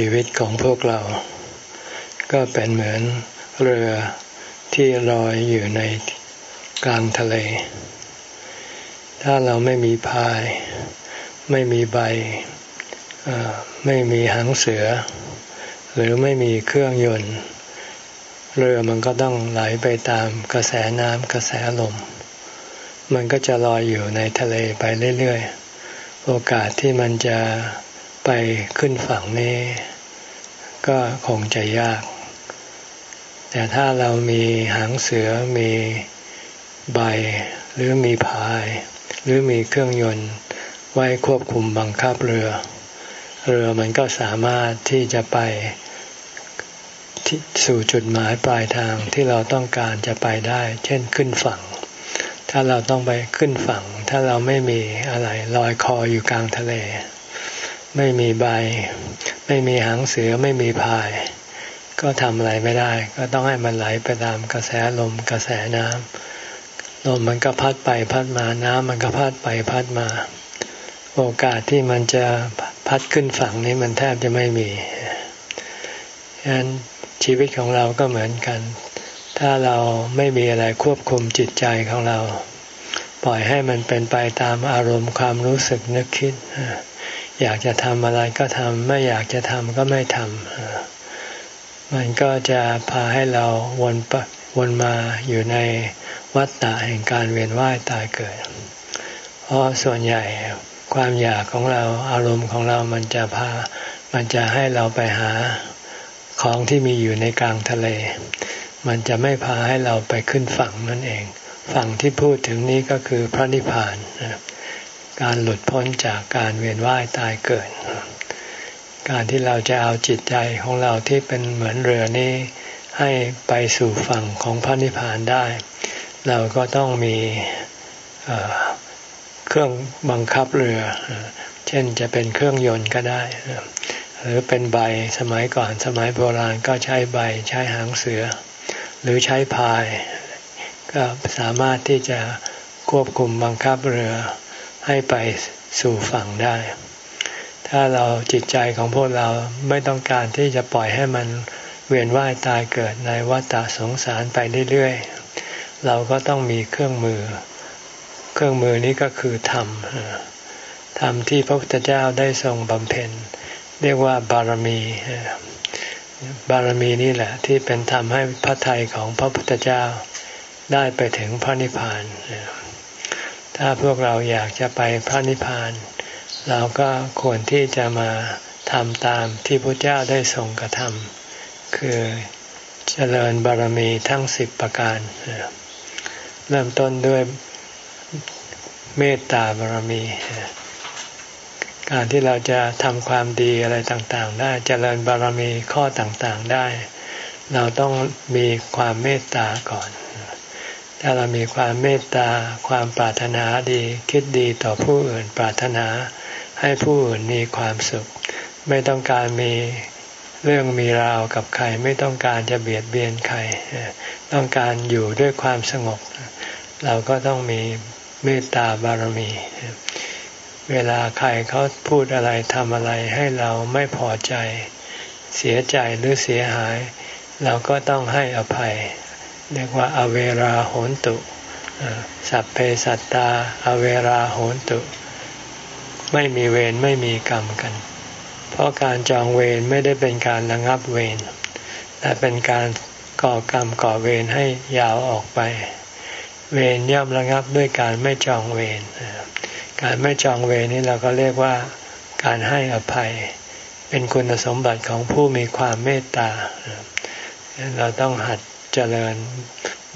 ชีวิตของพวกเรา ก็เป็นเหมือนเรือที่ลอยอยู่ในกลางทะเล ถ้าเราไม่มีพาย ไม่มีใบ ไม่มีหางเสือ หรือไม่มีเครื่องยนต์ เรือมันก็ต้องไหลไปตามกระแสน้ำกระแสลม มันก็จะลอยอยู่ในทะเลไปเรื่อยๆ โอกาสที่มันจะไปขึ้นฝั่งนี้ ก็คงจะยาก แต่ถ้าเรามีหางเสือมีใบ หรือมีพาย หรือมีเครื่องยนต์ ไว้ควบคุมบังคับเรือ เรือมันก็สามารถที่จะไปสู่จุดหมายปลายทางที่เราต้องการจะไปได้ เช่นขึ้นฝั่ง ถ้าเราต้องไปขึ้นฝั่ง ถ้าเราไม่มีอะไรลอยคออยู่กลางทะเล ไม่มีใบ ไม่มีหางเสือไม่มีพาย ก็ทำอะไรไม่ได้ ก็ต้องให้มันไหลไปตามกระแสลมกระแสน้ำลมมันก็พัดไปพัดมาน้ำมันก็พัดไปพัดมา โอกาสที่มันจะพัดขึ้นฝั่งนี้มันแทบจะไม่มีฉะนั้นชีวิตของเราก็เหมือนกัน ถ้าเราไม่มีอะไรควบคุมจิตใจของเรา ปล่อยให้มันเป็นไปตามอารมณ์ความรู้สึกนึกคิด อยากจะทำอะไรก็ทำไม่อยากจะทำก็ไม่ทำมันก็จะพาให้เราวนปวนมาอยู่ในวัฏฏะแห่งการเวียนว่ายตายเกิด เพราะส่วนใหญ่ความอยากของเราอารมณ์ของเรามันจะพา มันจะให้เราไปหาของที่มีอยู่ในกลางทะเล มันจะไม่พาให้เราไปขึ้นฝั่งนั่นเอง ฝั่งที่พูดถึงนี้ก็คือพระนิพพานนะ การหลุดพ้นจากการเวียนว่ายตายเกิด การที่เราจะเอาจิตใจของเราที่เป็นเหมือนเรือนี้ ให้ไปสู่ฝั่งของพระนิพพานได้ เราก็ต้องมีเครื่องบังคับเรือ เช่นจะเป็นเครื่องยนต์ก็ได้ หรือเป็นใบสมัยก่อนสมัยโบราณก็ใช้ใบใช้หางเสือ หรือใช้พาย ก็สามารถที่จะควบคุมบังคับเรือ ให้ไปสู่ฝั่งได้ ถ้าเราจิตใจของพวกเราไม่ต้องการที่จะปล่อยให้มันเวียนว่ายตายเกิดในวัฏสงสารไปเรื่อยๆ เราก็ต้องมีเครื่องมือ เครื่องมือนี้ก็คือธรรม ธรรมที่พระพุทธเจ้าได้ทรงบำเพ็ญ เรียกว่าบารมี บารมีนี่แหละที่เป็นทำให้พระทัยของพระพุทธเจ้าได้ไปถึงพระนิพพาน ถ้าพวกเราอยากจะไปพระนิพพาน เราก็ควรที่จะมาทำตามที่พระเจ้าได้ทรงกระทำคือเจริญบารมีทั้งสิบประการ เริ่มต้นด้วยเมตตาบารมี การที่เราจะทำความดีอะไรต่างๆ ได้เจริญบารมีข้อต่างๆได้ เราต้องมีความเมตตาก่อน ถ้าเรามีความเมตตา ความปรารถนาดี คิดดีต่อผู้อื่นปรารถนา ให้ผู้อื่นมีความสุข ไม่ต้องการมีเรื่องมีราวกับใคร ไม่ต้องการจะเบียดเบียนใคร ต้องการอยู่ด้วยความสงบ เราก็ต้องมีเมตตาบารมี เวลาใครเขาพูดอะไรทำอะไรให้เราไม่พอใจ เสียใจหรือเสียหาย เราก็ต้องให้อภัย เรียกว่าอเวราโหนตุสัพเพสัตตา อเวราโหนตุ ไม่มีเวรไม่มีกรรมกัน เพราะการจองเวรไม่ได้เป็นการระงับเวรแต่เป็นการก่อกรรมก่อเวรให้ยาวออกไป เวรย่อมระงับด้วยการไม่จองเวรการไม่จองเวรนี้เราก็เรียกว่าการให้อภัย เป็นคุณสมบัติของผู้มีความเมตตาเราต้องหัด เจริญ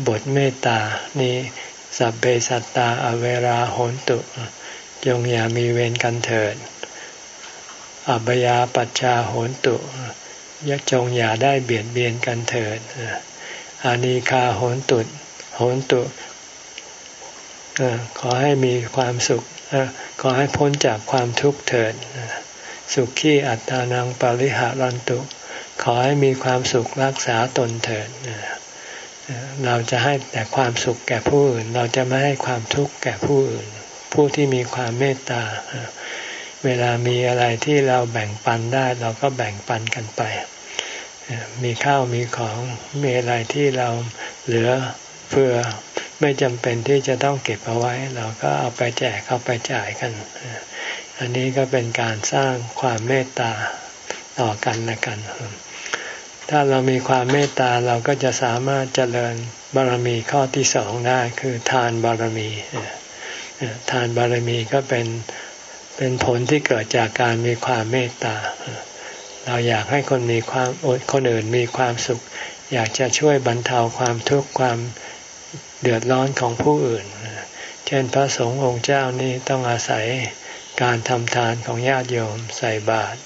บทเมตตานี้สัพเพสัตตาอเวราโหนตุจงอย่ามีเวรกันเถิด อัปยาปัจจาโหนตุยจงอย่าได้เบียดเบียนกันเถิดอานิคาโหนตุโหนตุขอให้มีความสุขขอให้พ้นจากความทุกข์เถิด สุขขี้อัตตานังปริหารันตุ ขอให้มีความสุขรักษาตนเถิด เราจะให้แต่ความสุขแก่ผู้อื่น เราจะไม่ให้ความทุกข์แก่ผู้อื่น ผู้ที่มีความเมตตา เวลามีอะไรที่เราแบ่งปันได้ เราก็แบ่งปันกันไป มีข้าวมีของมีอะไรที่เราเหลือเพื่อไม่จำเป็นที่จะต้องเก็บเอาไว้ เราก็เอาไปแจกเอาไปจ่ายกัน อันนี้ก็เป็นการสร้างความเมตตาต่อกันละกัน ถ้าเรามีความเมตตาเราก็จะสามารถเจริญบารมีข้อที่สองได้คือทานบารมีทานบารมีก็เป็นเป็นผลที่เกิดจากการมีความเมตตา เราอยากให้คนมีความคนอื่นมีความสุข อยากจะช่วยบรรเทาความทุกข์ความเดือดร้อนของผู้อื่น เช่นพระสงฆ์องค์เจ้านี่ต้องอาศัยการทำทานของญาติโยมใส่บาตร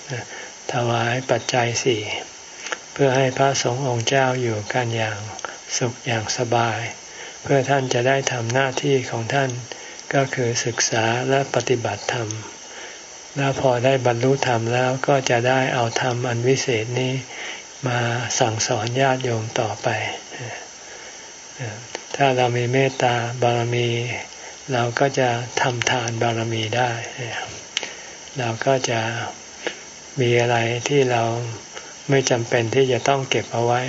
ถวายปัจจัยสี่ เพื่อให้พระสงฆ์องค์เจ้าอยู่กันอย่างสุขอย่างสบาย เพื่อท่านจะได้ทำหน้าที่ของท่านก็คือศึกษาและปฏิบัติธรรม แล้วพอได้บรรลุธรรมแล้วก็จะได้เอาธรรมอันวิเศษนี้มาสั่งสอนญาติโยมต่อไป ถ้าเรามีเมตตาบารมี เราก็จะทำทานบารมีได้ เราก็จะมีอะไรที่เรา ไม่จำเป็นที่จะต้องเก็บเอาไว้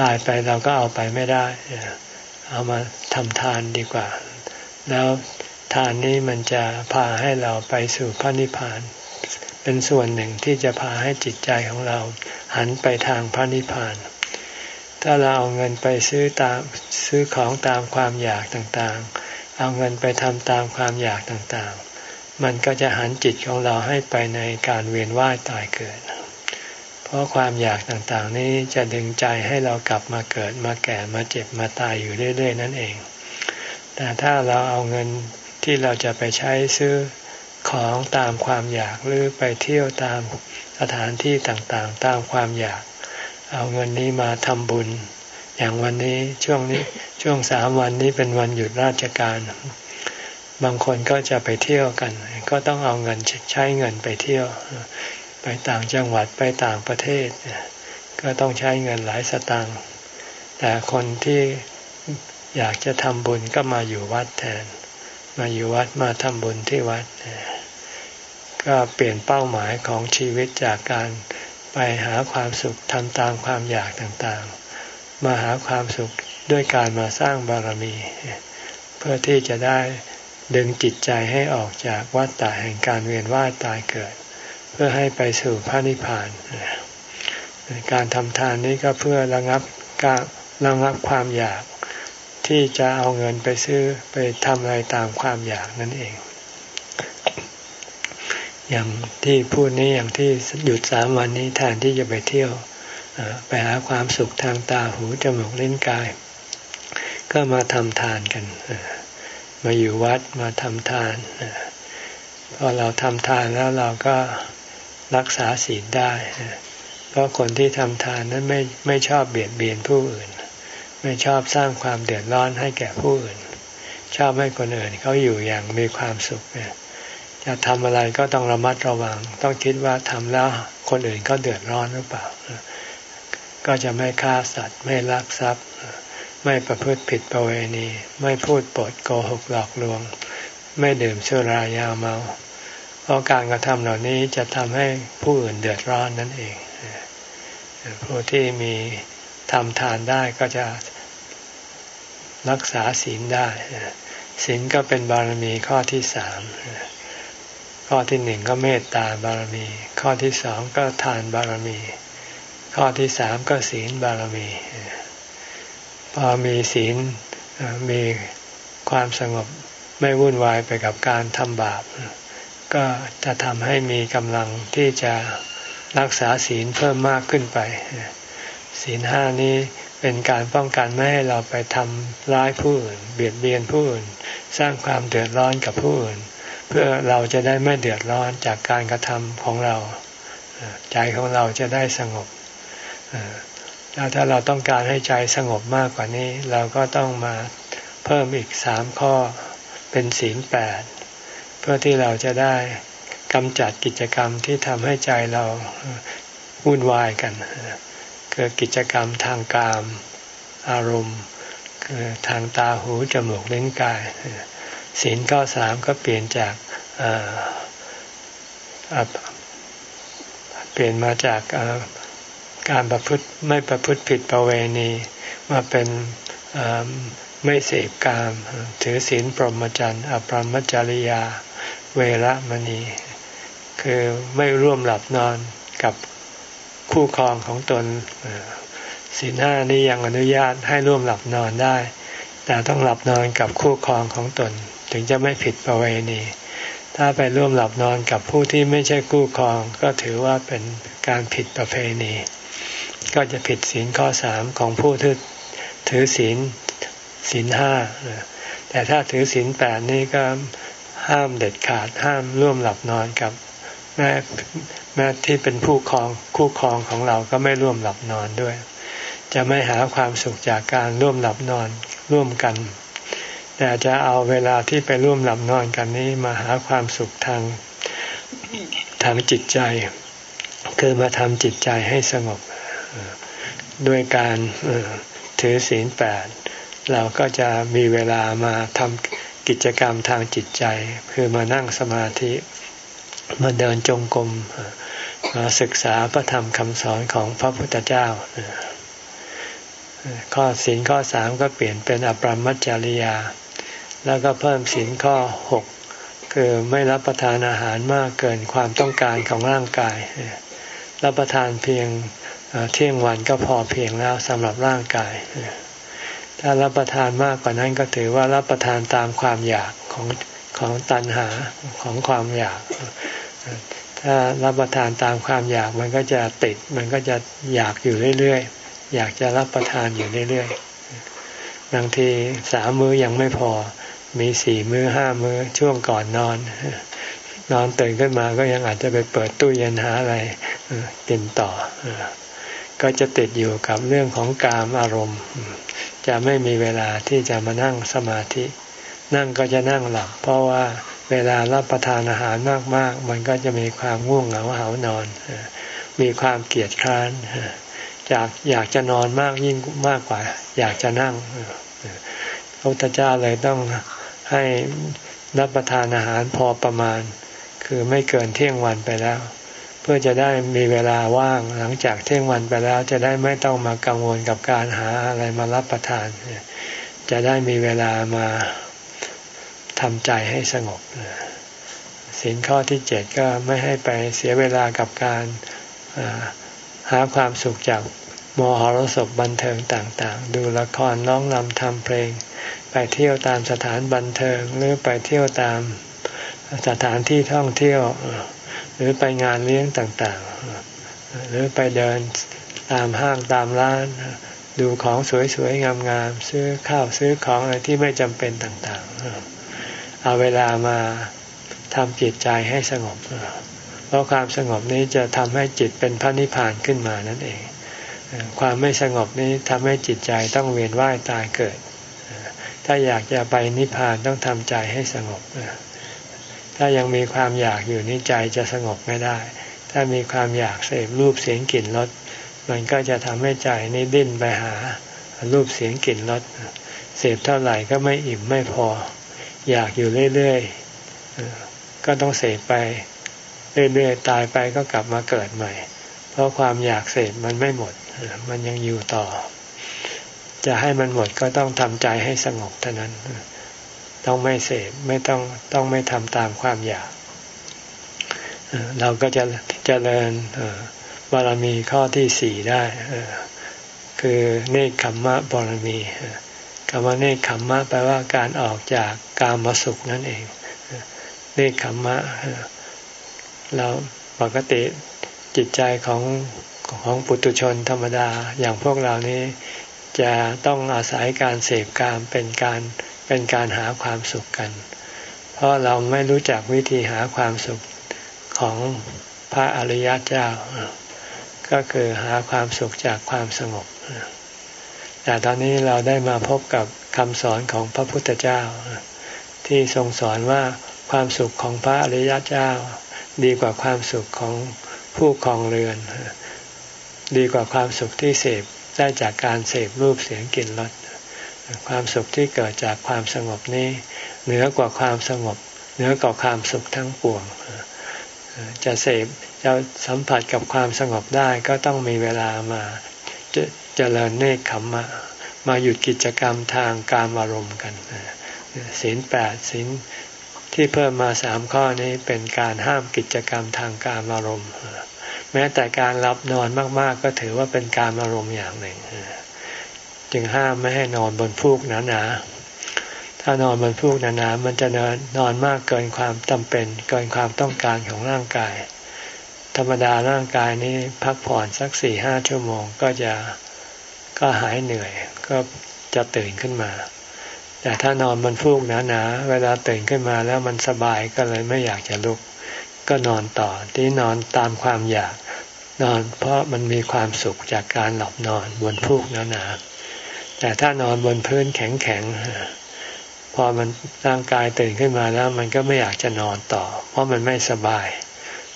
ตายไปเราก็เอาไปไม่ได้ เอามาทำทานดีกว่า แล้วทานนี้มันจะพาให้เราไปสู่พระนิพพาน เป็นส่วนหนึ่งที่จะพาให้จิตใจของเราหันไปทางพระนิพพาน ถ้าเราเอาเงินไปซื้อตามซื้อของตามความอยากต่างๆ เอาเงินไปทำตามความอยากต่างๆ มันก็จะหันจิตของเราให้ไปในการเวียนว่ายตายเกิด เพราะความอยากต่างๆ นี้จะดึงใจให้เรากลับมาเกิดมาแก่มาเจ็บมาตายอยู่เรื่อย ๆ นั่นเอง แต่ถ้าเราเอาเงินที่เราจะไปใช้ซื้อของตามความอยากหรือไปเที่ยวตามสถานที่ต่างๆ ตามความอยาก เอาเงินนี้มาทำบุญ อย่างวันนี้ช่วงนี้ช่วงสามวันนี้เป็นวันหยุดราชการ บางคนก็จะไปเที่ยวกัน ก็ต้องเอาเงินใช้เงินไปเที่ยว ไปต่างจังหวัดไปต่างประเทศ ก็ต้องใช้เงินหลายสตางค์แต่คนที่อยากจะทำบุญก็มาอยู่วัดแทน มาอยู่วัดมาทำบุญที่วัด ก็เปลี่ยนเป้าหมายของชีวิตจากการไปหาความสุขทำตามความอยากต่างๆ มาหาความสุขด้วยการมาสร้างบารมี เพื่อที่จะได้ดึงจิตใจให้ออกจากวัฏฏะแห่งการเวียนว่ายตายเกิด พื่อให้ไปสู่พระนิพพาน การทำทานนี้ก็เพื่อระงับการระงับความอยาก ที่จะเอาเงินไปซื้อไปทำอะไรตามความอยากนั่นเอง อย่างที่พูดนี้อย่างที่หยุดสามวันนี้แทนที่จะไปเที่ยวไปหาความสุขทางตาหูจมูกลิ้นกาย ก็มาทำทานกัน มาอยู่วัดมาทำทานพอเราทำทานแล้วเราก็ รักษาศีลได้เพราะคนที่ทำทานนั้นไม่ไม่ชอบเบียดเบียนผู้อื่น ไม่ชอบสร้างความเดือดร้อนให้แก่ผู้อื่น ชอบให้คนอื่นเขาอยู่อย่างมีความสุขเนี่ยจะทำอะไรก็ต้องระมัดระวัง ต้องคิดว่าทำแล้วคนอื่นก็เดือดร้อนหรือเปล่า ก็จะไม่ฆ่าสัตว์ ไม่ลักทรัพย์ ไม่ประพฤติผิดประเวณี ไม่พูดปดโกหกหลอกลวง ไม่ดื่มสุรายาเมา เพราะการกระทำเหล่านี้จะทำให้ผู้อื่นเดือดร้อนนั่นเอง ผู้ที่มีทำทานได้ก็จะรักษาศีลได้ศีลก็เป็นบารมีข้อที่สามข้อที่หนึ่งก็เมตตาบารมี ข้อที่สองก็ทานบารมี ข้อที่สามก็ศีลบารมี พอมีศีลมีความสงบไม่วุ่นวายไปกับการทำบาป ก็จะทำให้มีกำลังที่จะรักษาศีลเพิ่มมากขึ้นไป ศีลห้านี้เป็นการป้องกันไม่ให้เราไปทำร้ายผู้อื่น เบียดเบียนผู้อื่น สร้างความเดือดร้อนกับผู้อื่น เพื่อเราจะได้ไม่เดือดร้อนจากการกระทำของเรา ใจของเราจะได้สงบแล้วถ้าเราต้องการให้ใจสงบมากกว่านี้ เราก็ต้องมาเพิ่มอีกสามข้อเป็นศีลแปด พื่อที่เราจะได้กำจัดกิจกรรมที่ทำให้ใจเราวุ่นวายกันคือกิจกรรมทางกามอารมณ์คือทางตาหูจมูกลิ้นกายศีลข้อสามก็เปลี่ยนจากเปลี่ยนมาจากการประพฤติไม่ประพฤติผิดประเวณีมาเป็นไม่เสพกาม ถือศีลปรมจันทร์อปรมจริยา เวรมณี คือไม่ร่วมหลับนอนกับคู่ครองของตนศีลห้านี้ยังอนุญาตให้ร่วมหลับนอนได้ แต่ต้องหลับนอนกับคู่ครองของตน ถึงจะไม่ผิดประเวณี ถ้าไปร่วมหลับนอนกับผู้ที่ไม่ใช่คู่ครอง ก็ถือว่าเป็นการผิดประเพณี ก็จะผิดศีลข้อสามของผู้ที่ถือศีลศีลห้าแต่ถ้าถือศีลแปดนี่ก็ ห้ามเด็ดขาดห้ามร่วมหลับนอนกับแม่แม้ที่เป็นผู้ครองคู่ครองของเราก็ไม่ร่วมหลับนอนด้วย จะไม่หาความสุขจากการร่วมหลับนอนร่วมกัน แต่จะเอาเวลาที่ไปร่วมหลับนอนกันนี้มาหาความสุขทางทางจิตใจ คือมาทำจิตใจให้สงบด้วยการถือศีลแปดเราก็จะมีเวลามาทำ กิจกรรมทางจิตใจ คือมานั่งสมาธิ มาเดินจงกรมมาศึกษาพระธรรมคำสอนของพระพุทธเจ้า ข้อศีลข้อสามก็เปลี่ยนเป็นอปรมัจจริยา แล้วก็เพิ่มศีลข้อหกคือไม่รับประทานอาหารมากเกินความต้องการของร่างกาย รับประทานเพียงเที่ยงวันก็พอเพียงแล้วสำหรับร่างกาย ถ้ารับประทานมากกว่านั้นก็ถือว่ารับประทานตามความอยากของของตัณหาของความอยาก ถ้ารับประทานตามความอยากมันก็จะติด มันก็จะอยากอยู่เรื่อยๆ อยากจะรับประทานอยู่เรื่อยๆ บางทีสามมื้อยังไม่พอ มีสี่มื้อห้ามื้อช่วงก่อนนอน นอนตื่นขึ้นมาก็ยังอาจจะไปเปิดตู้เย็นหาอะไรกินต่อ ก็จะติดอยู่กับเรื่องของกามอารมณ์ จะไม่มีเวลาที่จะมานั่งสมาธิ นั่งก็จะนั่งหลับ เพราะว่าเวลารับประทานอาหารมากๆ มันก็จะมีความง่วงเหงาเหานอน มีความเกียดคร้านจากอยากจะนอนมากยิ่งมากกว่า อยากจะนั่งพระพุทธเจ้าเลยต้องให้รับประทานอาหารพอประมาณ คือไม่เกินเที่ยงวันไปแล้ว พื่อจะได้มีเวลาว่างหลังจากเที่ยงวันไปแล้วจะได้ไม่ต้องมากังวลกับการหาอะไรมารับประทาน จะได้มีเวลามาทำใจให้สงบสินข้อที่เจ็ดก็ไม่ให้ไปเสียเวลากับการหาความสุขจากมหรสพบันเทิงต่างๆ ดูละครน้องลำทำเพลง ไปเที่ยวตามสถานบันเทิงหรือไปเที่ยวตามสถานที่ท่องเที่ยว หรือไปงานเลี้ยงต่างๆ หรือไปเดินตามห้างตามร้าน ดูของสวยๆงามๆซื้อข้าวซื้อของอะไรที่ไม่จำเป็นต่างๆ เอาเวลามาทำจิตใจให้สงบ เพราะความสงบนี้จะทำให้จิตเป็นพระนิพพานขึ้นมานั่นเอง ความไม่สงบนี้ทำให้จิตใจต้องเวียนว่ายตายเกิด ถ้าอยากจะไปนิพพานต้องทำใจให้สงบ ถ้ายังมีความอยากอยู่นี้ใจจะสงบไม่ได้ ถ้ามีความอยากเสพรูปเสียงกลิ่นรสมันก็จะทำให้ใจนี้ดิ้นไปหา รูปเสียงกลิ่นรสเสพเท่าไหร่ก็ไม่อิ่มไม่พอ อยากอยู่เรื่อยๆก็ต้องเสพไปเรื่อยๆตายไปก็กลับมาเกิดใหม่ เพราะความอยากเสพมันไม่หมด มันยังอยู่ต่อ จะให้มันหมดก็ต้องทำใจให้สงบเท่านั้น ต้องไม่เสพไม่ต้องต้องไม่ทำตามความอยากเราก็จะจะเจริญบารมีข้อที่สี่ได้คือเนคขมมะบารมีคำว่าเนคขมมะแปลว่าการออกจากกามสุขนั่นเองเนคขมมะเราปกติจิตใจของของปุตุชนธรรมดาอย่างพวกเรานี้จะต้องอาศัยการเสพกามเป็นการ เป็นการหาความสุขกัน เพราะเราไม่รู้จักวิธีหาความสุขของพระอริยเจ้า ก็คือหาความสุขจากความสงบ แต่ตอนนี้เราได้มาพบกับคำสอนของพระพุทธเจ้า ที่ทรงสอนว่าความสุขของพระอริยเจ้า ดีกว่าความสุขของผู้ครองเรือน ดีกว่าความสุขที่เสพได้จากการเสพรูปเสียงกลิ่นรส ความสุขที่เกิดจากความสงบนี้ เหนือกว่าความสงบ เหนือกว่าความสุขทั้งปวง จะเสพจะสัมผัสกับความสงบได้ก็ต้องมีเวลามาจะเจริญเนคขมมามาหยุดกิจกรรมทางการอารมณ์กันศีลแปดศีลที่เพิ่มมาสามข้อนี้เป็นการห้ามกิจกรรมทางการอารมณ์แม้แต่การหลับนอนมาก ๆ ก็ถือว่าเป็นการอารมณ์อย่างหนึ่ง จึงห้ามไม่ให้นอนบนฟูกหนาๆ ถ้านอนบนฟูกหนาๆ มันจะนอนนอนมากเกินความจำเป็น เกินความต้องการของร่างกาย ธรรมดาร่างกายนี้พักผ่อนสักสี่ห้าชั่วโมงก็จะก็หายเหนื่อย ก็จะตื่นขึ้นมา แต่ถ้านอนบนฟูกหนาๆ เวลาตื่นขึ้นมาแล้วมันสบายก็เลยไม่อยากจะลุก ก็นอนต่อที่นอนตามความอยากนอนเพราะมันมีความสุขจากการหลับนอนบนฟูกหนาๆ แต่ถ้านอนบนพื้นแข็งๆพอมันร่างกายตื่นขึ้นมาแล้ว มันก็ไม่อยากจะนอนต่อ เพราะมันไม่สบาย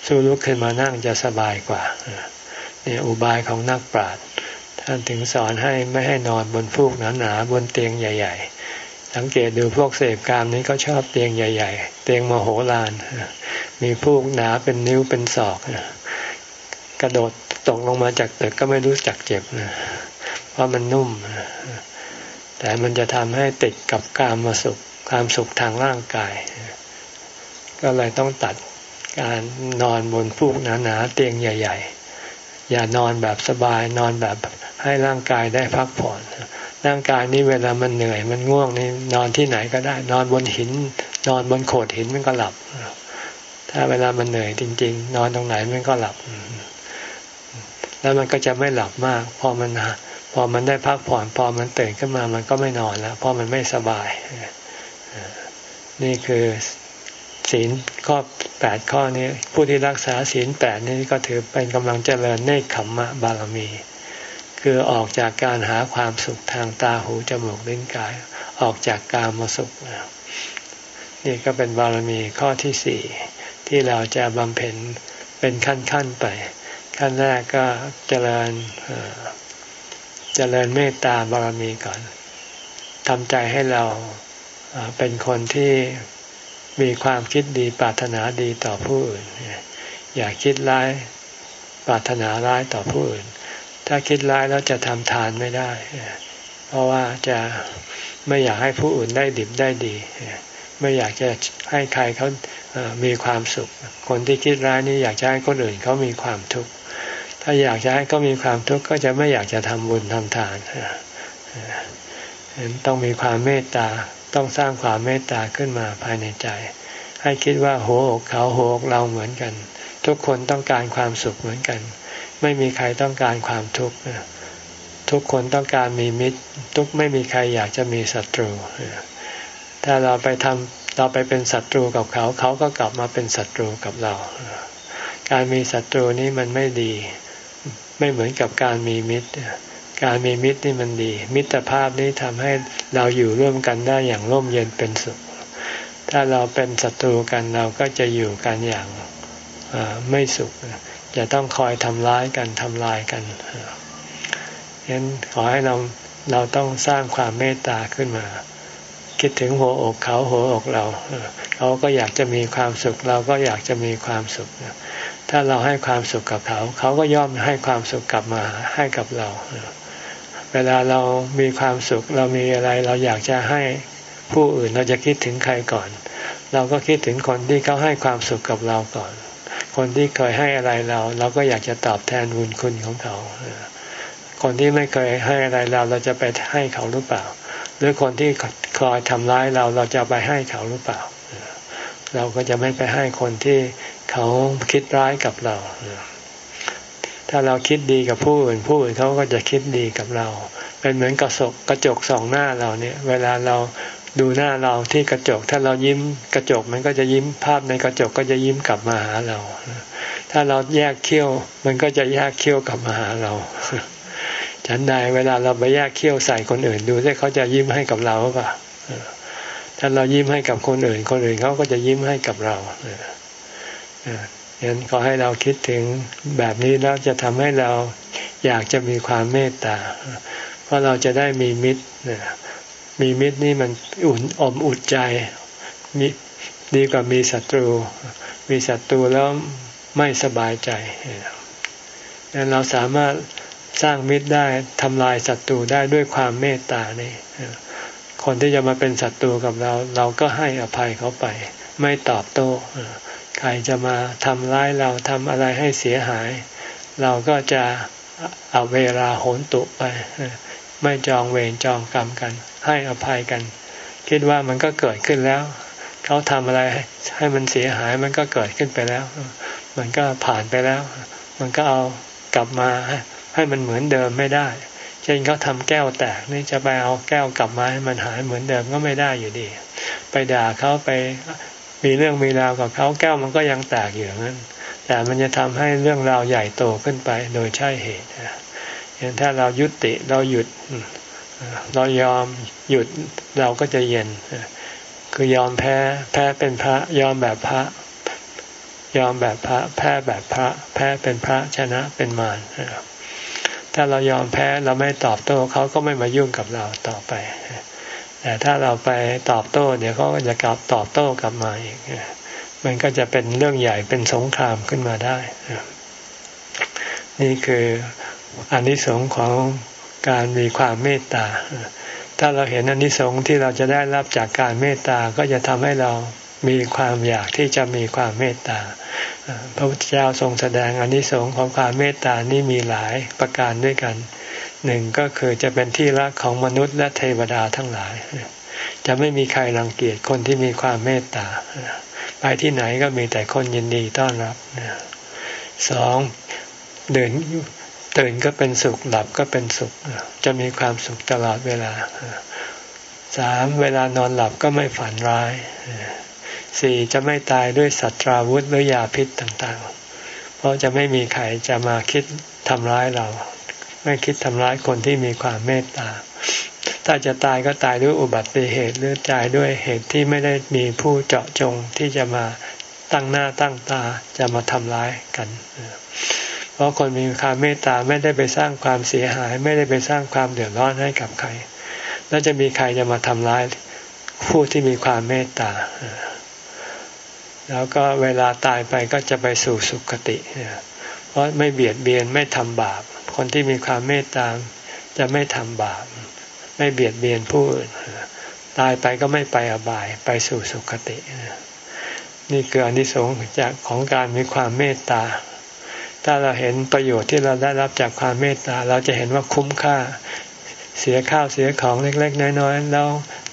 สู้ลุกขึ้นมานั่งจะสบายกว่าเนี่ยอุบายของนักปราชญ์ท่านถึงสอนให้ไม่ให้นอนบนฟูกหนาๆบนเตียงใหญ่ ๆ สังเกตดูพวกเสพกามนี้ก็ชอบเตียงใหญ่ ๆ เตียงมโหฬารมีฟูกหนาเป็นนิ้วเป็นศอกกระโดดตกลงมาจากตึกก็ไม่รู้จักเจ็บนะ เพราะมันนุ่ม แต่มันจะทำให้ติดกับการมาสุขความสุขทางร่างกาย ก็เลยต้องตัดการนอนบนฟูกหนาๆเตียงใหญ่ ๆ อย่านอนแบบสบายนอนแบบให้ร่างกายได้พักผ่อน ร่างกายนี้เวลามันเหนื่อยมันง่วงนี่นอนที่ไหนก็ได้ นอนบนหิน นอนบนโขดหินมันก็หลับ ถ้าเวลามันเหนื่อยจริง ๆ นอนตรงไหนมันก็หลับ แล้วมันก็จะไม่หลับมาก พอมัน พอมันได้พักผ่อนพอมันตื่นขึ้นมามันก็ไม่นอนแล้วเพราะมันไม่สบาย นี่คือศีลข้อแปดข้อนี้ ผู้ที่รักษาศีลแปดนี้ก็ถือเป็นกำลังเจริญเนคขมมะบารมี คือออกจากการหาความสุขทางตาหูจมูกลิ้นกาย ออกจากกามสุขนี่ก็เป็นบารมีข้อที่สี่ที่เราจะบำเพ็ญเป็นขั้นๆไป ขั้นแรกก็เจริญ เจริญเมตตาบารมีก่อนทำใจให้เราเป็นคนที่มีความคิดดีปรารถนาดีต่อผู้อื่น อย่าคิดร้ายปรารถนาร้ายต่อผู้อื่น ถ้าคิดร้ายแล้วจะทำทานไม่ได้ เพราะว่าจะไม่อยากให้ผู้อื่นได้ดิบได้ดี ไม่อยากจะให้ใครเขามีความสุข คนที่คิดร้ายนี่อยากจะให้คนอื่นเขามีความทุกข์ ถ้าอยากจะให้เขามีความทุกข์ก็จะไม่อยากจะทำบุญทำทานต้องมีความเมตตาต้องสร้างความเมตตาขึ้นมาภายในใจ ให้คิดว่าโหกเขาโหกเราเหมือนกัน ทุกคนต้องการความสุขเหมือนกัน ไม่มีใครต้องการความทุกข์ทุกคนต้องการมีมิตร ทุกไม่มีใครอยากจะมีศัตรูถ้าเราไปทำเราไปเป็นศัตรูกับเขา เขาก็กลับมาเป็นศัตรูกับเรา การมีศัตรูนี้มันไม่ดี ไม่เหมือนกับการมีมิตร การมีมิตรนี่มันดี มิตรภาพนี้ทำให้เราอยู่ร่วมกันได้อย่างร่มเย็นเป็นสุข ถ้าเราเป็นศัตรูกันเราก็จะอยู่กันอย่างไม่สุขจะต้องคอยทำร้ายกันทำลายกันฉะนั้นขอให้เราเราต้องสร้างความเมตตาขึ้นมา คิดถึงหัวอกเขาหัวอกเรา เขาก็อยากจะมีความสุข เราก็อยากจะมีความสุข ถ้าเราให้ความสุขกับเขา เขาก็ย่อมให้ความสุขกลับมาให้กับเรา เวลาเรามีความสุข เรามีอะไรเราอยากจะให้ผู้อื่นเราจะคิดถึงใครก่อน เราก็คิดถึงคนที่เขาให้ความสุขกับเราก่อน คนที่เคยให้อะไรเรา เราก็อยากจะตอบแทนบุญคุณของเขาคนที่ไม่เคยให้อะไรเราเราจะไปให้เขาหรือเปล่า หรือคนที่คอยทำร้ายเราเราจะไปให้เขาหรือเปล่า เราก็จะไม่ไปให้คนที่ เขาคิดร้ายกับเรา ถ้าเราคิดดีกับผู้อื่นผู้อื่นเขาก็จะคิดดีกับเรา เป็นเหมือนกระจกกระจกสองหน้าเราเนี่ย เวลาเราดูหน้าเราที่กระจก ถ้าเรายิ้มกระจกมันก็จะยิ้มภาพในกระจกก็จะยิ้มกลับมาหาเรา ถ้าเราแยกเขี้ยว มันก็จะแยกเขี้ยวกลับมาหาเราฉันใดเวลาเราไปแยกเขี้ยวใส่คนอื่นดูสิเขาจะยิ้มให้กับเราเปล่าถ้าเรายิ้มให้กับคนอื่น คนอื่นเขาก็จะยิ้มให้กับเรา งั้นขอให้เราคิดถึงแบบนี้แล้วจะทำให้เราอยากจะมีความเมตตา เพราะเราจะได้มีมิตรมีมิตรนี่มันอุ่นอมอุ่นใจมีดีกว่ามีศัตรู มีศัตรูแล้วไม่สบายใจดังนั้นเราสามารถสร้างมิตรได้ทำลายศัตรูได้ด้วยความเมตตานี่คนที่จะมาเป็นศัตรูกับเรา เราก็ให้อภัยเขาไป ไม่ตอบโต้ ใครจะมาทำร้ายเราทำอะไรให้เสียหาย เราก็จะเอาเวลาโหนตุไป ไม่จองเวรจองกรรมกัน ให้อภัยกัน คิดว่ามันก็เกิดขึ้นแล้ว เขาทำอะไรให้มันเสียหายมันก็เกิดขึ้นไปแล้ว มันก็ผ่านไปแล้ว มันก็เอากลับมาให้มันเหมือนเดิมไม่ได้ เช่นเขาทำแก้วแตกนี่จะไปเอาแก้วกลับมาให้มันหายเหมือนเดิมก็ไม่ได้อยู่ดี ไปด่าเขาไป มีเรื่องมีราวกับเขาแก้วมันก็ยังแตกอยู่นั้น แต่มันจะทำให้เรื่องราวใหญ่โตขึ้นไปโดยใช่เหตุอย่างถ้าเรายุติเราหยุด เรายอมหยุดเราก็จะเย็น คือยอมแพ้แพ้เป็นพระยอมแบบพระ ยอมแบบพระ แพ้แบบพระ แพ้เป็นพระชนะเป็นมารถ้าเรายอมแพ้เราไม่ตอบโต้เขาก็ไม่มายุ่งกับเราต่อไป แต่ถ้าเราไปตอบโต้ เดี๋ยวเขาก็จะกลับตอบโต้กลับมาอีกมันก็จะเป็นเรื่องใหญ่เป็นสงครามขึ้นมาได้นี่คืออันนี้สงของการมีความเมตตา ถ้าเราเห็นอันนี้สงที่เราจะได้รับจากการเมตตาก็จะทำให้เรามีความอยากที่จะมีความเมตตา พระพุทธเจ้าทรงแสดงอันนี้สงของความเมตตานี่มีหลายประการด้วยกัน หนึ่งก็คือจะเป็นที่รักของมนุษย์และเทวดาทั้งหลาย จะไม่มีใครรังเกียจคนที่มีความเมตตา ไปที่ไหนก็มีแต่คนยินดีต้อนรับสองเดินตื่นก็เป็นสุขหลับก็เป็นสุข จะมีความสุขตลอดเวลาสามเวลานอนหลับก็ไม่ฝันร้ายสี่จะไม่ตายด้วยสัตราวุธหรือยาพิษต่างๆ เพราะจะไม่มีใครจะมาคิดทำร้ายเรา ไม่คิดทำร้ายคนที่มีความเมตตา ถ้าจะตายก็ตายด้วยอุบัติเหตุหรือตายด้วยเหตุที่ไม่ได้มีผู้เจาะจงที่จะมาตั้งหน้าตั้งตาจะมาทำร้ายกัน เพราะคนมีความเมตตาไม่ได้ไปสร้างความเสียหาย ไม่ได้ไปสร้างความเดือดร้อนให้กับใคร แล้วจะมีใครจะมาทำร้ายผู้ที่มีความเมตตา แล้วก็เวลาตายไปก็จะไปสู่สุคติ เพราะไม่เบียดเบียนไม่ทำบาป คนที่มีความเมตตาจะไม่ทำบาปไม่เบียดเบียนผู้อื่นตายไปก็ไม่ไปอบายไปสู่สุคติ นี่คืออนิสงส์จากของการมีความเมตตา ถ้าเราเห็นประโยชน์ที่เราได้รับจากความเมตตา เราจะเห็นว่าคุ้มค่าเสียข้าวเสียของเล็ก ๆ น้อยๆแล้ว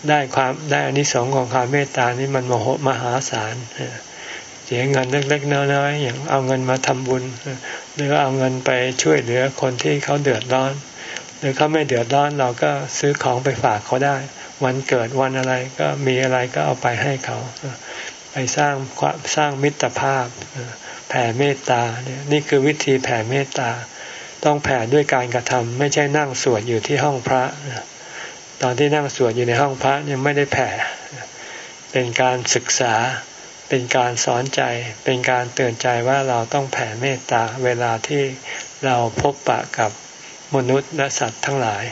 ได้ความได้อานิสงส์ของความเมตตานี่มันมโหมหาศาลเสียเงินเล็กๆน้อยๆอย่างเอาเงินมาทำบุญ หรือเอาเงินไปช่วยเหลือคนที่เขาเดือดร้อน หรือเขาไม่เดือดร้อนเราก็ซื้อของไปฝากเขาได้ วันเกิดวันอะไรก็มีอะไรก็เอาไปให้เขาไปสร้างความสร้างมิตรภาพแผ่เมตตาเนี่ยนี่คือวิธีแผ่เมตตา ต้องแผ่ด้วยการกระทำไม่ใช่นั่งสวดอยู่ที่ห้องพระตอนที่นั่งสวดอยู่ในห้องพระยังไม่ได้แผ่เป็นการศึกษา เป็นการสอนใจ เป็นการเตือนใจว่าเราต้องแผ่เมตตาเวลาที่เราพบปะกับมนุษย์และสัตว์ทั้งหลาย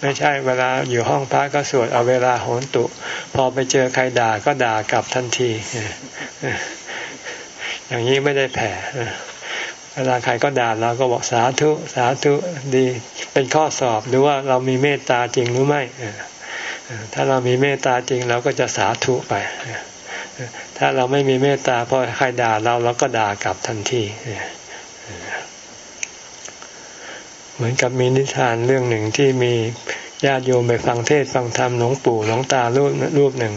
ไม่ใช่เวลาอยู่ห้องพระก็สวดเอาเวลาโหนตุ พอไปเจอใครด่าก็ด่ากลับทันที อย่างนี้ไม่ได้แผ่ เวลาใครก็ด่าเราก็บอกสาธุ สาธุดี เป็นข้อสอบหรือว่าเรามีเมตตาจริงหรือไม่ถ้าเรามีเมตตาจริงเราก็จะสาธุไป ถ้าเราไม่มีเมตตาพอใครด่าเราเราก็ด่ากลับทันทีเหมือนกับมีนิทานเรื่องหนึ่งที่มีญาติโยมไปฟังเทศฟังธรรมหลวงปู่หลวงตารูปรูปหนึ่ง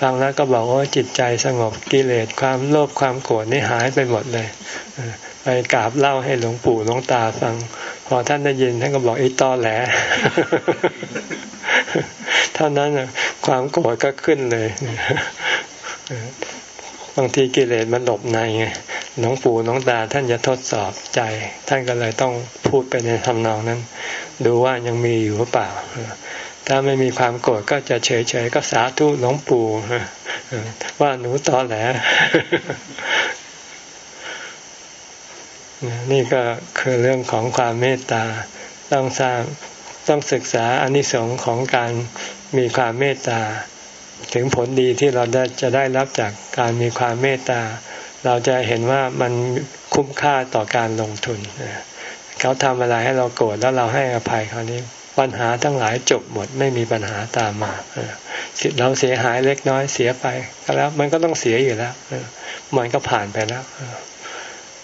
ฟังแล้วก็บอกว่าจิตใจสงบกิเลสความโลภความโกรธนี่หายไปหมดเลยไปกราบเล่าให้หลวงปู่หลวงตาฟัง พอท่านได้ยินท่านก็บอกไอีตอแหลเท่านั้นความโกรธก็ขึ้นเลย บางทีกิเลสมันหลบในไงน้องปู่น้องตาท่านจะทดสอบใจ ท่านก็เลยต้องพูดไปในทำนองนั้น ดูว่ายังมีอยู่หรือเปล่า ถ้าไม่มีความโกรธก็จะเฉยๆก็สาธุน้องปู่ว่าหนูตอแหลนี่ก็คือเรื่องของความเมตตาต้องสร้างต้องศึกษาอนิสงค์ของการมีความเมตตา ถึงผลดีที่เราได้จะได้รับจากการมีความเมตตา เราจะเห็นว่ามันคุ้มค่าต่อการลงทุน เขาทำอะไรให้เราโกรธแล้วเราให้อภัยเขานี้ปัญหาทั้งหลายจบหมดไม่มีปัญหาตามมาเราเสียหายเล็กน้อยเสียไปก็แล้ว มันก็ต้องเสียอยู่แล้วมันก็ผ่านไปแล้ว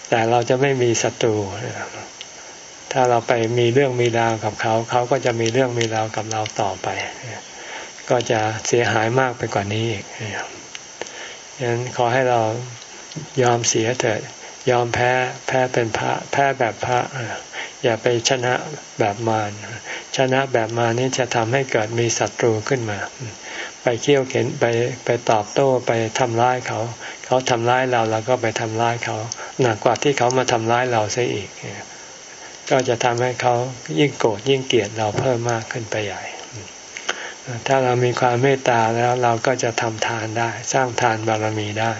แต่เราจะไม่มีศัตรูถ้าเราไปมีเรื่องมีราวกับเขา เขาก็จะมีเรื่องมีราวกับเราต่อไป ก็จะเสียหายมากไปกว่านี้อีกฉะนั้นขอให้เรายอมเสียเถิดยอมแพ้แพ้เป็นพระ แพ้แบบพระ อย่าไปชนะแบบมารชนะแบบมานี้จะทำให้เกิดมีศัตรูขึ้นมา ไปเขี่ยวเข็นไปไปตอบโต้ไปทำร้ายเขา เขาทำร้ายเราเราก็ไปทำร้ายเขา หนักกว่าที่เขามาทำร้ายเราเสียอีก ก็จะทำให้เขายิ่งโกรธยิ่งเกลียดเราเพิ่มมากขึ้นไปใหญ่ ถ้าเรามีความเมตตาแล้วเราก็จะทำทานได้ สร้างทานบารมีได้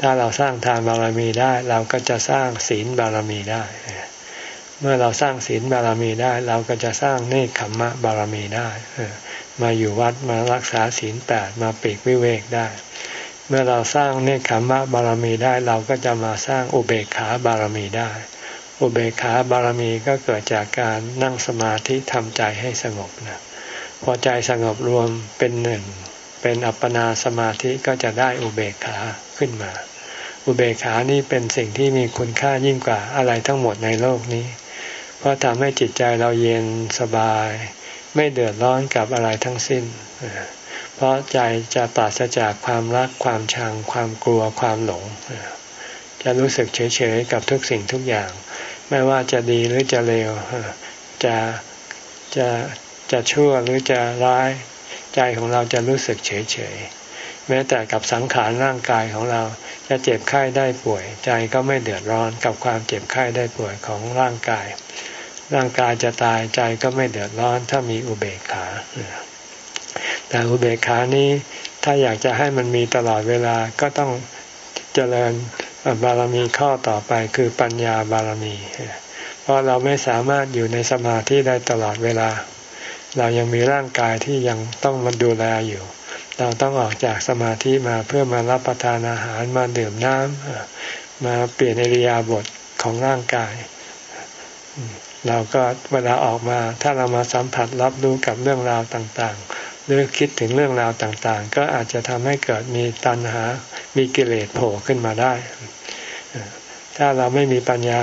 ถ้าเราสร้างทานบารมีได้ เราก็จะสร้างศีลบารมีได้ เมื่อเราสร้างศีลบารมีได้ เราก็จะสร้างเนคขมมะบารมีได้มาอยู่วัดมารักษาศีลแปดมาปีกวิเวกได้ เมื่อเราสร้างเนคขมมะบารมีได้ เราก็จะมาสร้างอุเบกขาบารมีได้ อุเบกขาบารมีก็เกิดจากการนั่งสมาธิทำใจให้สงบนะ พอใจสงบรวมเป็นหนึ่ง เป็นอัปปนาสมาธิก็จะได้อุเบกขาขึ้นมา อุเบกขานี่เป็นสิ่งที่มีคุณค่ายิ่งกว่าอะไรทั้งหมดในโลกนี้ เพราะทำให้จิตใจเราเย็นสบาย ไม่เดือดร้อนกับอะไรทั้งสิ้น เพราะใจจะปราศจากความรักความชัง ความกลัวความหลง จะรู้สึกเฉยๆกับทุกสิ่งทุกอย่าง ไม่ว่าจะดีหรือจะเลวจะจะ จะชั่วหรือจะร้าย ใจของเราจะรู้สึกเฉยๆแม้แต่กับสังขารร่างกายของเราจะเจ็บไข้ได้ป่วย ใจก็ไม่เดือดร้อนกับความเจ็บไข้ได้ป่วยของร่างกาย ร่างกายจะตายใจก็ไม่เดือดร้อนถ้ามีอุเบกขาแต่อุเบกขานี้ถ้าอยากจะให้มันมีตลอดเวลาก็ต้องเจริญบารมีข้อต่อไปคือปัญญาบารมี เพราะเราไม่สามารถอยู่ในสมาธิได้ตลอดเวลา เรายังมีร่างกายที่ยังต้องมาดูแลอยู่ เราต้องออกจากสมาธิมาเพื่อมารับประทานอาหารมาดื่มน้ำมาเปลี่ยนอริยาบทของร่างกาย เราก็เวลาออกมาถ้าเรามาสัมผัสรับรู้กับเรื่องราวต่างๆ หรือคิดถึงเรื่องราวต่างๆ ก็อาจจะทำให้เกิดมีตัณหา มีกิเลสโผล่ขึ้นมาได้ ถ้าเราไม่มีปัญญา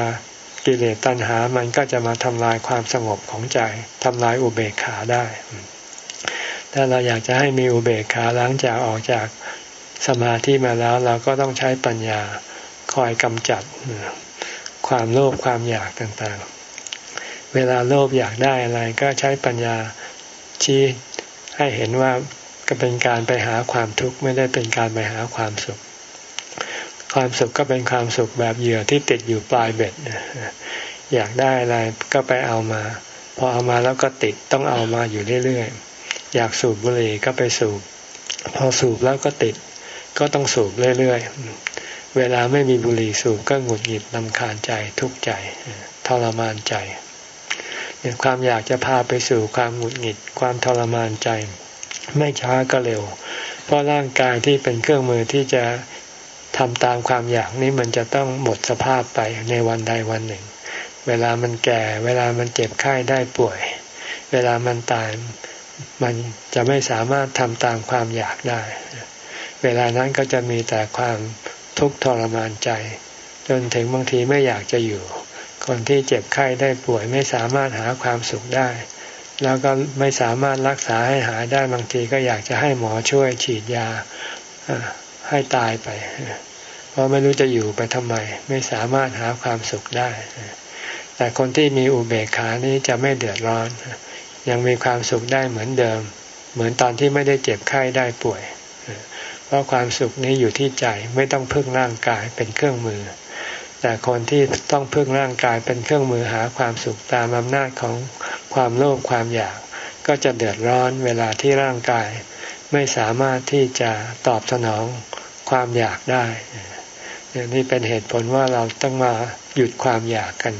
กิเลสตัณหามันก็จะมาทำลายความสงบของใจทำลายอุเบกขาได้ ถ้าเราอยากจะให้มีอุเบกขาหลังจากออกจากสมาธิมาแล้วเราก็ต้องใช้ปัญญาคอยกำจัดความโลภความอยากต่างๆ เวลาโลภอยากได้อะไรก็ใช้ปัญญาชี้ให้เห็นว่าก็เป็นการไปหาความทุกข์ไม่ได้เป็นการไปหาความสุข ความสุขก็เป็นความสุขแบบเหยื่อที่ติดอยู่ปลายเบ็ดอยากได้อะไรก็ไปเอามา พอเอามาแล้วก็ติดต้องเอามาอยู่เรื่อยๆ อยากสูบบุหรี่ก็ไปสูบ พอสูบแล้วก็ติด ก็ต้องสูบเรื่อยๆ เวลาไม่มีบุหรี่สูบก็หงุดหงิดลำคาญใจทุกข์ใจทรมานใจเนี่ยความอยากจะพาไปสู่ความหงุดหงิดความทรมานใจ ไม่ช้าก็เร็ว เพราะร่างกายที่เป็นเครื่องมือที่จะ ทำตามความอยากนี้มันจะต้องหมดสภาพไปในวันใดวันหนึ่ง เวลามันแก่ เวลามันเจ็บไข้ได้ป่วย เวลามันตายมันจะไม่สามารถทำตามความอยากได้ เวลานั้นก็จะมีแต่ความทุกข์ทรมานใจ จนถึงบางทีไม่อยากจะอยู่ คนที่เจ็บไข้ได้ป่วยไม่สามารถหาความสุขได้ แล้วก็ไม่สามารถรักษาให้หายได้บางทีก็อยากจะให้หมอช่วยฉีดยา ให้ตายไป เพราะไม่รู้จะอยู่ไปทำไม ไม่สามารถหาความสุขได้ แต่คนที่มีอุเบกขานี้จะไม่เดือดร้อน ยังมีความสุขได้เหมือนเดิม เหมือนตอนที่ไม่ได้เจ็บไข้ได้ป่วย เพราะความสุขนี้อยู่ที่ใจไม่ต้องพึ่งร่างกายเป็นเครื่องมือ แต่คนที่ต้องพึ่งร่างกายเป็นเครื่องมือหาความสุขตามอำนาจของความโลภความอยากก็จะเดือดร้อนเวลาที่ร่างกายไม่สามารถที่จะตอบสนอง ความอยากได้นี่เป็นเหตุผลว่าเราต้องมาหยุดความอยากกัน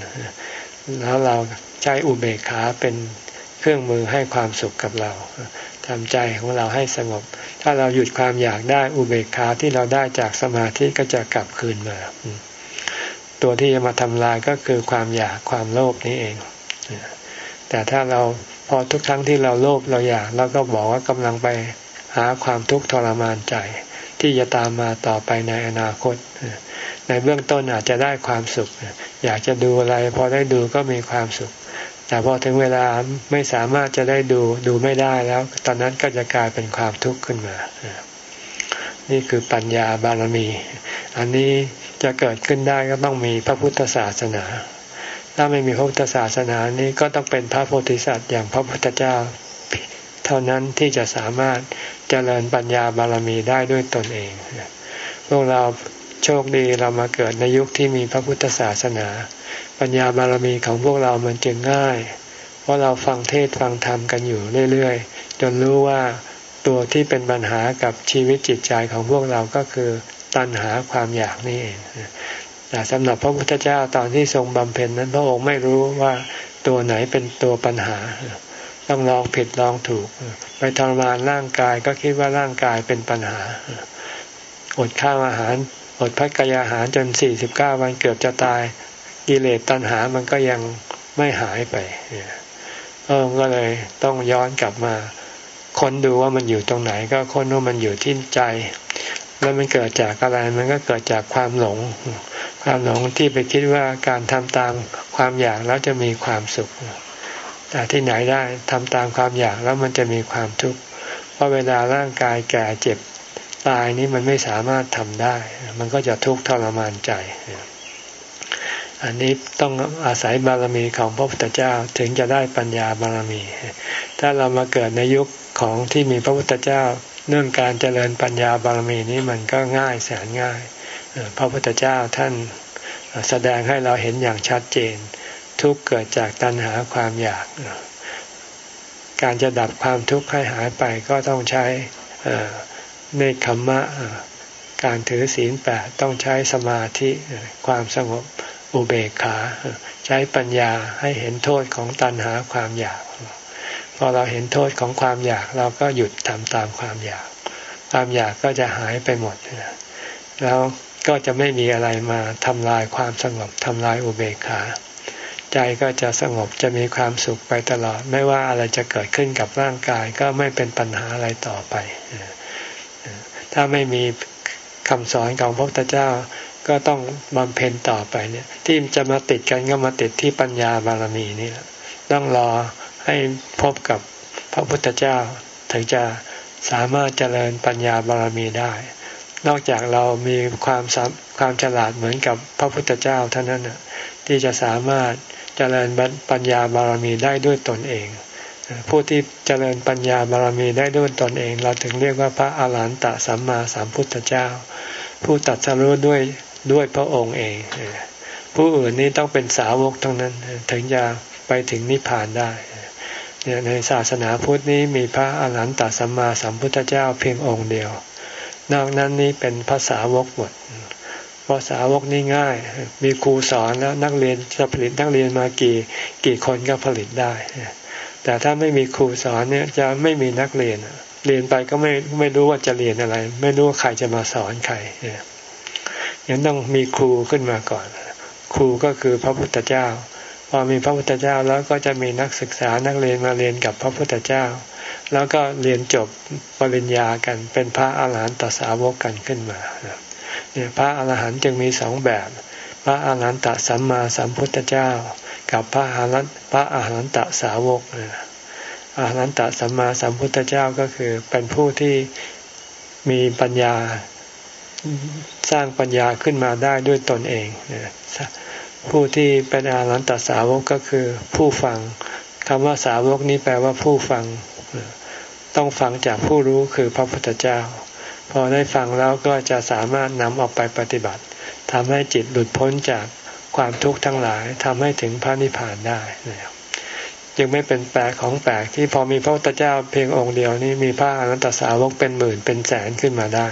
แล้วเราใช้อุเบกขาเป็นเครื่องมือให้ความสุขกับเราทำใจของเราให้สงบ ถ้าเราหยุดความอยากได้อุเบกขาที่เราได้จากสมาธิก็จะกลับคืนมา ตัวที่จะมาทำลายก็คือความอยากความโลภนี้เอง แต่ถ้าเราพอทุกครั้งที่เราโลภเราอยากเราก็บอกว่ากำลังไปหาความทุกข์ทรมานใจ ที่จะตามมาต่อไปในอนาคต ในเบื้องต้นอาจจะได้ความสุข อยากจะดูอะไรพอได้ดูก็มีความสุข แต่พอถึงเวลาไม่สามารถจะได้ดูดูไม่ได้แล้ว ตอนนั้นก็จะกลายเป็นความทุกข์ขึ้นมา นี่คือปัญญาบารมี อันนี้จะเกิดขึ้นได้ก็ต้องมีพระพุทธศาสนา ถ้าไม่มีพระพุทธศาสนานี้ก็ต้องเป็นพระโพธิสัตว์อย่างพระพุทธเจ้าเท่านั้นที่จะสามารถ เจริญปัญญาบารมีได้ด้วยตนเอง พวกเราโชคดีเรามาเกิดในยุคที่มีพระพุทธศาสนา ปัญญาบารมีของพวกเรามันจึงง่าย เพราะเราฟังเทศฟังธรรมกันอยู่เรื่อยๆ จนรู้ว่าตัวที่เป็นปัญหากับชีวิตจิตใจของพวกเราก็คือตัณหาความอยากนี่เองแต่สำหรับพระพุทธเจ้าตอนที่ทรงบำเพ็ญนั้นพระองค์ไม่รู้ว่าตัวไหนเป็นตัวปัญหา ต้องลองผิดลองถูก ไปทรมานร่างกายก็คิดว่าร่างกายเป็นปัญหา อดข้าวอาหาร อดพักกายอาหารจนสี่สิบเก้าวันเกือบจะตายกิเลสตัณหามันก็ยังไม่หายไปเออก็เลยต้องย้อนกลับมา ค้นดูว่ามันอยู่ตรงไหน ก็ค้นว่ามันอยู่ที่ใจ แล้วมันเกิดจากอะไรมันก็เกิดจากความหลง ความหลงที่ไปคิดว่าการทำตามความอยากแล้วจะมีความสุข แต่ที่ไหนได้ทำตามความอยากแล้วมันจะมีความทุกข์เพราะเวลาร่างกายแก่เจ็บตายนี้มันไม่สามารถทำได้ มันก็จะทุกข์ทรมานใจ อันนี้ต้องอาศัยบารมีของพระพุทธเจ้าถึงจะได้ปัญญาบารมี ถ้าเรามาเกิดในยุคของที่มีพระพุทธเจ้าเนื่องการเจริญปัญญาบารมีนี้มันก็ง่ายแสนง่าย พระพุทธเจ้าท่านแสดงให้เราเห็นอย่างชัดเจน ทุกเกิดจากตัณหาความอยาก การจะดับความทุกข์ให้หายไปก็ต้องใช้เนคขมมะการถือศีลแปดต้องใช้สมาธิความสงบอุเบกขา ใช้ปัญญาให้เห็นโทษของตัณหาความอยาก พอเราเห็นโทษของความอยากเราก็หยุดทำตามความอยาก ความอยากก็จะหายไปหมดแล้วก็จะไม่มีอะไรมาทำลายความสงบทำลายอุเบกขา ใจก็จะสงบจะมีความสุขไปตลอด ไม่ว่าอะไรจะเกิดขึ้นกับร่างกายก็ไม่เป็นปัญหาอะไรต่อไป ถ้าไม่มีคำสอนของพระพุทธเจ้าก็ต้องบำเพ็ญต่อไปเนี่ย ที่จะมาติดกันก็มาติดที่ปัญญาบารมีนี่แหละต้องรอให้พบกับพระพุทธเจ้า ถึงจะสามารถเจริญปัญญาบารมีได้ นอกจากเรามีความความฉลาดเหมือนกับพระพุทธเจ้าเท่านั้นที่จะสามารถ จริญปัญญาบารมีได้ด้วยตนเอง ผู้ที่เจริญปัญญาบารมีได้ด้วยตนเอง เราถึงเรียกว่าพระอาหารหันตสัมมาสัมพุทธเจ้า ผู้ตัดสรู้ด้วยด้วยพระองค์เอง ผู้อื่นนี้ต้องเป็นสาวกทั้งนั้นถึงจะไปถึงนิพพานได้ในศาสนาพุทธนี้มีพระอรหันตสัมมาสัมพุทธเจ้าเพียงองค์เดียว นอกนั้นนี้เป็นภาษาวกหมด เพราะสาวกนี่ง่าย มีครูสอนแล้วนักเรียนจะผลิตนักเรียนมากี่กี่คนก็ผลิตได้ แต่ถ้าไม่มีครูสอนเนี่ยจะไม่มีนักเรียน เรียนไปก็ไม่ไม่รู้ว่าจะเรียนอะไร ไม่รู้ว่าใครจะมาสอนใครยังต้องมีครูขึ้นมาก่อน ครูก็คือพระพุทธเจ้าพอมีพระพุทธเจ้าแล้วก็จะมีนักศึกษานักเรียนมาเรียนกับพระพุทธเจ้า แล้วก็เรียนจบปริญญากันเป็นพระอาหารหันตสาวกกันขึ้นมา เนี่ยพระอาหารหันต์จึงมีสองแบบ พระอาหารหันตสัมมาสัมพุทธเจ้า กับพระอาหารพระอาหารหันตสาวกอาหารหันตสัมมาสัมพุทธเจ้าก็คือเป็นผู้ที่มีปัญญาสร้างปัญญาขึ้นมาได้ด้วยตนเองผู้ที่เป็นอารันตสาวกก็คือผู้ฟังคำว่าสาวกนี้แปลว่าผู้ฟัง ต้องฟังจากผู้รู้คือพระพุทธเจ้า พอได้ฟังแล้วก็จะสามารถนำออกไปปฏิบัติทำให้จิตหลุดพ้นจากความทุกข์ทั้งหลายทำให้ถึงพระนิพพานได้นะครับจึงไม่เป็นแปลกของแปลกที่พอมีพระพุทธเจ้าเพียงองค์เดียวนี้มีพระอนันตสาวกเป็นหมื่นเป็นแสนขึ้นมาได้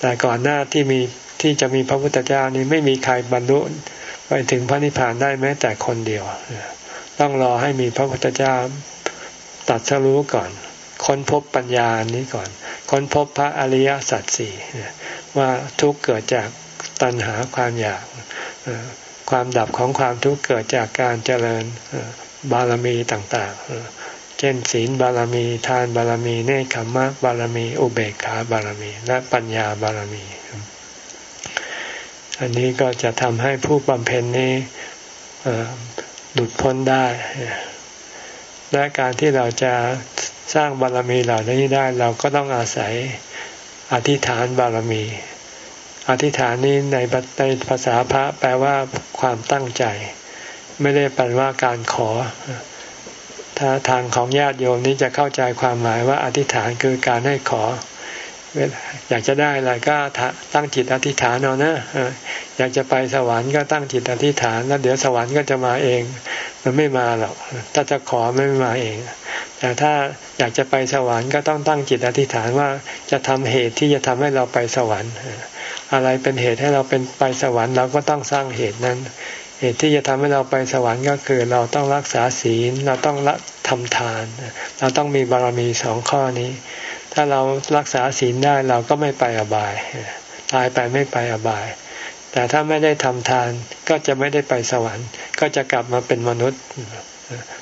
แต่ก่อนหน้าที่มีที่จะมีพระพุทธเจ้านี้ไม่มีใครบรรลุไปถึงพระนิพพานได้แม้แต่คนเดียว ต้องรอให้มีพระพุทธเจ้าตัดสรู้ก่อน ค้นพบปัญญานี้ก่อน ค้นพบพระอริยสัจสี่ว่าทุกเกิดจากตัณหาความอยาก ความดับของความทุกข์เกิดจากการเจริญบารมีต่างๆ เช่นศีลบารมี ทานบารมี เนคขมะบารมี อุเบกขาบารมี และปัญญาบารมี อันนี้ก็จะทำให้ผู้บำเพ็ญนี้หลุดพ้นได้ และการที่เราจะ สร้างบารมีเหล่านี้ได้เราก็ต้องอาศัยอธิษฐานบารมี อธิษฐานนี้ในในภาษาพระแปลว่าความตั้งใจ ไม่ได้แปลว่าการขอ ถ้าทางของญาติโยมนี้จะเข้าใจความหมายว่าอธิษฐานคือการให้ขอ อยากจะได้อะไรก็ตั้งจิตอธิษฐานเอานะอยากจะไปสวรรค์ก็ตั้งจิตอธิษฐานแล้วเดี๋ยวสวรรค์ก็จะมาเอง มันไม่มาหรอก ถ้าจะขอไม่มาเอง แต่ถ้าอยากจะไปสวรรค์ก็ต้องตั้งจิตอธิษฐานว่าจะทำเหตุที่จะทำให้เราไปสวรรค์ อะไรเป็นเหตุให้เราเป็นไปสวรรค์เราก็ต้องสร้างเหตุนั้น เหตุที่จะทำให้เราไปสวรรค์ก็คือ เราต้องรักษาศีล เราต้องละทำทาน เราต้องมีบารมีสองข้อนี้ ถ้าเรารักษาศีลได้เราก็ไม่ไปอบาย ตายไปไม่ไปอบาย แต่ถ้าไม่ได้ทำทานก็จะไม่ได้ไปสวรรค์ ก็จะกลับมาเป็นมนุษย์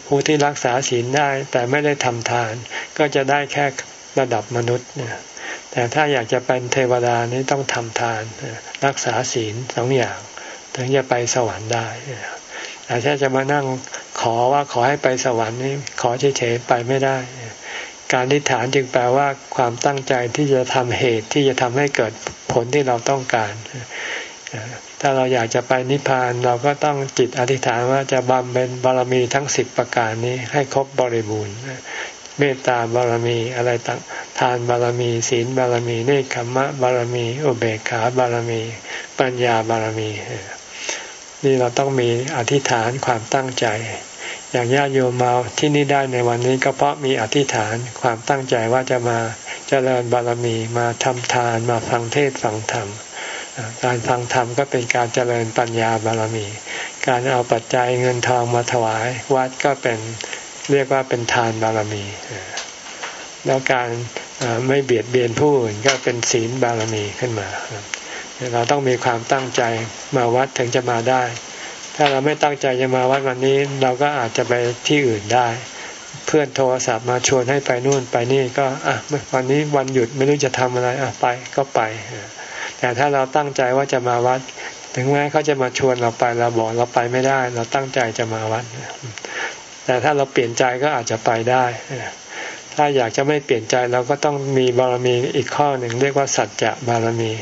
ผู้ที่รักษาศีลได้แต่ไม่ได้ทำทาน ก็จะได้แค่ระดับมนุษย์แต่ถ้าอยากจะเป็นเทวดานี้ต้องทำทาน รักษาศีลสองอย่าง ถึงจะไปสวรรค์ได้แต่ถ้าจะมานั่งขอว่าขอให้ไปสวรรค์นี้ขอเฉยๆไปไม่ได้ การอธิฐานจึงแปลว่าความตั้งใจที่จะทำเหตุที่จะทำให้เกิดผลที่เราต้องการ ถ้าเราอยากจะไปนิพพานเราก็ต้องจิตอธิษฐานว่าจะบำเพ็ญบารมีทั้งสิบประการนี้ให้ครบบริบูรณ์เมตตาบารมีอะไรต่างทานบารมี ศีลบารมีเนคขมะบารมี อุเบกขาบารมี ปัญญาบารมี นี่เราต้องมีอธิษฐานความตั้งใจ อย่างญาติโยมมาที่นี่ได้ในวันนี้ก็เพราะมีอธิษฐานความตั้งใจว่าจะมาเจริญบารมีมาทำทานมาฟังเทศฟังธรรม การฟังธรรมก็เป็นการเจริญปัญญาบารมี การเอาปัจจัยเงินทองมาถวายวัดก็เป็นเรียกว่าเป็นทานบารมี แล้วการไม่เบียดเบียนผู้อื่นก็เป็นศีลบารมีขึ้นมา เราต้องมีความตั้งใจมาวัดถึงจะมาได้ ถ้าเราไม่ตั้งใจจะมาวัดวันนี้ เราก็อาจจะไปที่อื่นได้ เพื่อนโทรศัพท์มาชวนให้ไปนู่นไปนี่ก็อะวันนี้วันหยุดไม่รู้จะทำอะไรอะไปก็ไป แต่ถ้าเราตั้งใจว่าจะมาวัด ถึงแม้เขาจะมาชวนเราไปเราบอกเราไปไม่ได้ เราตั้งใจจะมาวัด แต่ถ้าเราเปลี่ยนใจก็อาจจะไปได้ ถ้าอยากจะไม่เปลี่ยนใจเราก็ต้องมีบารมีอีกข้อหนึ่งเรียกว่าสัจจะบารมี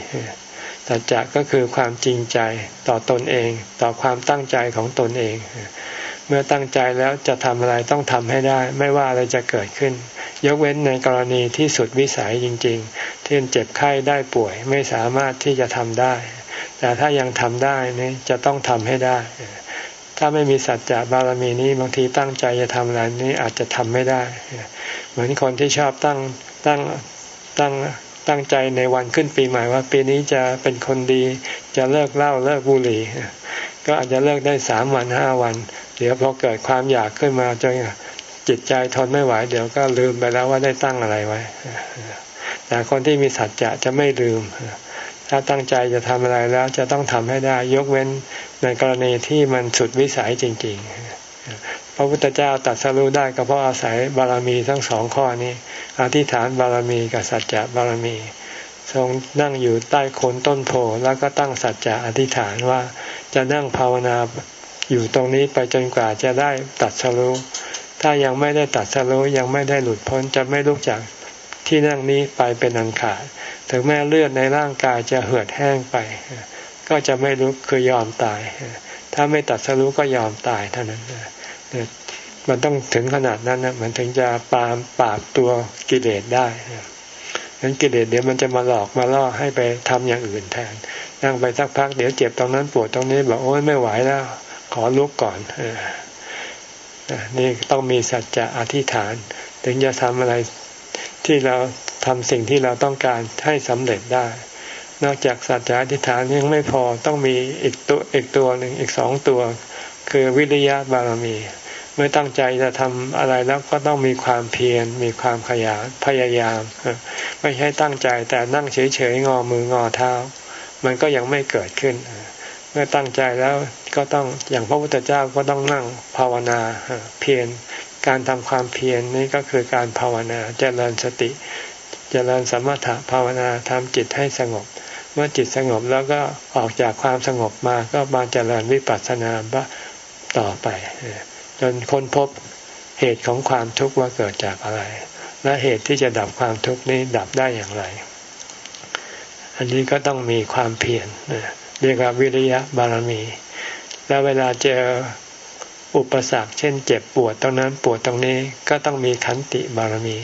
สัจจะก็คือความจริงใจต่อตนเอง ต่อความตั้งใจของตนเอง เมื่อตั้งใจแล้วจะทำอะไรต้องทำให้ได้ ไม่ว่าอะไรจะเกิดขึ้น ยกเว้นในกรณีที่สุดวิสัยจริงๆที่เจ็บไข้ได้ป่วยไม่สามารถที่จะทำได้ แต่ถ้ายังทำได้นี่จะต้องทำให้ได้ ถ้าไม่มีสัจจะบารมีนี้บางทีตั้งใจจะทำอะไรนี้อาจจะทำไม่ได้ เหมือนคนที่ชอบตั้งตั้งตั้งตั้งใจในวันขึ้นปีใหม่ว่าปีนี้จะเป็นคนดีจะเลิกเหล้าเลิกบุหรี่ ก็อาจจะเลิกได้สามวันห้าวัน เดี๋ยวพอเกิดความอยากขึ้นมาจนจิตใจทนไม่ไหว เดี๋ยวก็ลืมไปแล้วว่าได้ตั้งอะไรไว้ แต่คนที่มีสัจจะจะไม่ลืม ถ้าตั้งใจจะทำอะไรแล้วจะต้องทำให้ได้ ยกเว้นในกรณีที่มันสุดวิสัยจริง ๆ พระพุทธเจ้าตัดสรู้ได้ก็เพราะอาศัยบารมีทั้งสองข้อนี้อธิษฐานบารมีกับสัจจะบารมี ทรงนั่งอยู่ใต้โคนต้นโพแล้วก็ตั้งสัจจะอธิษฐานว่าจะนั่งภาวนา อยู่ตรงนี้ไปจนกว่าจะได้ตัดสรู้ถ้ายังไม่ได้ตัดสรู้ยังไม่ได้หลุดพ้นจะไม่ลุกจากที่นั่งนี้ไปเป็นอันขาด ถึงแม้เลือดในร่างกายจะเหือดแห้งไป ก็จะไม่ลุกคือยอมตาย ถ้าไม่ตัดสรู้ก็ยอมตายเท่านั้นมันต้องถึงขนาดนั้นนะมันถึงจะปามปราบตัวกิเลสได้นั้นกิเลสเดี๋ยวมันจะมาหลอกมาล่อให้ไปทำอย่างอื่นแทน นั่งไปสักพักเดี๋ยวเจ็บตรงนั้นปวดตรงนี้บอกโอ้ยไม่ไหวแล้ว ขอลุกก่อนนี่ต้องมีสัจจะอธิษฐาน ถึงจะทำอะไรที่เราทำสิ่งที่เราต้องการให้สำเร็จได้ นอกจากสัจจะอธิษฐานยังไม่พอต้องมีอีกตัวอีกตัวหนึ่งอีกสองตัว คือวิริยะบารมี เมื่อตั้งใจจะทำอะไรแล้วก็ต้องมีความเพียรมีความขยันพยายาม ไม่ใช่ตั้งใจแต่นั่งเฉยๆงอมืองอเท้า มันก็ยังไม่เกิดขึ้น เมื่อตั้งใจแล้ว ก็ต้องอย่างพระพุทธเจ้าก็ต้องนั่งภาวนาเพียรการทำความเพียรนี่ก็คือการภาวนาเจริญสติ เจริญสมถะภาวนาทำจิตให้สงบ เมื่อจิตสงบแล้วก็ออกจากความสงบมาก็มาเจริญวิปัสสนาต่อไป จนค้นพบเหตุของความทุกข์ว่าเกิดจากอะไร และเหตุที่จะดับความทุกข์นี้ดับได้อย่างไร อันนี้ก็ต้องมีความเพียรเรียกว่าวิริยะบารมี แล้วเวลาเจออุปสรรคเช่น เจ็บปวดตรงนั้นปวดตรงนี้ก็ต้องมีขันติบารมี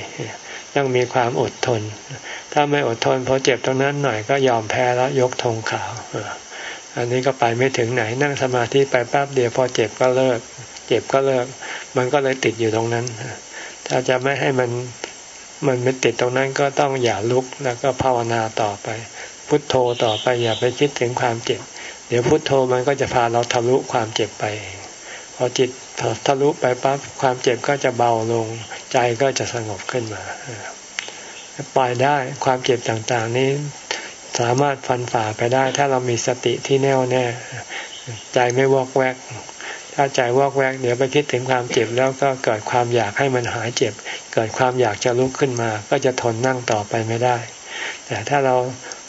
ต้องมีความอดทน ถ้าไม่อดทนพอเจ็บตรงนั้นหน่อยก็ยอมแพ้แล้วยกธงขาวอันนี้ก็ไปไม่ถึงไหนนั่งสมาธิไปแป๊บเดียวพอเจ็บก็เลิก เจ็บก็เลิก มันก็เลยติดอยู่ตรงนั้น ถ้าจะไม่ให้มันมันไม่ติดตรงนั้นก็ต้องอย่าลุกแล้วก็ภาวนาต่อไป พุทโธต่อไปอย่าไปคิดถึงความเจ็บ เดี๋ยวพุทโธมันก็จะพาเราทะลุความเจ็บไป พอจิตทะลุไปปั๊บความเจ็บก็จะเบาลง ใจก็จะสงบขึ้นมาปล่อยได้ความเจ็บต่างๆนี้สามารถฟันฝ่าไปได้ ถ้าเรามีสติที่แน่วแน่ ใจไม่วอกแวก ถ้าใจวอกแวก เดี๋ยวไปคิดถึงความเจ็บแล้วก็เกิดความอยากให้มันหายเจ็บ เกิดความอยากจะลุกขึ้นมา ก็จะทนนั่งต่อไปไม่ได้ แต่ถ้าเรา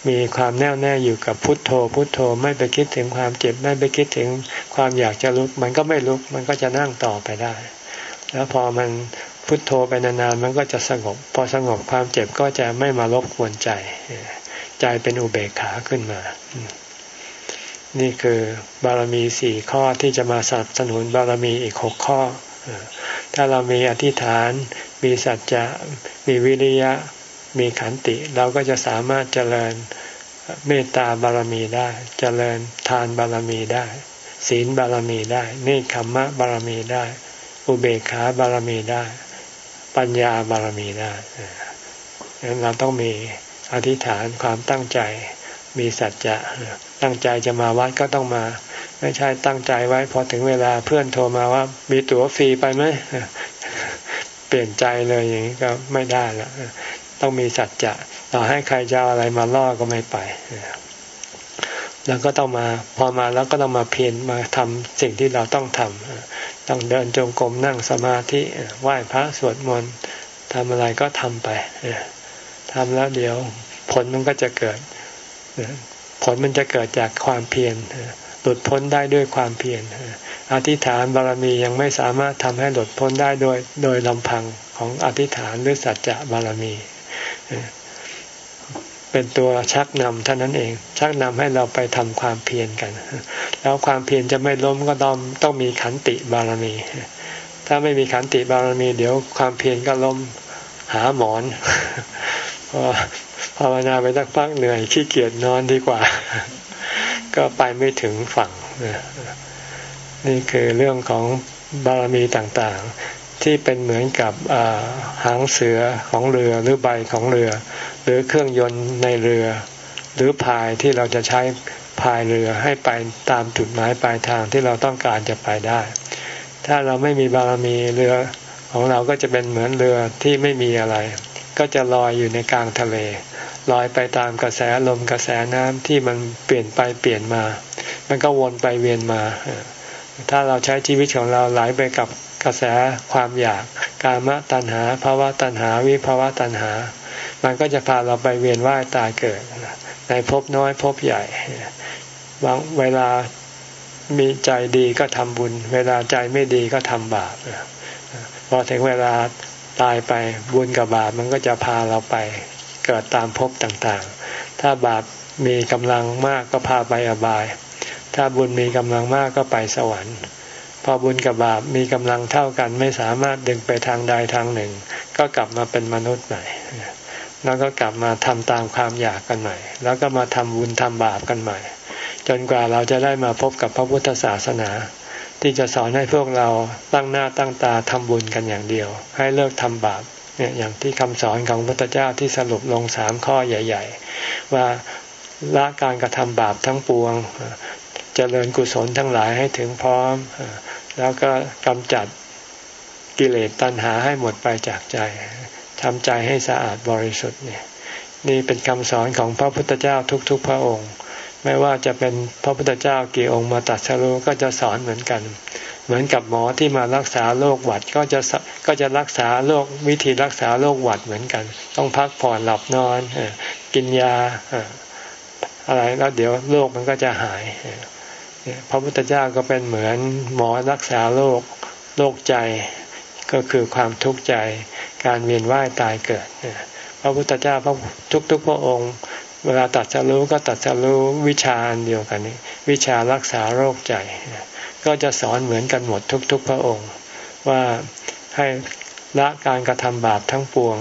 มีความแน่วแน่อยู่กับพุทโธ พุทโธไม่ไปคิดถึงความเจ็บไม่ไปคิดถึงความอยากจะลุก มันก็ไม่ลุกมันก็จะนั่งต่อไปได้ แล้วพอมันพุทโธไปนานๆมันก็จะสงบ พอสงบความเจ็บก็จะไม่มารบกวนใจ ใจเป็นอุเบกขาขึ้นมา นี่คือบารมีสี่ข้อที่จะมาสนับสนุนบารมีอีกหกข้อ ถ้าเรามีอธิษฐาน มีสัจจะ มีวิริยะ มีขันติ เราก็จะสามารถเจริญเมตตาบารมีได้ เจริญทานบารมีได้ ศีลบารมีได้เนคขมมะบารมีได้ อุเบกขาบารมีได้ ปัญญาบารมีได้ดังนั้นเราต้องมีอธิษฐานความตั้งใจ มีสัจจะตั้งใจจะมาวัดก็ต้องมา ไม่ใช่ตั้งใจไว้พอถึงเวลาเพื่อนโทรมาว่า มีตั๋วฟรีไปไหมเปลี่ยนใจเลยอย่างนี้ก็ไม่ได้ละ ต้องมีสัจจะต่อให้ใครจะอะไรมาล่อก็ไม่ไป แล้วก็ต้องมาพอมาแล้วก็ต้องมาเพียรมาทำสิ่งที่เราต้องทำต้องเดินจงกรมนั่งสมาธิไหว้พระสวดมนต์ทำอะไรก็ทำไปทำแล้วเดี๋ยวผลมันก็จะเกิดผลมันจะเกิดจากความเพียรหลุดพ้นได้ด้วยความเพียรอธิษฐานบารมียังไม่สามารถทำให้หลุดพ้นได้โดยโดยลำพังของอธิษฐานหรือสัจจะบารมี เป็นตัวชักนำเท่านั้นเอง ชักนำให้เราไปทำความเพียรกัน แล้วความเพียรจะไม่ล้มก็ต้องต้องมีขันติบารมี ถ้าไม่มีขันติบารมี เดี๋ยวความเพียรก็ล้มหาหมอนพอภาวนาไปสักพักเหนื่อยขี้เกียจนอนดีกว่า ก็ไปไม่ถึงฝั่ง นี่คือเรื่องของบารมีต่างๆ ที่เป็นเหมือนกับหางเสือของเรือหรือใบของเรือ หรือเครื่องยนต์ในเรือ หรือพายที่เราจะใช้พายเรือให้ไปตามจุดหมายปลายทางที่เราต้องการจะไปได้ ถ้าเราไม่มีบารมีเรือของเราก็จะเป็นเหมือนเรือที่ไม่มีอะไร ก็จะลอยอยู่ในกลางทะเลลอยไปตามกระแสลมกระแสน้ำที่มันเปลี่ยนไปเปลี่ยนมา มันก็วนไปเวียนมา ถ้าเราใช้ชีวิตของเราไหลไปกับ กระแสความอยากกามตัณหาภาวะตัณหาวิภาวะตัณหา มันก็จะพาเราไปเวียนว่ายตายเกิด ในภพน้อยภพใหญ่บางเวลามีใจดีก็ทำบุญ เวลาใจไม่ดีก็ทำบาปพอถึงเวลาตายไปบุญกับบาปมันก็จะพาเราไปเกิดตามภพต่างๆ ถ้าบาปมีกำลังมากก็พาไปอบาย ถ้าบุญมีกำลังมากก็ไปสวรรค์ พอบุญกับบาปมีกำลังเท่ากัน ไม่สามารถดึงไปทางใดทางหนึ่ง ก็กลับมาเป็นมนุษย์ใหม่แล้วก็กลับมาทำตามความอยากกันใหม่ แล้วก็มาทำบุญทำบาปกันใหม่ จนกว่าเราจะได้มาพบกับพระพุทธศาสนา ที่จะสอนให้พวกเราตั้งหน้าตั้งตาทำบุญกันอย่างเดียว ให้เลิกทำบาปเนี่ยอย่างที่คำสอนของพระพุทธเจ้าที่สรุปลงสามข้อใหญ่ ๆ ว่าละการกระทำบาปทั้งปวง เจริญกุศลทั้งหลายให้ถึงพร้อม แล้วก็กำจัดกิเลสตัณหาให้หมดไปจากใจทำใจให้สะอาดบริสุทธิ์เนี่ยนี่เป็นคำสอนของพระพุทธเจ้าทุก ๆ พระองค์ ไม่ว่าจะเป็นพระพุทธเจ้ากี่องค์มาตัดสรู้ก็จะสอนเหมือนกัน เหมือนกับหมอที่มารักษาโรคหวัดก็จะก็จะรักษาโรควิธีรักษาโรคหวัดเหมือนกัน ต้องพักผ่อนหลับนอนกินยาอะไรแล้วเดี๋ยวโรคมันก็จะหาย พระพุทธเจ้าก็เป็นเหมือนหมอรักษาโรคโรคใจ ก็คือความทุกข์ใจ การเวียนว่ายตายเกิด พระพุทธเจ้าพระทุกๆพระองค์ เวลาตัดจะรู้ก็ตัดจะรู้วิชาเดียวกันนี้ วิชารักษาโรคใจ ก็จะสอนเหมือนกันหมดทุก ๆ พระองค์ ว่าให้ละการกระทำบาปทั้งปวง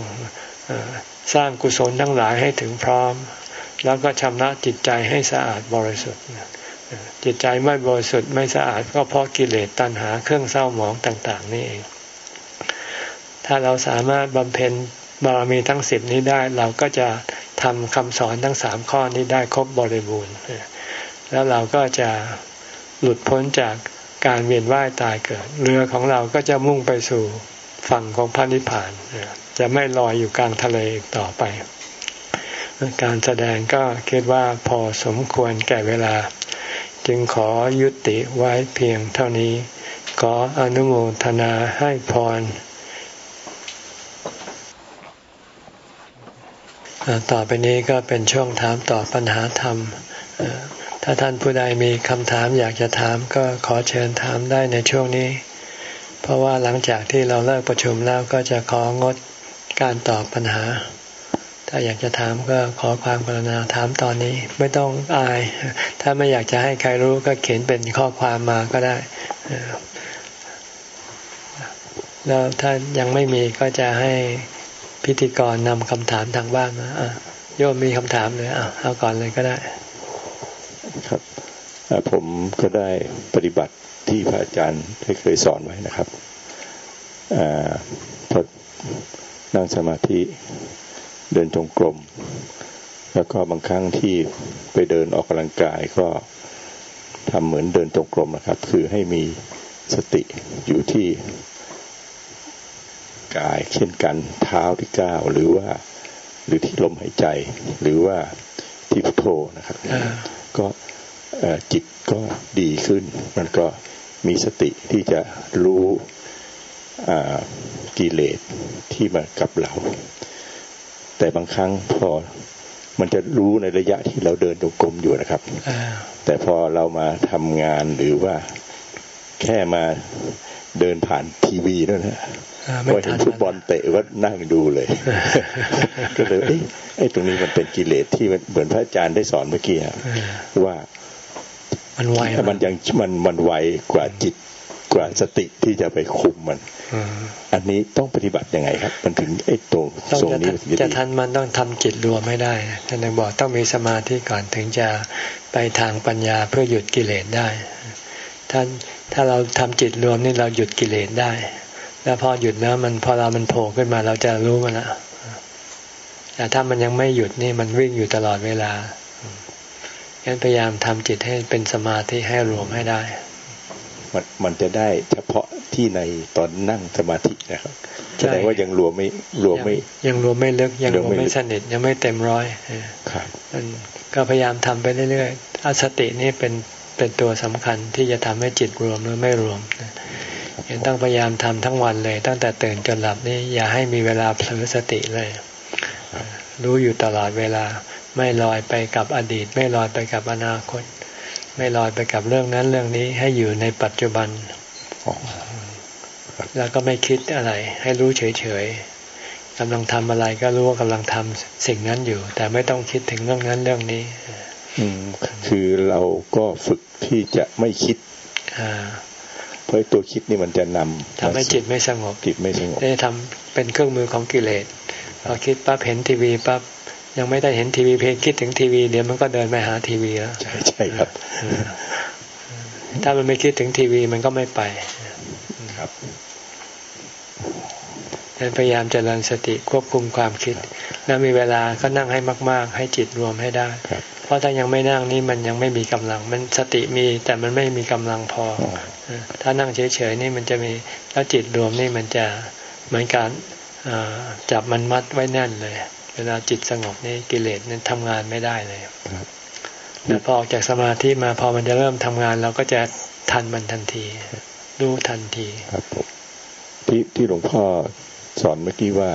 สร้างกุศลทั้งหลายให้ถึงพร้อม แล้วก็ชำระจิตใจให้สะอาดบริสุทธิ์ จิตใจไม่บริสุทธิ์ไม่สะอาดก็เพราะกิเลสตัณหาเครื่องเศร้าหมองต่างๆ นี่เอง ถ้าเราสามารถบำเพ็ญบารมีทั้งสิบนี้ได้ เราก็จะทำคำสอนทั้งสามข้อนี้ได้ครบบริบูรณ์ แล้วเราก็จะหลุดพ้นจากการเวียนว่ายตายเกิด เรือของเราก็จะมุ่งไปสู่ฝั่งของพระนิพพาน จะไม่ลอยอยู่กลางทะเลอีกต่อไป การแสดงก็คิดว่าพอสมควรแก่เวลา จึงขอยุติไว้เพียงเท่านี้ ขออนุโมทนาให้พรต่อไปนี้ก็เป็นช่วงถามตอบปัญหาธรรม ถ้าท่านผู้ใดมีคำถามอยากจะถามก็ขอเชิญถามได้ในช่วงนี้ เพราะว่าหลังจากที่เราเลิกประชุมแล้วก็จะของดการตอบปัญหา ถ้าอยากจะถามก็ขอความกรุณาถามตอนนี้ ไม่ต้องอาย ถ้าไม่อยากจะให้ใครรู้ก็เขียนเป็นข้อความมาก็ได้ แล้วถ้ายังไม่มีก็จะให้พิธีกรนำคำถามทางบ้านมาโยมมีคำถามเลยอะเอาก่อนเลยก็ได้ ครับผมก็ได้ปฏิบัติที่พระอาจารย์ได้เคยสอนไว้นะครับพอนั่งสมาธิ เดินจงกรม แล้วก็บางครั้งที่ไปเดินออกกำลังกายก็ทำเหมือนเดินจงกรมนะครับ คือให้มีสติอยู่ที่กายเช่นกันเท้าที่ก้าวหรือว่า หรือที่ลมหายใจ หรือว่าที่พุทโธนะครับ ก็จิตก็ดีขึ้น มันก็มีสติที่จะรู้กิเลสที่มากับเรา แต่บางครั้งพอมันจะรู้ในระยะที่เราเดินตรงกลมอยู่นะครับแต่พอเรามาทำงานหรือว่าแค่มาเดินผ่านทีวีนั่นนะพอเห็นฟุตบอลเตะก็นั่งดูเลย ก็เลยไอ้ตรงนี้มันเป็นกิเลสที่เหมือนพระอาจารย์ได้สอนเมื่อกี้ว่า มันไวมันยังมันมันไวกว่าจิต กว่าสติที่จะไปคุมมันอันนี้ต้องปฏิบัติยังไงครับ มันถึงไอ้ตรงตรงนี้จะทันมันต้องทำจิตรวมไม่ได้ท่านบอกต้องมีสมาธิก่อนถึงจะไปทางปัญญาเพื่อหยุดกิเลสได้ท่านถ้าเราทำจิตรวมนี่เราหยุดกิเลสได้ แล้วพอหยุดแล้วมันพอเรามันโผล่ขึ้นมาเราจะรู้มันละแต่ถ้ามันยังไม่หยุดนี่มันวิ่งอยู่ตลอดเวลางั้นพยายามทำจิตให้เป็นสมาธิให้รวมให้ได้ มันมันจะได้เฉพาะที่ในตอนนั่งสมาธินะครับแสดงว่ายังรวมไม่รวมไม่ ยังรวมไม่ลึกยังรวมไม่สนิทยังไม่เต็มร้อยครับก็พยายามทำไปเรื่อยๆอาสตินี่เป็นเป็นตัวสำคัญที่จะทำให้จิตรวมหรือไม่รวมยังต้องพยายามทำทั้งวันเลย ตั้งแต่ตื่นจนหลับนี่อย่าให้มีเวลาเผลอสติเลย รู้อยู่ตลอดเวลาไม่ลอยไปกับอดีต ไม่ลอยไปกับอนาคต ไม่ลอยไปกับเรื่องนั้นเรื่องนี้ให้อยู่ในปัจจุบัน แล้วก็ไม่คิดอะไร ให้รู้เฉยๆกำลังทำอะไรก็รู้ว่ากำลังทำสิ่งนั้นอยู่ แต่ไม่ต้องคิดถึงเรื่องนั้นเรื่องนี้คือเราก็ฝึกที่จะไม่คิดเพราะตัวคิดนี่มันจะนำทำให้จิตไม่สงบจิตไม่สงบได้ทำเป็นเครื่องมือของกิเลสพอคิดปั๊บเห็นทีวีปั๊บ ยังไม่ได้เห็นทีวีเพลงคิดถึงทีวีเดี๋ยวมันก็เดินไปหาทีวีแล้วใช่ใช่ครับ ถ้ามันไม่คิดถึงทีวีมันก็ไม่ไปครับพยายามเจริญสติควบคุมความคิด แล้วมีเวลาก็นั่งให้มาก ๆ ให้จิตรวมให้ได้ราะถ้ายังไม่นั่งนี่มันยังไม่มีกำลัง มันสติมีแต่มันไม่มีกำลังพอ ถ้านั่งเฉย ๆ นี่มันจะมีแล้วจิตรวมนี่มันจะเหมือนการจับมันมัดไว้แน่นเลยเวลาจิตสงบนี่กิเลสนั้นทำงานไม่ได้เลยแล้วพอออกจากสมาธิมาพอมันจะเริ่มทำงาน เราก็จะทันมันทันที รู้ทันทีครับผมที่ที่หลวงพ่อสอนเมื่อกี้ว่า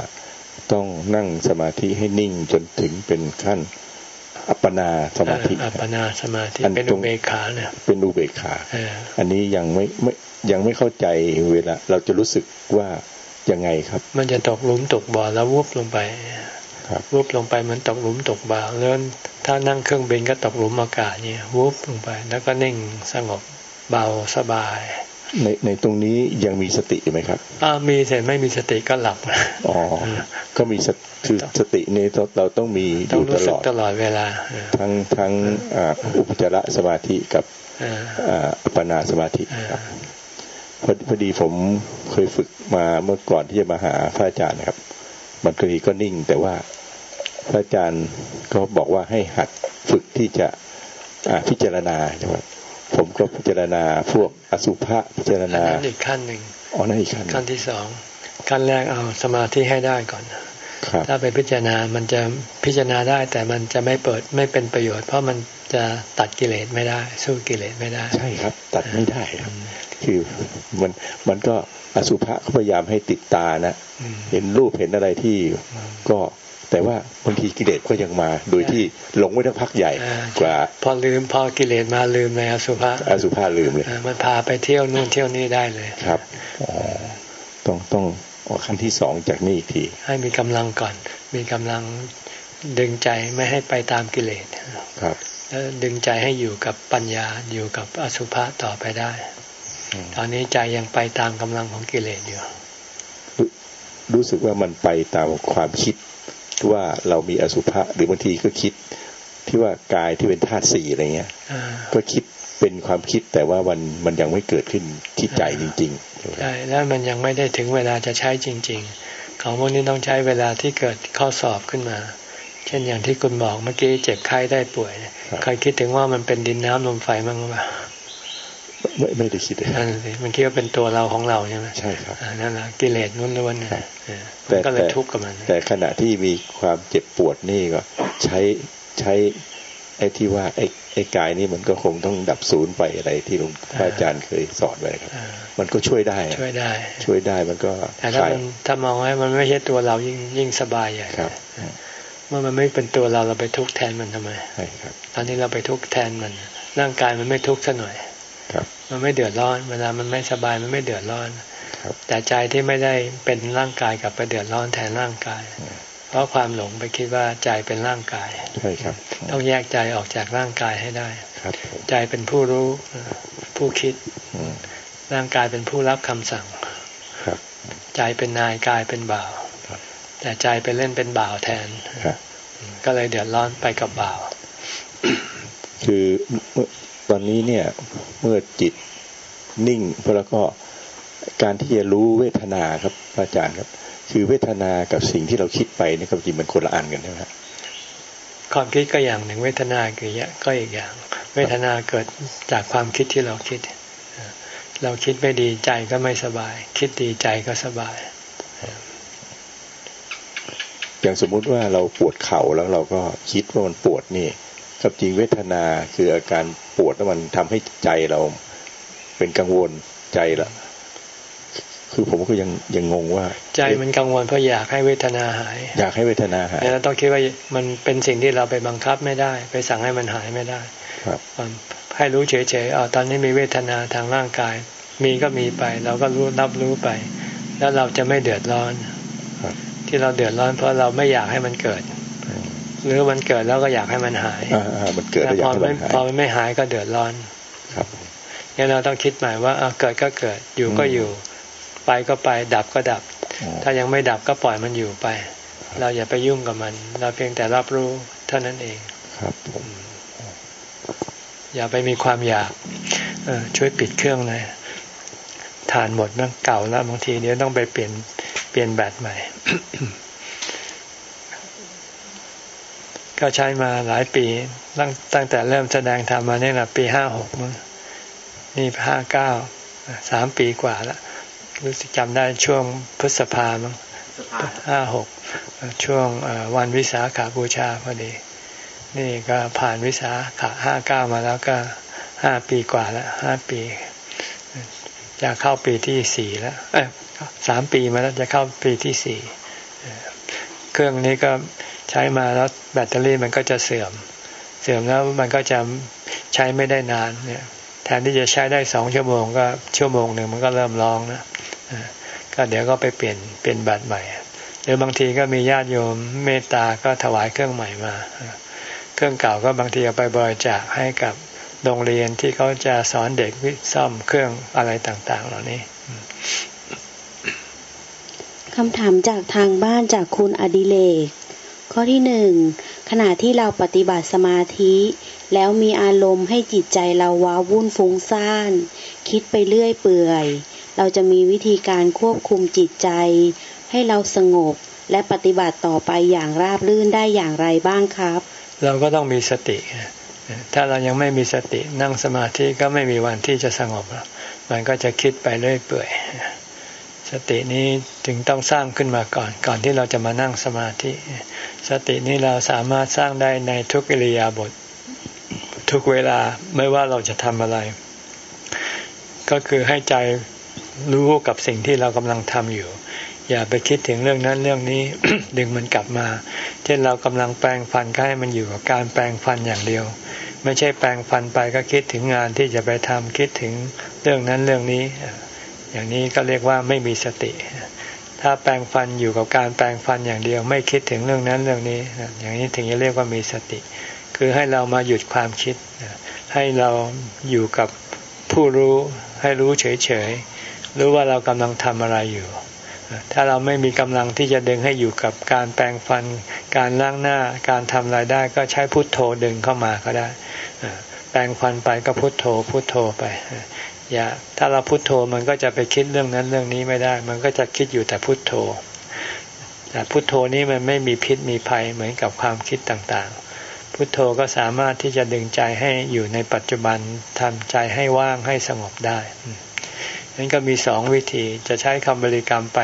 ต้องนั่งสมาธิให้นิ่งจนถึงเป็นขั้นอัปปนาสมาธิอัปปนาสมาธิเป็นอุเบกขาเนี่ยเป็นอุเบกขาอันนี้ยังไม่ไม่ยังไม่เข้าใจเวลา เราจะรู้สึกว่ายังไงครับ มันจะตกหลุมตกบ่อแล้ววุบลงไปครับ วุบลงไปมันตกหลุมตกบ่อแล้วถ้านั่งเครื่องบินก็ตกหลุมอากาศเนี่ยวุบลงไป แล้วก็นิ่งสงบเบาสบาย ในในตรงนี้ยังมีสติไหมครับอ่ามีแต่ไม่มีสติก็หลับอ๋อก็มีสคือสตินี้เราต้องมีอยู่ตลอดตลอดเวลา ทั้งทั้งอุปจารสมาธิกับอัปปนาสมาธิครับพอดีผมเคยฝึกมาเมื่อก่อนที่จะมาหาพระอาจารย์นะครับ มันก็นีก็นิ่ง แต่ว่าพระอาจารย์ก็บอกว่าให้หัดฝึกที่จะพิจารณาใช่ไหมผมก็พิจารณาพวกอสุภะพิจารณาอีกขั้นหนึ่งอ๋อนั่นอีกขั้นขั้นที่สองขั้นแรกเอาสมาธิให้ได้ก่อนถ้าไปพิจารณา มันจะพิจารณาได้ แต่มันจะไม่เปิดไม่เป็นประโยชน์ เพราะมันจะตัดกิเลสไม่ได้ สู้กิเลสไม่ได้ ใช่ครับ ตัดไม่ได้ครับคือมันมันก็ อสุภะเขาพยายามให้ติดตานะ เห็นรูปเห็นอะไรที่ก็แต่ว่าบางทีกิเลสก็ยังมา โดยที่หลงไว้ทั้งพักใหญ่กว่า พอลืมพอกิเลสมาลืมในอสุภะอสุภะลืมเลย มันพาไปเที่ยวนู่นเที่ยวนี่ได้เลยครับต้องต้องออกขั้นที่สองจากนี้อีกที ให้มีกำลังก่อน มีกำลังดึงใจไม่ให้ไปตามกิเลสครับแล้วดึงใจให้อยู่กับปัญญาอยู่กับอสุภะต่อไปได้ ตอนนี้ใจยังไปตามกำลังของกิเลสอยู่ รู้สึกว่ามันไปตามความคิดว่าเรามีอสุภะหรือบางทีก็คิดที่ว่ากายที่เป็นธาตุสี่อะไรเงี้ยก็คิดเป็นความคิดแต่ว่ามันมันยังไม่เกิดขึ้นที่ใจจริงๆใช่แล้วมันยังไม่ได้ถึงเวลาจะใช้จริง ๆ ของพวกนี้ต้องใช้เวลาที่เกิดข้อสอบขึ้นมา เช่นอย่างที่คุณบอกเมื่อกี้เจ็บไข้ได้ป่วยเคยคิดถึงว่ามันเป็นดินน้ำลมไฟมั้งหรือเปล่า ไม่ไม่ได้คิดนั่นสิมันคิดว่าเป็นตัวเราของเราใช่ไหมใช่ครับนั่นแหละกิเลสล้วนๆเนี่ยก็เลยทุกข์กับมัน แต่ขณะที่มีความเจ็บปวดนี่ก็ ใช้ใช้ไอ้ที่ว่าไอ้ไอ้กายนี่มันก็คงต้องดับศูนย์ไปอะไรที่หลวงพ่ออาจารย์เคยสอนไว้ครับ มันก็ช่วยได้ช่วยได้ ช่วยได้มันก็แต่ถ้ามันถ้ามองให้มันไม่ใช่ตัวเรายิ่งยิ่งสบายใหญ่ครับเมื่อมันไม่เป็นตัวเราเราไปทุกข์แทนมันทำไมใช่ครับ ตอนนี้เราไปทุกข์แทนมัน ร่างกายมันไม่ทุกข์ซะหน่อยครับ มันไม่เดือดร้อน เวลามันไม่สบายมันไม่เดือดร้อนแต่ใจที่ไม่ได้เป็นร่างกายกับไปเดือดร้อนแทนร่างกาย เพราะความหลงไปคิดว่าใจเป็นร่างกายใช่ครับ ต้องแยกใจออกจากร่างกายให้ได้ครับใจเป็นผู้รู้ผู้คิด ร่างกายเป็นผู้รับคำสั่งครับใจเป็นนายกายเป็นบ่าวแต่ใจไปเล่นเป็นบ่าวแทนก็เลยเดือดร้อนไปกับบ่าว คือ ตอนนี้เนี่ยเมื่อจิตนิ่งแล้วก็การที่จะรู้เวทนาครับอาจารย์ครับ คือเวทนากับสิ่งที่เราคิดไปนี่ก็จริงมันคนละอันกันใช่ไหมครับความคิดก็อย่างหนึ่งเวทนาคือก็อีกอย่าง เวทนาเกิดจากความคิดที่เราคิด เราคิดไม่ดีใจก็ไม่สบาย คิดดีใจก็สบาย อย่างสมมุติว่าเราปวดเข่าแล้วเราก็คิดว่ามันปวดนี่กับจริงเวทนาคืออาการ ปวดแล้วมันทำให้ใจเราเป็นกังวลใจละคือผมก็ยังยังงงว่า ใจมันกังวลเพราะอยากให้เวทนาหาย อยากให้เวทนาหายแล้วต้องคิดว่ามันเป็นสิ่งที่เราไปบังคับไม่ได้ ไปสั่งให้มันหายไม่ได้ ครับให้รู้เฉยๆอ๋อตอนนี้มีเวทนาทางร่างกาย มีก็มีไป เราก็รู้รับรู้ไป แล้วเราจะไม่เดือดร้อนที่เราเดือดร้อนเพราะเราไม่อยากให้มันเกิด หรือมันเกิดแล้วก็อยากให้มันหายมันเกิดแล้วอยากให้มันหายพอมันไม่หายก็เดือดร้อนครับงั้นเราต้องคิดใหม่ว่าเกิดก็เกิดอยู่ก็อยู่ ไปก็ไป ดับก็ดับ ถ้ายังไม่ดับก็ปล่อยมันอยู่ไป เราอย่าไปยุ่งกับมัน เราเพียงแต่รับรู้เท่านั้นเองครับผมอย่าไปมีความอยากเออช่วยปิดเครื่องเลยฐานหมดมันเก่าแล้วบางทีเดี๋ยวต้องไปเปลี่ยนเปลี่ยนแบตใหม่ ก็ใช้มาหลายปี ตั้งตั้งแต่เริ่มแสดงธรรมมาเนี่ยนะปีห้าหกมั้งนี่ห้าเก้าสามปีกว่าละรู้สึกจำได้ช่วงพฤษภามั้งห้าหกช่วงวันวิสาขาบูชาพอดี นี่ก็ผ่านวิสาขาห้าเก้ามาแล้วก็ห้าปีกว่าแล้วห้าปี จะเข้าปีที่สี่แล้วสามปีมาแล้วจะเข้าปีที่สี่เครื่องนี้ก็ ใช้มาแล้วแบตเตอรี่มันก็จะเสื่อม เสื่อมแล้วมันก็จะใช้ไม่ได้นานเนี่ยแทนที่จะใช้ได้สองชั่วโมงก็ชั่วโมงหนึ่งมันก็เริ่มร้องนะก็เดี๋ยวก็ไปเปลี่ยนเปลี่ยนบัตรใหม่หรือบางทีก็มีญาติโยมเมตตาก็ถวายเครื่องใหม่มา เครื่องเก่าก็บางทีเอาไปบริจาคให้กับโรงเรียนที่เขาจะสอนเด็กวิซ่อมเครื่องอะไรต่าง ๆ เหล่านี้คำถามจากทางบ้านจากคุณอดิเลก ข้อที่หนึ่งขณะที่เราปฏิบัติสมาธิ แล้วมีอารมณ์ให้จิตใจเราว้าวุ่นฟุ้งซ่าน คิดไปเรื่อยเปื่อย เราจะมีวิธีการควบคุมจิตใจ ให้เราสงบและปฏิบัติต่อไปอย่างราบรื่นได้อย่างไรบ้างครับ เราก็ต้องมีสติ ถ้าเรายังไม่มีสตินั่งสมาธิก็ไม่มีวันที่จะสงบมันก็จะคิดไปเรื่อยเปื่อย สตินี้ถึงต้องสร้างขึ้นมาก่อน ก่อนที่เราจะมานั่งสมาธิ สตินี้เราสามารถสร้างได้ในทุกอิริยาบถททุกเวลาไม่ว่าเราจะทำอะไร ก็คือให้ใจรู้กับสิ่งที่เรากำลังทำอยู่ อย่าไปคิดถึงเรื่องนั้นเรื่องนี้ ดึงมันกลับมา เช่นเรากำลังแปลงฟันก็ให้มันอยู่กับการแปลงฟันอย่างเดียว ไม่ใช่แปลงฟันไปก็คิดถึงงานที่จะไปทำคิดถึงเรื่องนั้นเรื่องนี้ อย่างนี้ก็เรียกว่าไม่มีสติ ถ้าแปลงฟันอยู่กับการแปลงฟันอย่างเดียว ไม่คิดถึงเรื่องนั้นเรื่องนี้ อย่างนี้ถึงจะเรียกว่ามีสติ คือให้เรามาหยุดความคิด ให้เราอยู่กับผู้รู้ให้รู้เฉยๆรู้ว่าเรากำลังทำอะไรอยู่ ถ้าเราไม่มีกำลังที่จะดึงให้อยู่กับการแปลงฟัน การล้างหน้า การทำอะไรได้ก็ใช้พุทโธดึงเข้ามาก็ได้ แปลงฟันไปก็พุทโธพุทโธไป อย่าถ้าเราพุโทโธมันก็จะไปคิดเรื่องนั้นเรื่องนี้ไม่ได้ มันก็จะคิดอยู่แต่พุโทโธ แต่พุโทโธนี้มันไม่มีพิษมีภัยเหมือนกับความคิดต่างๆ พุโทโธก็สามารถที่จะดึงใจให้อยู่ในปัจจุบันทำใจให้ว่างให้สงบได้นั้นก็มีสองวิธีจะใช้คำบริกรรมไป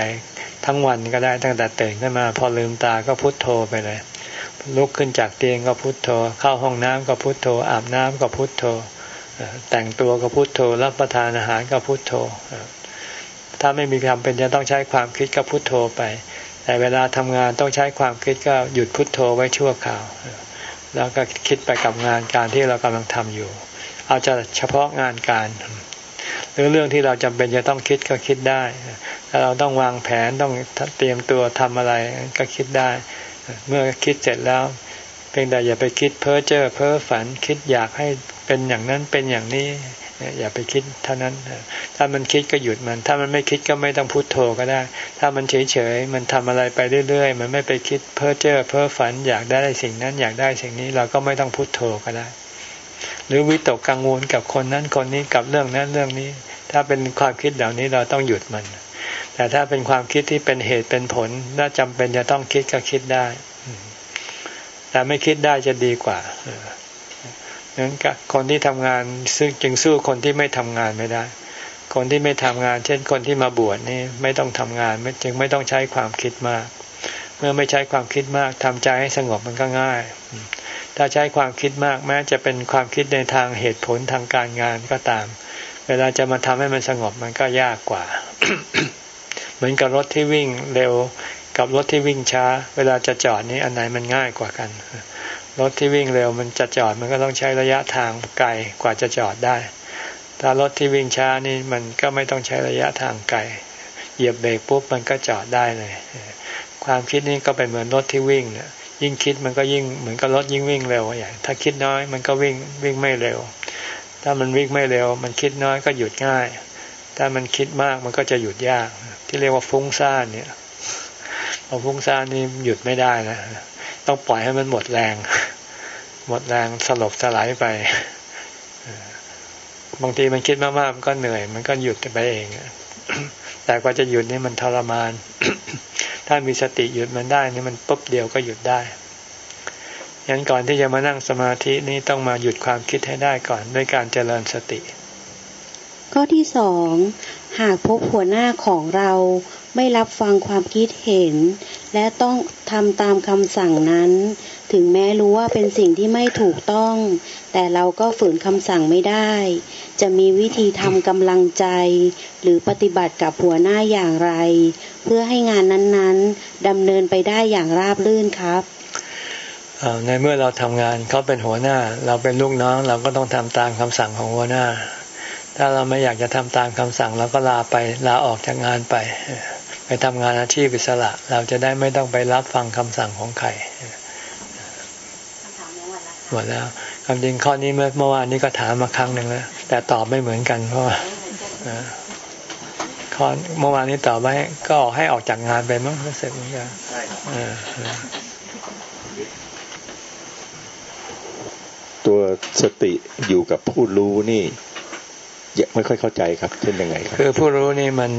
ทั้งวันก็ได้ตั้งแต่ตื่นขึ้นมา พอลืมตาก็พุโทโธไปเลยลุกขึ้นจากเตียงก็พุโทโธ เข้าห้องน้ำก็พุโทโธ อาบน้ำก็พุโทโธ แต่งตัวก็พุโทโธ รับประทานอาหารก็พุโทโธ ถ้าไม่มีความเป็นจะต้องใช้ความคิดก็พุโทโธไป แต่เวลาทำงานต้องใช้ความคิดก็หยุดพุดโทโธไว้ชั่วคราว แล้วก็คิดไปกับงานการที่เรากำลังทำอยู่ เอาจะเฉพาะงานการ หรือเรื่องที่เราจำเป็นจะต้องคิดก็คิดได้ถ้าเราต้องวางแผนต้องเตรียมตัวทำอะไรก็คิดได้ เมื่อคิดเสร็จแล้วเพียงแต่อย่าไปคิดเพ้อเจ้อเพ้อฝันคิดอยากให้ เป็นอย่างนั้นเป็นอย่างนี้ อย่าไปคิดเท่านั้น ถ้ามันคิดก็หยุดมัน ถ้ามันไม่คิดก็ไม่ต้องพุโทโธก็ได้ ถ้ามันเฉยเฉยมันทำอะไรไปเรื่อย ๆ มันไม่ไปคิดเพ้อเจ้อเพ้อฝันอยากได้สิ่งนั้นอยากได้สิ่งนี้เราก็ไม่ต้องพุโทโธก็ได้ หรือวิตกกังวลกับคนนั้นคนนี้กับเรื่องนั้นเรื่องนี้ ถ้าเป็นความคิดเหล่านี้เราต้องหยุดมันแต่ถ้าเป็นความคิดที่เป็นเหตุเป็นผลน่าจำเป็นจะต้องคิดก็คิดได้ แต่ไม่คิดได้จะดีกว่า นั้นคนที่ทำงานซึ่งจึงสู้คนที่ไม่ทำงานไม่ได้ คนที่ไม่ทำงาน เช่นคนที่มาบวชนี่ไม่ต้องทำงานจึงไม่ต้องใช้ความคิดมาก เมื่อไม่ใช้ความคิดมากทำใจให้สงบมันก็ง่าย ถ้าใช้ความคิดมากแม้จะเป็นความคิดในทางเหตุผลทางการงานก็ตาม เวลาจะมาทำให้มันสงบมันก็ยากกว่า เหมือนกับรถที่วิ่งเร็วกับรถที่วิ่งช้า เวลาจะจอดนี่อันไหนมันง่ายกว่ากัน รถที่วิ่งเร็วมันจะจอดมันก็ต้องใช้ระยะทางไกลกว่าจะจอดได้ ถ้ารถที่วิ่งช้านี่มันก็ไม่ต้องใช้ระยะทางไกล เหยียบเบรกปุ๊บมันก็จอดได้เลย ความคิดนี่ก็เป็นเหมือนรถที่วิ่งเนี่ยยิ่งคิดมันก็ยิ่งเหมือนกับรถยิ่งวิ่งเร็วอย่างถ้าคิดน้อยมันก็วิ่งวิ่งไม่เร็ว ถ้ามันวิ่งไม่เร็ว มันคิดน้อยก็หยุดง่าย ถ้ามันคิดมากมันก็จะหยุดยาก ที่เรียกว่าฟุ้งซ่านเนี่ยพอฟุ้งซ่านนี่หยุดไม่ได้นะ ต้องปล่อยให้มันหมดแรง หมดแรงสลบสลายไป บางทีมันคิดมากๆมันก็เหนื่อย มันก็หยุดไปเอง แต่กว่าจะหยุดนี่มันทรมาน ถ้ามีสติหยุดมันได้นี่มันปุ๊บเดียวก็หยุดได้งั้นก่อนที่จะมานั่งสมาธินี้ต้องมาหยุดความคิดให้ได้ก่อนด้วยการเจริญสติ ข้อที่สองหากพบหัวหน้าของเรา ไม่รับฟังความคิดเห็น และต้องทำตามคำสั่งนั้น ถึงแม้รู้ว่าเป็นสิ่งที่ไม่ถูกต้อง แต่เราก็ฝืนคำสั่งไม่ได้ จะมีวิธีทำกำลังใจ หรือปฏิบัติกับหัวหน้าอย่างไร เพื่อให้งานนั้นๆดำเนินไปได้อย่างราบรื่นครับในเมื่อเราทำงานเขาเป็นหัวหน้า เราเป็นลูกน้องเราก็ต้องทำตามคำสั่งของหัวหน้า ถ้าเราไม่อยากจะทำตามคำสั่งเราก็ลาไปลาออกจากงานไปไป ทำงานอาชีพอิสระ เราจะได้ไม่ต้องไปรับฟังคำสั่งของใครหมดแล้วคำจริงข้อนี้เมื่อเมื่อวานนี้ก็ถามมาครั้งหนึ่งแล้วแต่ตอบไม่เหมือนกันเพราะว่าข้อเมื่อวานนี้ตอบไว้ก็ให้ออกจากงานไปมั้งรู้สึกเหมือนกันตัวสติอยู่กับผู้รู้นี่ ไม่ค่อยเข้าใจครับ เช่นยังไงครับ คือผู้รู้นี่มัน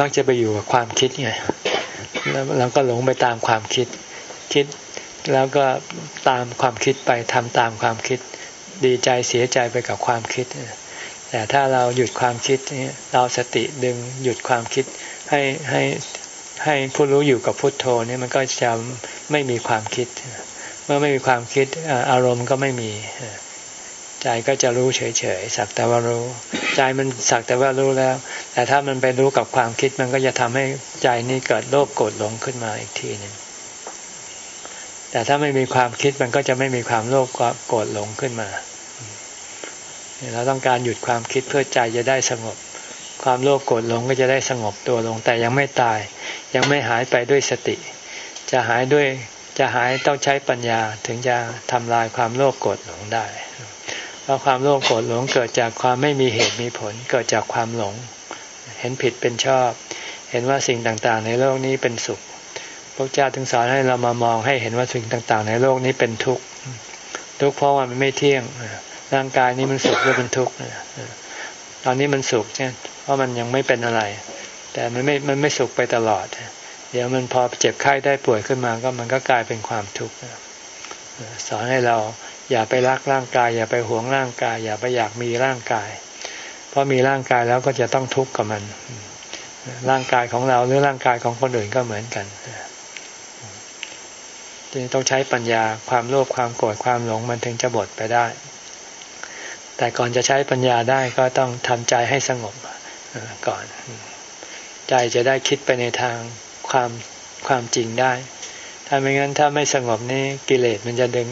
มักจะไปอยู่กับความคิดไงแล้วเราก็หลงไปตามความคิดคิด แล้วก็ตามความคิดไปทำตามความคิด ดีใจเสียใจไปกับความคิด แต่ถ้าเราหยุดความคิดนี่เราสติดึงหยุดความคิดให้ให้ให้ผู้รู้อยู่กับพุทโธนี่มันก็จะไม่มีความคิด เมื่อไม่มีความคิดอารมณ์ก็ไม่มี ใจก็จะรู้เฉยๆสักแต่ว่ารู้ ใจมันสักแต่ว่ารู้แล้ว แต่ถ้ามันไปรู้กับความคิดมันก็จะทำให้ใจนี้เกิดโลภโกรธหลงขึ้นมาอีกทีหนึ่งแต่ถ้าไม่มีความคิดมันก็จะไม่มีความโลภโกรธหลงขึ้นมาเราต้องการหยุดความคิดเพื่อใจจะได้สงบ ความโลภโกรธหลงก็จะได้สงบตัวลง แต่ยังไม่ตาย ยังไม่หายไปด้วยสติ จะหายด้วยจะหายต้องใช้ปัญญาถึงจะทำลายความโลภโกรธหลงได้ พราะความโลภโกรธหลงเกิดจากความไม่มีเหตุมีผล เกิดจากความหลง เห็นผิดเป็นชอบ เห็นว่าสิ่งต่างๆ ในโลกนี้เป็นสุขพระเจ้าถึงสอนให้เรามามองให้เห็นว่าสิ่งต่างๆ ในโลกนี้เป็นทุกข์ทุกข์เพราะว่ามันไม่เที่ยงร่างกายนี้มันสุขหรือเป็นทุกข์ตอนนี้มันสุขเนี่ยเพราะมันยังไม่เป็นอะไร แต่มันไม่มันไม่สุขไปตลอด เดี๋ยวมันพอเจ็บไข้ได้ป่วยขึ้นมาก็มันก็กลายเป็นความทุกข์สอนให้เรา อย่าไปรักร่างกาย อย่าไปหวงร่างกาย อย่าไปอยากมีร่างกาย เพราะมีร่างกายแล้วก็จะต้องทุกข์กับมัน ร่างกายของเราหรือร่างกายของคนอื่นก็เหมือนกันจึงต้องใช้ปัญญาความโลภความโกรธความหลงมันถึงจะบดไปได้ แต่ก่อนจะใช้ปัญญาได้ก็ต้องทำใจให้สงบก่อน ใจจะได้คิดไปในทางความความจริงได้ ถ้าไม่งั้นถ้าไม่สงบนี่กิเลสมันจะดึง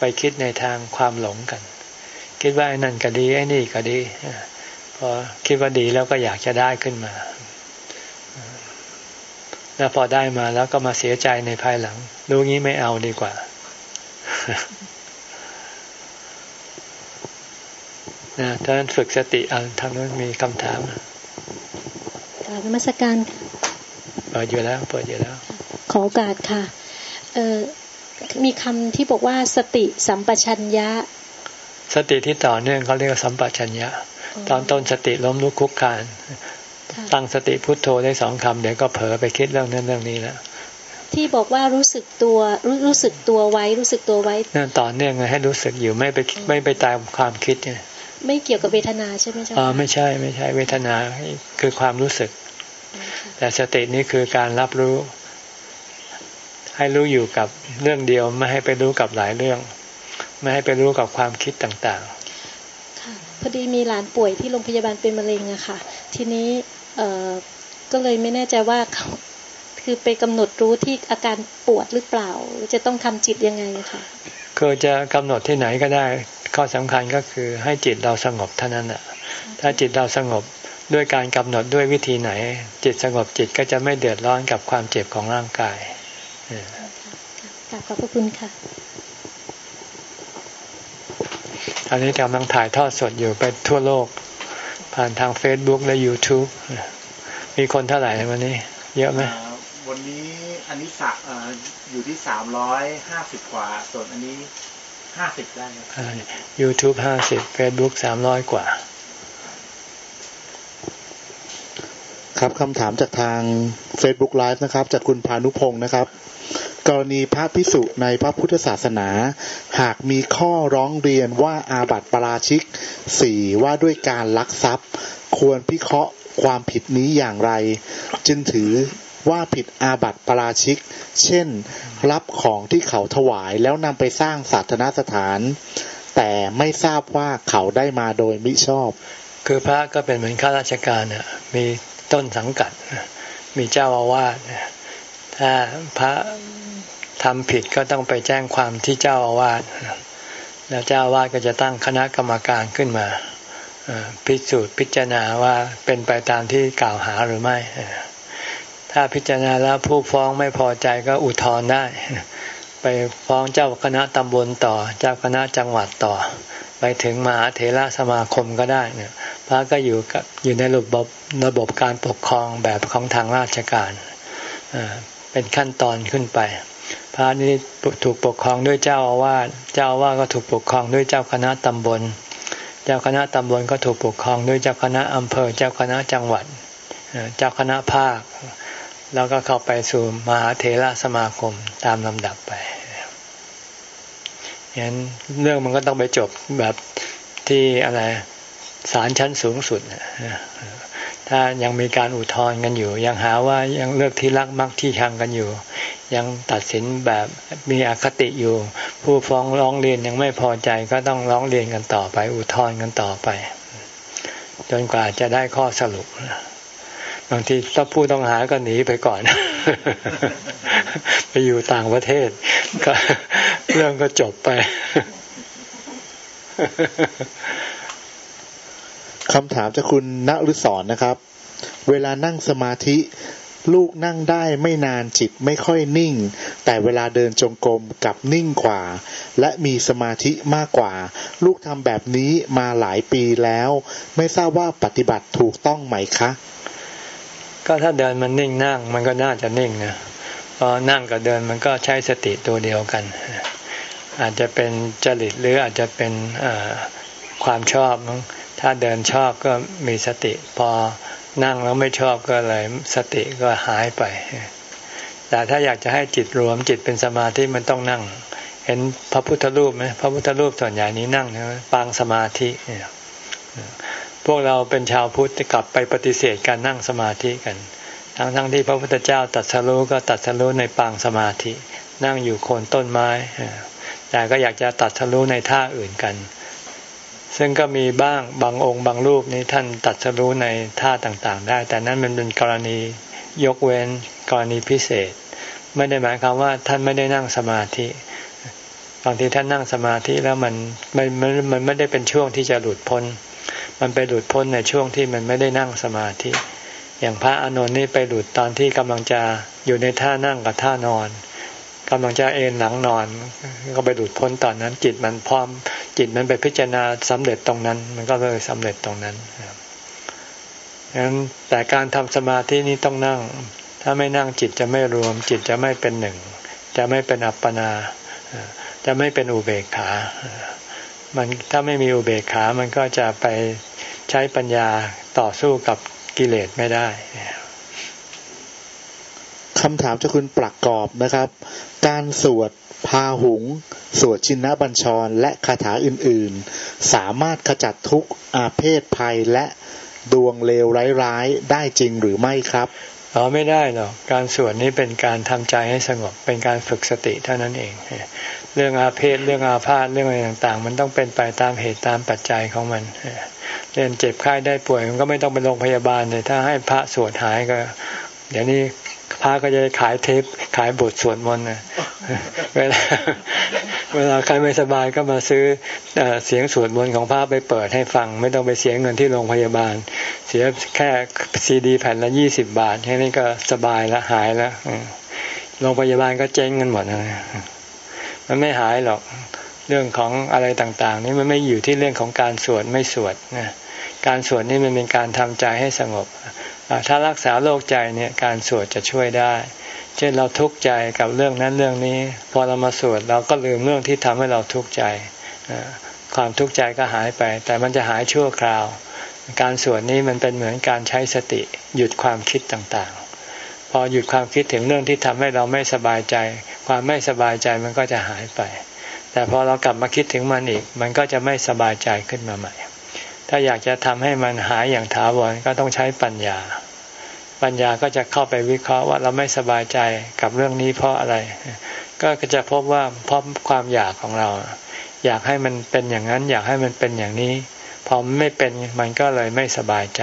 ไปคิดในทางความหลงกัน คิดว่าไอ้นั่นก็ดีไอ้นี่ก็ดีพอคิดว่าดีแล้วก็อยากจะได้ขึ้นมา แล้วพอได้มาแล้วก็มาเสียใจในภายหลังรู้งี้ไม่เอาดีกว่านะท่านฝึกสติเอาทางนั้นมีคำถามกราบนมัสการเปิดอยู่แล้ว เปิดอยู่แล้ว ขอโอกาสค่ะ เออ มีคำที่บอกว่าสติสัมปชัญญะ สติที่ต่อเนื่องเขาเรียกว่าสัมปชัญญะ ตอนต้นสติล้มลุกคุกคานตั้งสติพุทโธได้สองคำเดี๋ยวก็เผลอไปคิดเรื่องนั้นเรื่องนี้แล้วที่บอกว่ารู้สึกตัวรู้รู้สึกตัวไว้รู้สึกตัวไว้นั่นต่อเนื่องไงให้รู้สึกอยู่ไม่ไปไม่ไปตามความคิดเนี่ยไม่เกี่ยวกับเวทนาใช่ไหมจ๊ะอ๋อไม่ใช่ไม่ใช่เวทนาคือความรู้สึก แต่สตินี้คือการรับรู้ ให้รู้อยู่กับเรื่องเดียว ไม่ให้ไปรู้กับหลายเรื่อง ไม่ให้ไปรู้กับความคิดต่างๆ ค่ะพอดีมีหลานป่วยที่โรงพยาบาลเป็นมะเร็งอะค่ะ ทีนี้เออก็เลยไม่แน่ใจว่าเขาคือไปกำหนดรู้ที่อาการปวดหรือเปล่า จะต้องทำจิตยังไงคะคือจะกำหนดที่ไหนก็ได้ ข้อสำคัญก็คือให้จิตเราสงบเท่านั้นอะถ้าจิตเราสงบด้วยการกำหนดด้วยวิธีไหน จิตสงบจิตก็จะไม่เดือดร้อนกับความเจ็บของร่างกาย ขอบพระคุณค่ะอันนี้กำลังถ่ายทอดสดอยู่ไปทั่วโลก ผ่านทางเฟซบุ๊กและ YouTube มีคนเท่าไหร่วันนี้ เยอะไหมวันนี้อันนี้สักอยู่ที่สามร้อยห้าสิบกว่า ส่วนอันนี้ห้าสิบได้ยูทูบห้าสิบเฟซบุ๊กสามร้อยกว่า ครับคำถามจากทาง Facebook Live นะครับ จากคุณพานุพงศ์นะครับ กรณีพระพิสุในพระพุทธศาสนา หากมีข้อร้องเรียนว่าอาบัติปราชิกสี่ว่าด้วยการลักทรัพย์ ควรพิเคราะห์ความผิดนี้อย่างไร จึงถือว่าผิดอาบัติปราชิก เช่น รับของที่เขาถวายแล้วนำไปสร้างศาสนสถาน แต่ไม่ทราบว่าเขาได้มาโดยมิชอบ คือพระก็เป็นเหมือนข้าราชการน่ะมี ต้นสังกัด มีเจ้าอาวาสถ้าพระทำผิดก็ต้องไปแจ้งความที่เจ้าอาวาสแล้วเจ้าอาวาสก็จะตั้งคณะกรรมการขึ้นมาพิสูจน์พิจารณาว่าเป็นไปตามที่กล่าวหาหรือไม่ ถ้าพิจารณาแล้วผู้ฟ้องไม่พอใจก็อุทธรณ์ได้ ไปฟ้องเจ้าคณะตำบลต่อ เจ้าคณะจังหวัดต่อ ไปถึงมหาเถระสมาคมก็ได้เนี่ยพระก็อยู่กับอยู่ในระบบ ระบบการปกครองแบบของทางราชการเป็นขั้นตอนขึ้นไป พระนี้ถูกปกครองด้วยเจ้าอาวาสเจ้าอาวาสก็ถูกปกครองด้วยเจ้าคณะตำบล เจ้าคณะตำบลก็ถูกปกครองด้วยเจ้าคณะอำเภอ เจ้าคณะจังหวัด เจ้าคณะภาค แล้วก็เข้าไปสู่มหาเถระสมาคมตามลำดับไปอย่างนั้นเรื่องมันก็ต้องไปจบแบบที่อะไรศาลชั้นสูงสุด ถ้ายังมีการอุทธรณ์กันอยู่ ยังหาว่ายังเลือกที่รักมักที่ชังกันอยู่ ยังตัดสินแบบมีอคติอยู่ ผู้ฟ้องร้องเรียนยังไม่พอใจก็ต้องร้องเรียนกันต่อไป อุทธรณ์กันต่อไป จนกว่าจะได้ข้อสรุปบางทีถ้าผู้ต้องหาก็หนีไปก่อน ไปอยู่ต่างประเทศก็เรื่องก็จบไป คำถามจากคุณณฤศรนะครับ เวลานั่งสมาธิ ลูกนั่งได้ไม่นานจิตไม่ค่อยนิ่ง แต่เวลาเดินจงกรมกับนิ่งกว่า และมีสมาธิมากกว่า ลูกทำแบบนี้มาหลายปีแล้ว ไม่ทราบว่าปฏิบัติถูกต้องไหมคะ ก็ถ้าเดินมันนิ่งนั่ง มันก็น่าจะนิ่งนะพอนั่งกับเดินมันก็ใช้สติตัวเดียวกัน อาจจะเป็นจริตหรืออาจจะเป็นความชอบ ถ้าเดินชอบก็มีสติ พอนั่งแล้วไม่ชอบก็เลยสติก็หายไป แต่ถ้าอยากจะให้จิตรวมจิตเป็นสมาธิมันต้องนั่ง เห็นพระพุทธรูปไหมพระพุทธรูปส่วนใหญ่นี้นั่งนะปางสมาธิพวกเราเป็นชาวพุทธกลับไปปฏิเสธการนั่งสมาธิกัน ทั้งทั้งที่พระพุทธเจ้าตัดสรู้ก็ตัดสรู้ในปางสมาธิ นั่งอยู่โคนต้นไม้แต่ก็อยากจะตัดสรู้ในท่าอื่นกัน ซึ่งก็มีบ้างบางองค์บางรูปนี้ท่านตัดสรู้ในท่าต่างๆ ได้ แต่นั้นมันเป็นกรณียกเว้นกรณีพิเศษ ไม่ได้หมายความว่าท่านไม่ได้นั่งสมาธิบางทีท่านนั่งสมาธิแล้วมันมันมันมันไม่ได้เป็นช่วงที่จะหลุดพ้น มันไปหลุดพ้นในช่วงที่มันไม่ได้นั่งสมาธิ อย่างพระอานนท์นี่ไปหลุดตอนที่กำลังจะอยู่ในท่านั่งกับท่านอน กำลังจะเอนหลังนอน ก็ไปหลุดพ้นตอนนั้น จิตมันพร้อม จิตมันไปพิจารณาสำเร็จตรงนั้น มันก็เลยสำเร็จตรงนั้นงั้นแต่การทำสมาธินี้ต้องนั่ง ถ้าไม่นั่งจิตจะไม่รวม จิตจะไม่เป็นหนึ่ง จะไม่เป็นอัปปนา จะไม่เป็นอุเบกขา มันถ้าไม่มีอุเบกขา มันก็จะไปใช้ปัญญาต่อสู้กับกิเลสไม่ได้ คำถามจากคุณปรักอบนะครับ การสวดพาหุง สวดชินบัญชร และคาถาอื่นๆ สามารถขจัดทุกอาเพศภัยและดวงเลวร้ายๆ ได้จริงหรือไม่ครับอ๋อไม่ได้หรอกการสวดนี้เป็นการทำใจให้สงบ เป็นการฝึกสติเท่านั้นเอง เรื่องอาเพศเรื่องอาพาธเรื่องอะไรต่างๆ มันต้องเป็นไปตามเหตุตามปัจจัยของมันเรียนเจ็บไข้ได้ป่วยมันก็ไม่ต้องไปโรงพยาบาลเลยถ้าให้พระสวดหายก็ เดี๋ยวนี้ พระก็จะขายเทปขายบทสวดมนต์นะเวลาเวลาใครไม่สบายก็มาซื้อเสียงสวดมนต์ของพระไปเปิดให้ฟัง ไม่ต้องไปเสียเงินที่โรงพยาบาล เสียแค่ซีดีแผ่นละยี่สิบบาทแค่นี้ก็สบายแล้วหายแล้วโรงพยาบาลก็เจ๊งกันหมดนะมันไม่หายหรอกเรื่องของอะไรต่างๆ นี่มันไม่อยู่ที่เรื่องของการสวดไม่สวดนะการสวดนี่มันเป็นการทำใจให้สงบ ถ้ารักษาโรคใจเนี่ยการสวดจะช่วยได้ เช่นเราทุกข์ใจกับเรื่องนั้นเรื่องนี้ พอเรามาสวดเราก็ลืมเรื่องที่ทำให้เราทุกข์ใจความทุกข์ใจก็หายไป แต่มันจะหายชั่วคราว การสวดนี้มันเป็นเหมือนการใช้สติ หยุดความคิดต่างๆ พอหยุดความคิดถึงเรื่องที่ทำให้เราไม่สบายใจ ความไม่สบายใจมันก็จะหายไป แต่พอเรากลับมาคิดถึงมันอีก มันก็จะไม่สบายใจขึ้นมาใหม่ ถ้าอยากจะทำให้มันหายอย่างถาวรก็ต้องใช้ปัญญา ปัญญาก็จะเข้าไปวิเคราะห์ว่าเราไม่สบายใจกับเรื่องนี้เพราะอะไร ก็จะพบว่าเพราะความอยากของเรา อยากให้มันเป็นอย่างนั้น อยากให้มันเป็นอย่างนี้ พอไม่เป็นมันก็เลยไม่สบายใจ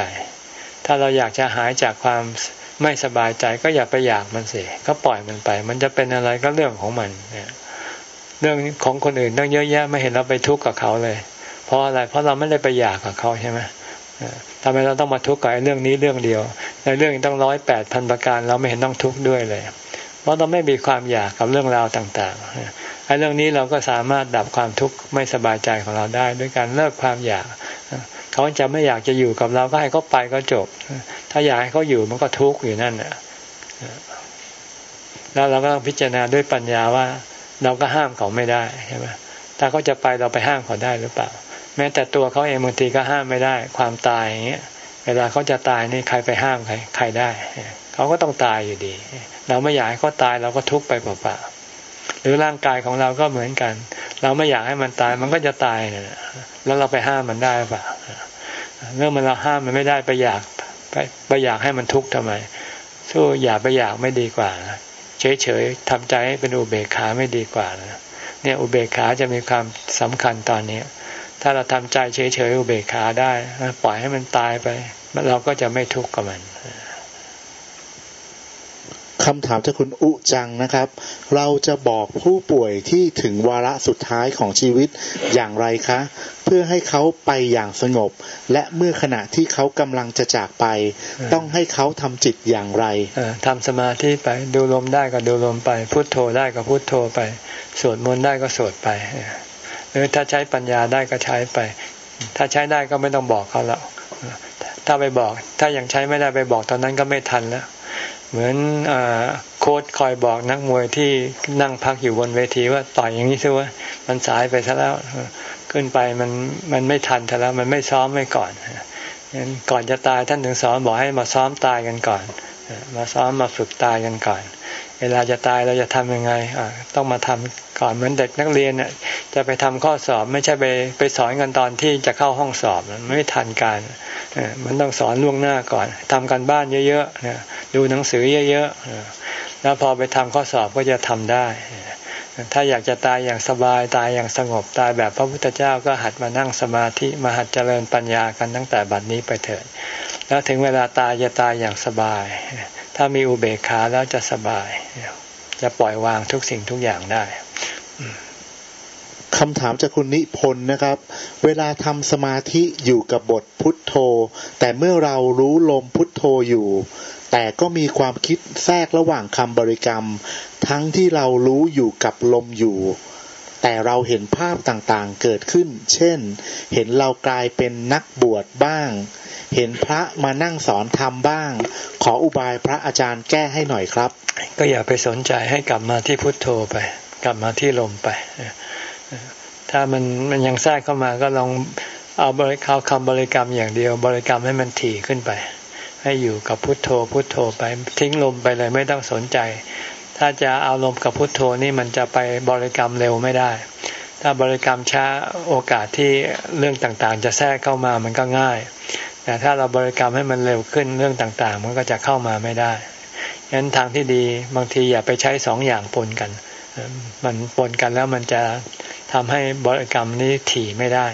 ถ้าเราอยากจะหายจากความไม่สบายใจก็อย่าไปอยากมันสิก็ปล่อยมันไป มันจะเป็นอะไรก็เรื่องของมันเรื่องของคนอื่นต้องเยอะแยะไม่เห็นเราไปทุกข์กับเขาเลย เพราะอะไรเพราะเราไม่ได้ไปอยากกับเขาใช่ไหมำไมเราต้องมาทุกข์กับเรื่องนี้เรื่องเดียว ในเรื่องต้องร้อยแปดพันประการเราไม่เห็นต้องทุกข์ด้วยเลย เพราะเราไม่มีความอยากกับเรื่องราวต่างๆไอ้เรื่องนี้เราก็สามารถดับความทุกข์ไม่สบายใจของเราได้ ด้วยการเลิกความอยากเขาจะไม่อยากจะอยู่กับเราก็ให้เขาไปก็จบ ถ้าอยากให้เขาอยู่มันก็ทุกข์อยู่นั่นแหละแล้วเราก็ต้องพิจารณาด้วยปัญญาว่า เราก็ห้ามเขาไม่ได้ใช่ไหมถ้าเขาจะไปเราไปห้ามเขาได้หรือเปล่า แม้แต่ตัวเขาเองบางทีก็ห้ามไม่ได้ ความตายอย่างเงี้ยเวลาเขาจะตายนี่ใครไปห้ามใครใครได้เขาก็ต้องตายอยู่ดี เราไม่อยากให้เขาตายเราก็ทุกข์ไปเปล่าๆหรือร่างกายของเราก็เหมือนกัน เราไม่อยากให้มันตายมันก็จะตายนี่ยแล้วเราไปห้ามมันได้เปล่าเรื่องมันเราห้ามมันไม่ได้ไปอยากไปไปอยากให้มันทุกข์ทำไมสู้อย่าไปอยากไม่ดีกว่าเฉยๆทำใจให้เป็นอุเบกขาไม่ดีกว่าเนี่ยอุเบกขาจะมีความสำคัญตอนนี้ ถ้าเราทำใจเฉยๆอุเบกขาได้ ปล่อยให้มันตายไปเราก็จะไม่ทุกข์กับมันคำถามจากคุณอุจังนะครับ เราจะบอกผู้ป่วยที่ถึงวาระสุดท้ายของชีวิตอย่างไรคะ เพื่อให้เขาไปอย่างสงบ และเมื่อขณะที่เขากำลังจะจากไป ต้องให้เขาทำจิตอย่างไรทำสมาธิไปดูลมได้ก็ดูลมไป พุโทโธได้ก็พุโทโธไป สวดมนต์ได้ก็สวดไป หรือถ้าใช้ปัญญาได้ก็ใช้ไป ถ้าใช้ได้ก็ไม่ต้องบอกเขาแล้วถ้าไปบอก ถ้ายังใช้ไม่ได้ไปบอกตอนนั้นก็ไม่ทันแล้วเหมือนอโค้ดคอยบอกนักมวยที่นั่งพักอยู่บนเวทีว่าต่อยอย่างนี้ซิว่ามันสายไปซะแล้วขึ้นไปมันมันไม่ทันซะแล้วมันไม่ซ้อมไม่ก่อนงั้นก่อนจะตายท่านถึงสอนบอกให้มาซ้อมตายกันก่อน มาซ้อมมาฝึกตายกันก่อน เวลาจะตายเราจะทำยังไงต้องมาทำก่อนเหมือนเด็กนักเรียนน่จะไปทำข้อสอบไม่ใช่ไปไปสอนกันตอนที่จะเข้าห้องสอบมันไม่ทันการมันต้องสอนล่วงหน้าก่อนทำกันบ้านเยอะๆดูหนังสือเยอะๆแล้วพอไปทำข้อสอบก็จะทำได้ ถ้าอยากจะตายอย่างสบายตายอย่างสงบตายแบบพระพุทธเจ้าก็หัดมานั่งสมาธิมาหัดเจริญปัญญากันตั้งแต่บัดนี้ไปเถิดแล้วถึงเวลาตายจะตายอย่างสบาย ถ้ามีอุเบกขาแล้วจะสบาย จะปล่อยวางทุกสิ่งทุกอย่างได้คำถามจากคุณนิพนธ์นะครับ เวลาทำสมาธิอยู่กับบทพุทโธ แต่เมื่อเรารู้ลมพุทโธอยู่ แต่ก็มีความคิดแทรกระหว่างคำบริกรรม ทั้งที่เรารู้อยู่กับลมอยู่ แต่เราเห็นภาพต่างๆเกิดขึ้น เช่น เห็นเรากลายเป็นนักบวชบ้าง เห็นพระมานั่งสอนธรรมบ้าง ขออุบายพระอาจารย์แก้ให้หน่อยครับ ก็อย่าไปสนใจให้กลับมาที่พุทโธไป กลับมาที่ลมไป ถ้ามันมันยังแทรกเข้ามาก็ลองเอาบริกรรมคำบริกรรมอย่างเดียว บริกรรมให้มันถี่ขึ้นไป ให้อยู่กับพุทโธ พุทโธไปทิ้งลมไปเลยไม่ต้องสนใจ ถ้าจะเอาลมกับพุทโธนี่มันจะไปบริกรรมเร็วไม่ได้ ถ้าบริกรรมช้าโอกาสที่เรื่องต่างๆ จะแทรกเข้ามามันก็ง่าย แต่ถ้าเราบริกรรมให้มันเร็วขึ้นเรื่องต่างๆ มันก็จะเข้ามาไม่ได้ฉะนั้นทางที่ดีบางทีอย่าไปใช้สองอย่างปนกัน มันปนกันแล้วมันจะทำให้บริกรรมนี้ถี่ไม่ได้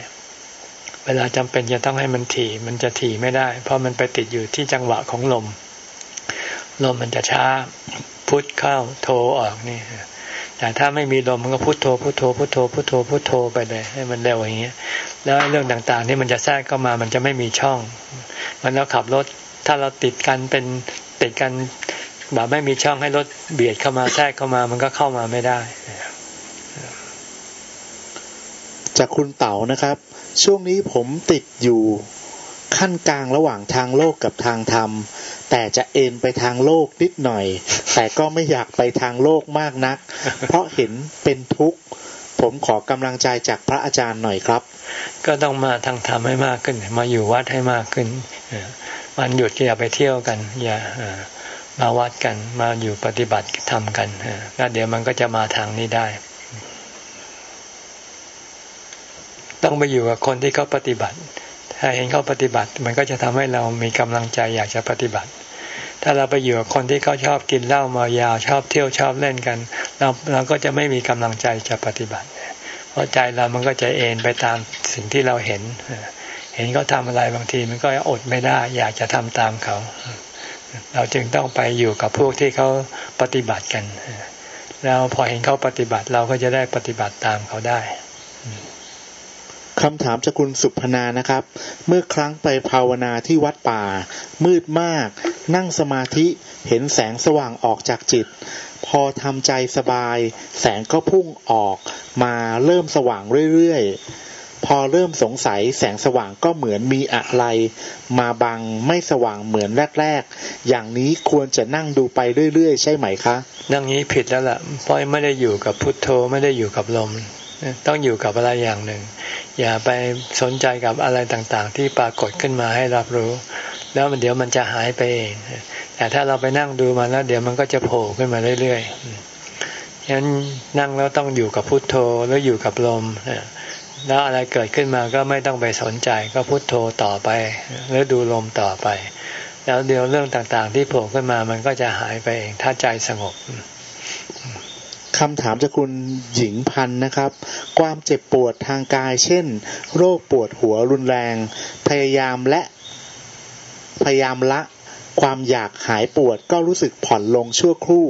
เวลาจำเป็นจะต้องให้มันถี่มันจะถี่ไม่ได้ เพราะมันไปติดอยู่ที่จังหวะของลม ลมมันจะช้าพุทเข้าโทออกนี่ แต่ถ้าไม่มีลมมันก็พุทโธพุทโธพุทโธพุทโธพุทโธไปเลยให้มันเร็วอย่างเงี้ย แล้วเรื่องต่างๆที่มันจะแทรกเข้ามามันจะไม่มีช่อง มันเราขับรถถ้าเราติดกันเป็นติดกันแบบไม่มีช่องให้รถเบียดเข้ามาแทรกเข้ามามันก็เข้ามาไม่ได้ จากคุณเต๋านะครับ ช่วงนี้ผมติดอยู่ขั้นกลางระหว่างทางโลกกับทางธรรม แต่จะเอ็นไปทางโลกนิดหน่อย แต่ก็ไม่อยากไปทางโลกมากนัก เพราะเห็นเป็นทุกข์ ผมขอกำลังใจจากพระอาจารย์หน่อยครับ ก็ต้องมาทางธรรมให้มากขึ้น มาอยู่วัดให้มากขึ้นมันหยุดอย่าไปเที่ยวกัน อย่ามาวัดกันมาอยู่ปฏิบัติทำกันแล้วเดี๋ยวมันก็จะมาทางนี้ได้ ต้องไปอยู่กับคนที่เขาปฏิบัติถ้าเห็นเขาปฏิบัติ มันก็จะทำให้เรามีกำลังใจอยากจะปฏิบัติ ถ้าเราไปอยู่กับคนที่เขาชอบกินเหล้ามายาชอบเที่ยวชอบเล่นกัน เราเราก็จะไม่มีกำลังใจจะปฏิบัติ เพราะใจเรามันก็จะเอ็นไปตามสิ่งที่เราเห็น เห็นเขาทาอะไรบางทีมันก็อดไม่ได้ อยากจะทำตามเขา เราจึงต้องไปอยู่กับพวกที่เขาปฏิบัติกันแล้วพอเห็นเขาปฏิบัติเราก็จะได้ปฏิบัติตามเขาได้ คำถามจากคุณสุพนานะครับ เมื่อครั้งไปภาวนาที่วัดป่า มืดมาก นั่งสมาธิเห็นแสงสว่างออกจากจิต พอทำใจสบาย แสงก็พุ่งออก มาเริ่มสว่างเรื่อยๆ พอเริ่มสงสัยแสงสว่างก็เหมือนมีอะไร มาบังไม่สว่างเหมือนแรกๆ อย่างนี้ควรจะนั่งดูไปเรื่อยๆ ใช่ไหมคะนั่งนี้ผิดแล้วล่ะเพราะไม่ได้อยู่กับพุทโธไม่ได้อยู่กับลมต้องอยู่กับอะไรอย่างหนึ่ง อย่าไปสนใจกับอะไรต่างๆ ที่ปรากฏขึ้นมาให้รับรู้ แล้วมันเดี๋ยวมันจะหายไปเอง แต่ถ้าเราไปนั่งดูมาแล้ว เดี๋ยวมันก็จะโผล่ขึ้นมาเรื่อยๆฉะนั้นนั่งแล้วต้องอยู่กับพุทโธแล้วอยู่กับลมแล้วอะไรเกิดขึ้นมาก็ไม่ต้องไปสนใจก็พุทโธต่อไปหรือดูลมต่อไป แล้วเดี๋ยวเรื่องต่างๆ ที่โผล่ขึ้นมามันก็จะหายไปเองถ้าใจสงบ คำถามจากคุณหญิงพันนะครับ ความเจ็บปวดทางกาย เช่น โรคปวดหัวรุนแรง พยายามและพยายามละความอยากหายปวดก็รู้สึกผ่อนลงชั่วครู่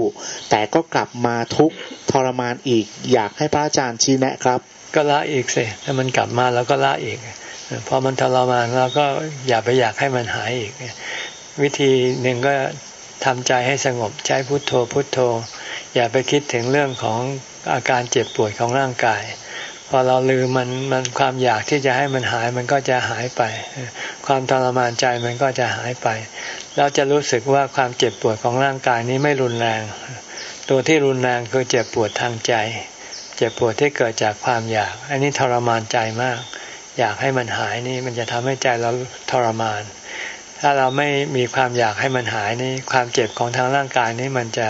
แต่ก็กลับมาทุกทรมานอีก อยากให้พระอาจารย์ชี้แนะครับ ก็ละอีกสิถ้ามันกลับมาแล้วก็ละอีกพอมันทรมานเราก็อย่าไปอยากให้มันหายอีก วิธีหนึ่งก็ทำใจให้สงบใช้พุทโธพุทโธ อย่าไปคิดถึงเรื่องของอาการเจ็บปวดของร่างกาย พอเราลืมมันมันความอยากที่จะให้มันหายมันก็จะหายไป ความทรมานใจมันก็จะหายไป เราจะรู้สึกว่าความเจ็บปวดของร่างกายนี้ไม่รุนแรง ตัวที่รุนแรงคือเจ็บปวดทางใจ เจ็บปวดที่เกิดจากความอยาก อันนี้ทรมานใจมาก อยากให้มันหายนี่มันจะทำให้ใจเราทรมาน ถ้าเราไม่มีความอยากให้มันหายนี่ความเจ็บของทางร่างกายนี่มันจะ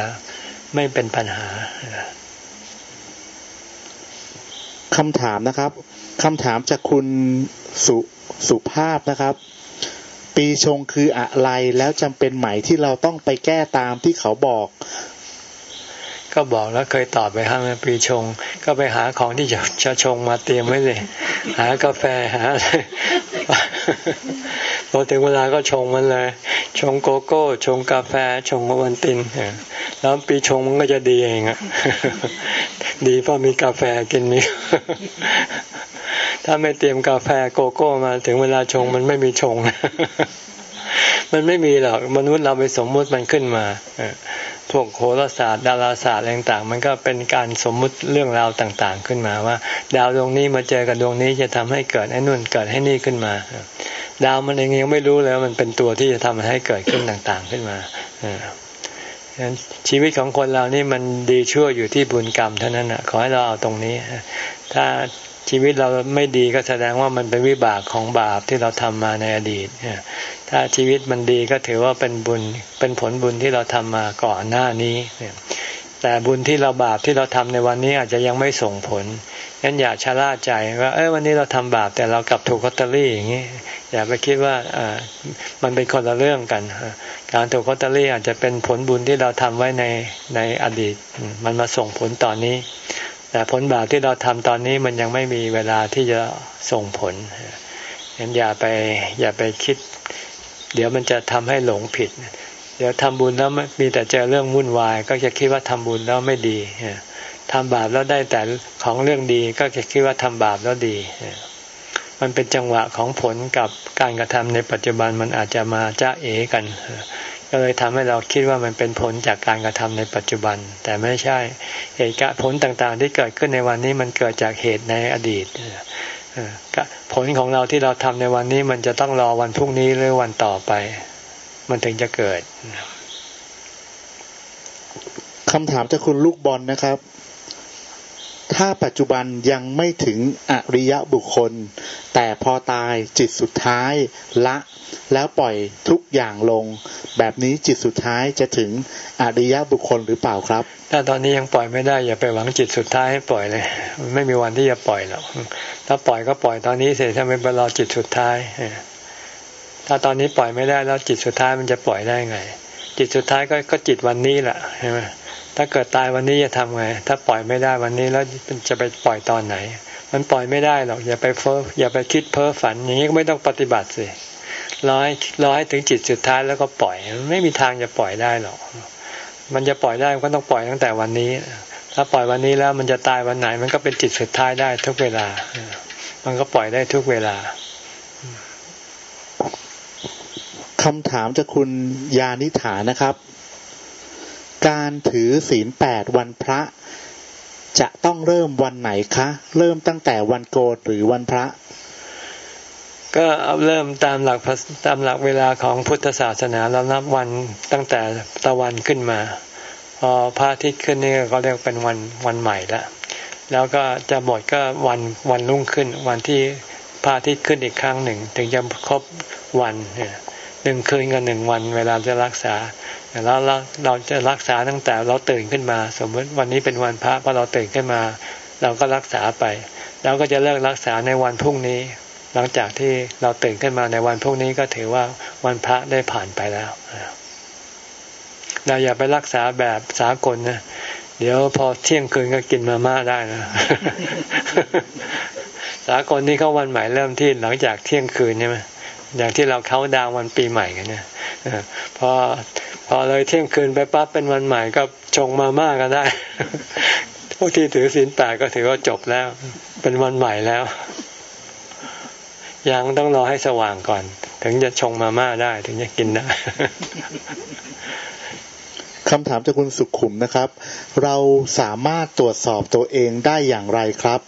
ไม่เป็นปัญหาคำถามนะครับคำถามจากคุณสุสุภาพนะครับ ปีชงคืออะไรแล้วจำเป็นไหมที่เราต้องไปแก้ตามที่เขาบอก ก็บอกแล้วเคยตอบไปห้าปีชง ก็ไปหาของที่จะจะชงมาเตรียมไว้เลย หากาแฟหาอะไร พอถึงเวลาก็ชงมันเลย ชงโกโก้ ชงกาแฟ ชงวันตินแล้วปีชงมันก็จะดีเองอะดีเพราะมีกาแฟกินนี่ถ้าไม่เตรียมกาแฟโกโก้มา ถึงเวลาชงมันไม่มีชง มันไม่มีหรอกมนุษย์เราไปสมมุติมันขึ้นมาพวกโหราศาสตร์ ดาราศาสตร์อะไรต่างๆ มันก็เป็นการสมมุติเรื่องราวต่างๆ ขึ้นมาว่า ดาวดวงนี้มาเจอกับดวงนี้จะทำให้เกิดให้นุ่นเกิดให้นี่ขึ้นมา ดาวมันเองยังไม่รู้เลยมันเป็นตัวที่จะทำให้เกิดขึ้นต่างๆขึ้นมาฉะนั้นชีวิตของคนเรานี่มันดีชั่วอยู่ที่บุญกรรมเท่านั้นนะขอให้เราเอาตรงนี้ ถ้าชีวิตเราไม่ดีก็แสดงว่ามันเป็นวิบากของบาปที่เราทำมาในอดีตถ้าชีวิตมันดีก็ถือว่าเป็นบุญเป็นผลบุญที่เราทำมาก่อนหน้านี้แต่บุญที่เราบาปที่เราทำในวันนี้อาจจะยังไม่ส่งผลงั้นอย่าชะล่าใจว่าเอ้ยวันนี้เราทำบาปแต่เรากลับถูกคอตเตอรี่อย่างนี้ อย่าไปคิดว่ามันเป็นคนละเรื่องกัน การถูกคอตเตอรี่อาจจะเป็นผลบุญที่เราทำไว้ในในอดีต มันมาส่งผลตอนนี้ แต่ผลบาปที่เราทำตอนนี้มันยังไม่มีเวลาที่จะส่งผลงั้นอย่าไปอย่าไปคิด เดี๋ยวมันจะทำให้หลงผิด เดี๋ยวทำบุญแล้วมีแต่เจอเรื่องวุ่นวาย ก็จะคิดว่าทำบุญแล้วไม่ดีทำบาปแล้วได้แต่ของเรื่องดี ก็จะคิดว่าทำบาปแล้วดี มันเป็นจังหวะของผลกับการกระทำในปัจจุบันมันอาจจะมาจ้าเอกัน ก็เลยทำให้เราคิดว่ามันเป็นผลจากการกระทำในปัจจุบัน แต่ไม่ใช่เหตุการผลต่างๆ ที่เกิดขึ้นในวันนี้มันเกิดจากเหตุในอดีตผลของเราที่เราทำในวันนี้มันจะต้องรอวันพรุ่งนี้หรือวันต่อไป มันถึงจะเกิดคำถามจากคุณลูกบอลนะครับ ถ้าปัจจุบันยังไม่ถึงอริยบุคคล แต่พอตายจิตสุดท้ายละ แล้วปล่อยทุกอย่างลง แบบนี้จิตสุดท้ายจะถึงอริยบุคคลหรือเปล่าครับ ถ้าตอนนี้ยังปล่อยไม่ได้อย่าไปหวังจิตสุดท้ายให้ปล่อยเลย ไม่มีวันที่จะปล่อยหรอกถ้าปล่อยก็ปล่อยตอนนี้เสร็จถ้าไม่ไปรอจิตสุดท้ายถ้าตอนนี้ปล่อยไม่ได้แล้วจิตสุดท้ายมันจะปล่อยได้ไง จิตสุดท้ายก็ก็จิตวันนี้แหละใช่ไหม ถ้าเกิดตายวันนี้จะทำไง ถ้าปล่อยไม่ได้วันนี้แล้วจะไปปล่อยตอนไหน มันปล่อยไม่ได้หรอก อย่าไปเพ้ออย่าไปคิดเพ้อฝัน อย่างนี้ก็ไม่ต้องปฏิบัติสิรอให้รอให้ถึงจิตสุดท้ายแล้วก็ปล่อย ไม่มีทางจะปล่อยได้หรอก มันจะปล่อยได้ก็ต้องปล่อยตั้งแต่วันนี้ ถ้าปล่อยวันนี้แล้วมันจะตายวันไหน มันก็เป็นจิตสุดท้ายได้ทุกเวลา มันก็ปล่อยได้ทุกเวลาคำถามจากคุณยานิฐานะครับ การถือศีลแปดวันพระ จะต้องเริ่มวันไหนคะ เริ่มตั้งแต่วันโกนหรือวันพระ ก็เอาเริ่มตามหลักตามหลักเวลาของพุทธศาสนาเรานับวันตั้งแต่ตะวันขึ้นมาพอพระอาทิตย์ขึ้นนี่ก็เรียกเป็นวันวันใหม่ละแล้วก็จะหมดก็วันวันรุ่งขึ้น วันที่พระอาทิตย์ขึ้นอีกครั้งหนึ่ง ถึงจะครบวันเนี่ย หนึ่งคืนกับหนึ่งวัน เวลาจะรักษาแล้วเราเราจะรักษาตั้งแต่เราตื่นขึ้นมา สมมติวันนี้เป็นวันพระพอเราตื่นขึ้นมา เราก็รักษาไป แล้วก็จะเลิกรักษาในวันพรุ่งนี้ หลังจากที่เราตื่นขึ้นมาในวันพรุ่งนี้ก็ถือว่าวันพระได้ผ่านไปแล้วเราอย่าไปรักษาแบบสากลนะเดี๋ยวพอเที่ยงคืนก็กินมาม่าได้นะสากลนี่เขาวันใหม่เริ่มที่หลังจากเที่ยงคืนใช่ไหม อย่างที่เราเขาดาววันปีใหม่กันเนี่ยพอพอเลยเที่ยงคืนไปปั๊บเป็นวันใหม่ก็ชงมาม่าก็ได้พวกที่ถือศีลแปดก็ถือว่าจบแล้ว เป็นวันใหม่แล้ว ยังต้องรอให้สว่างก่อน ถึงจะชงมาม่าได้ ถึงจะกินได้คำถามจากคุณสุขุมนะครับ เราสามารถตรวจสอบตัวเองได้อย่างไรครับ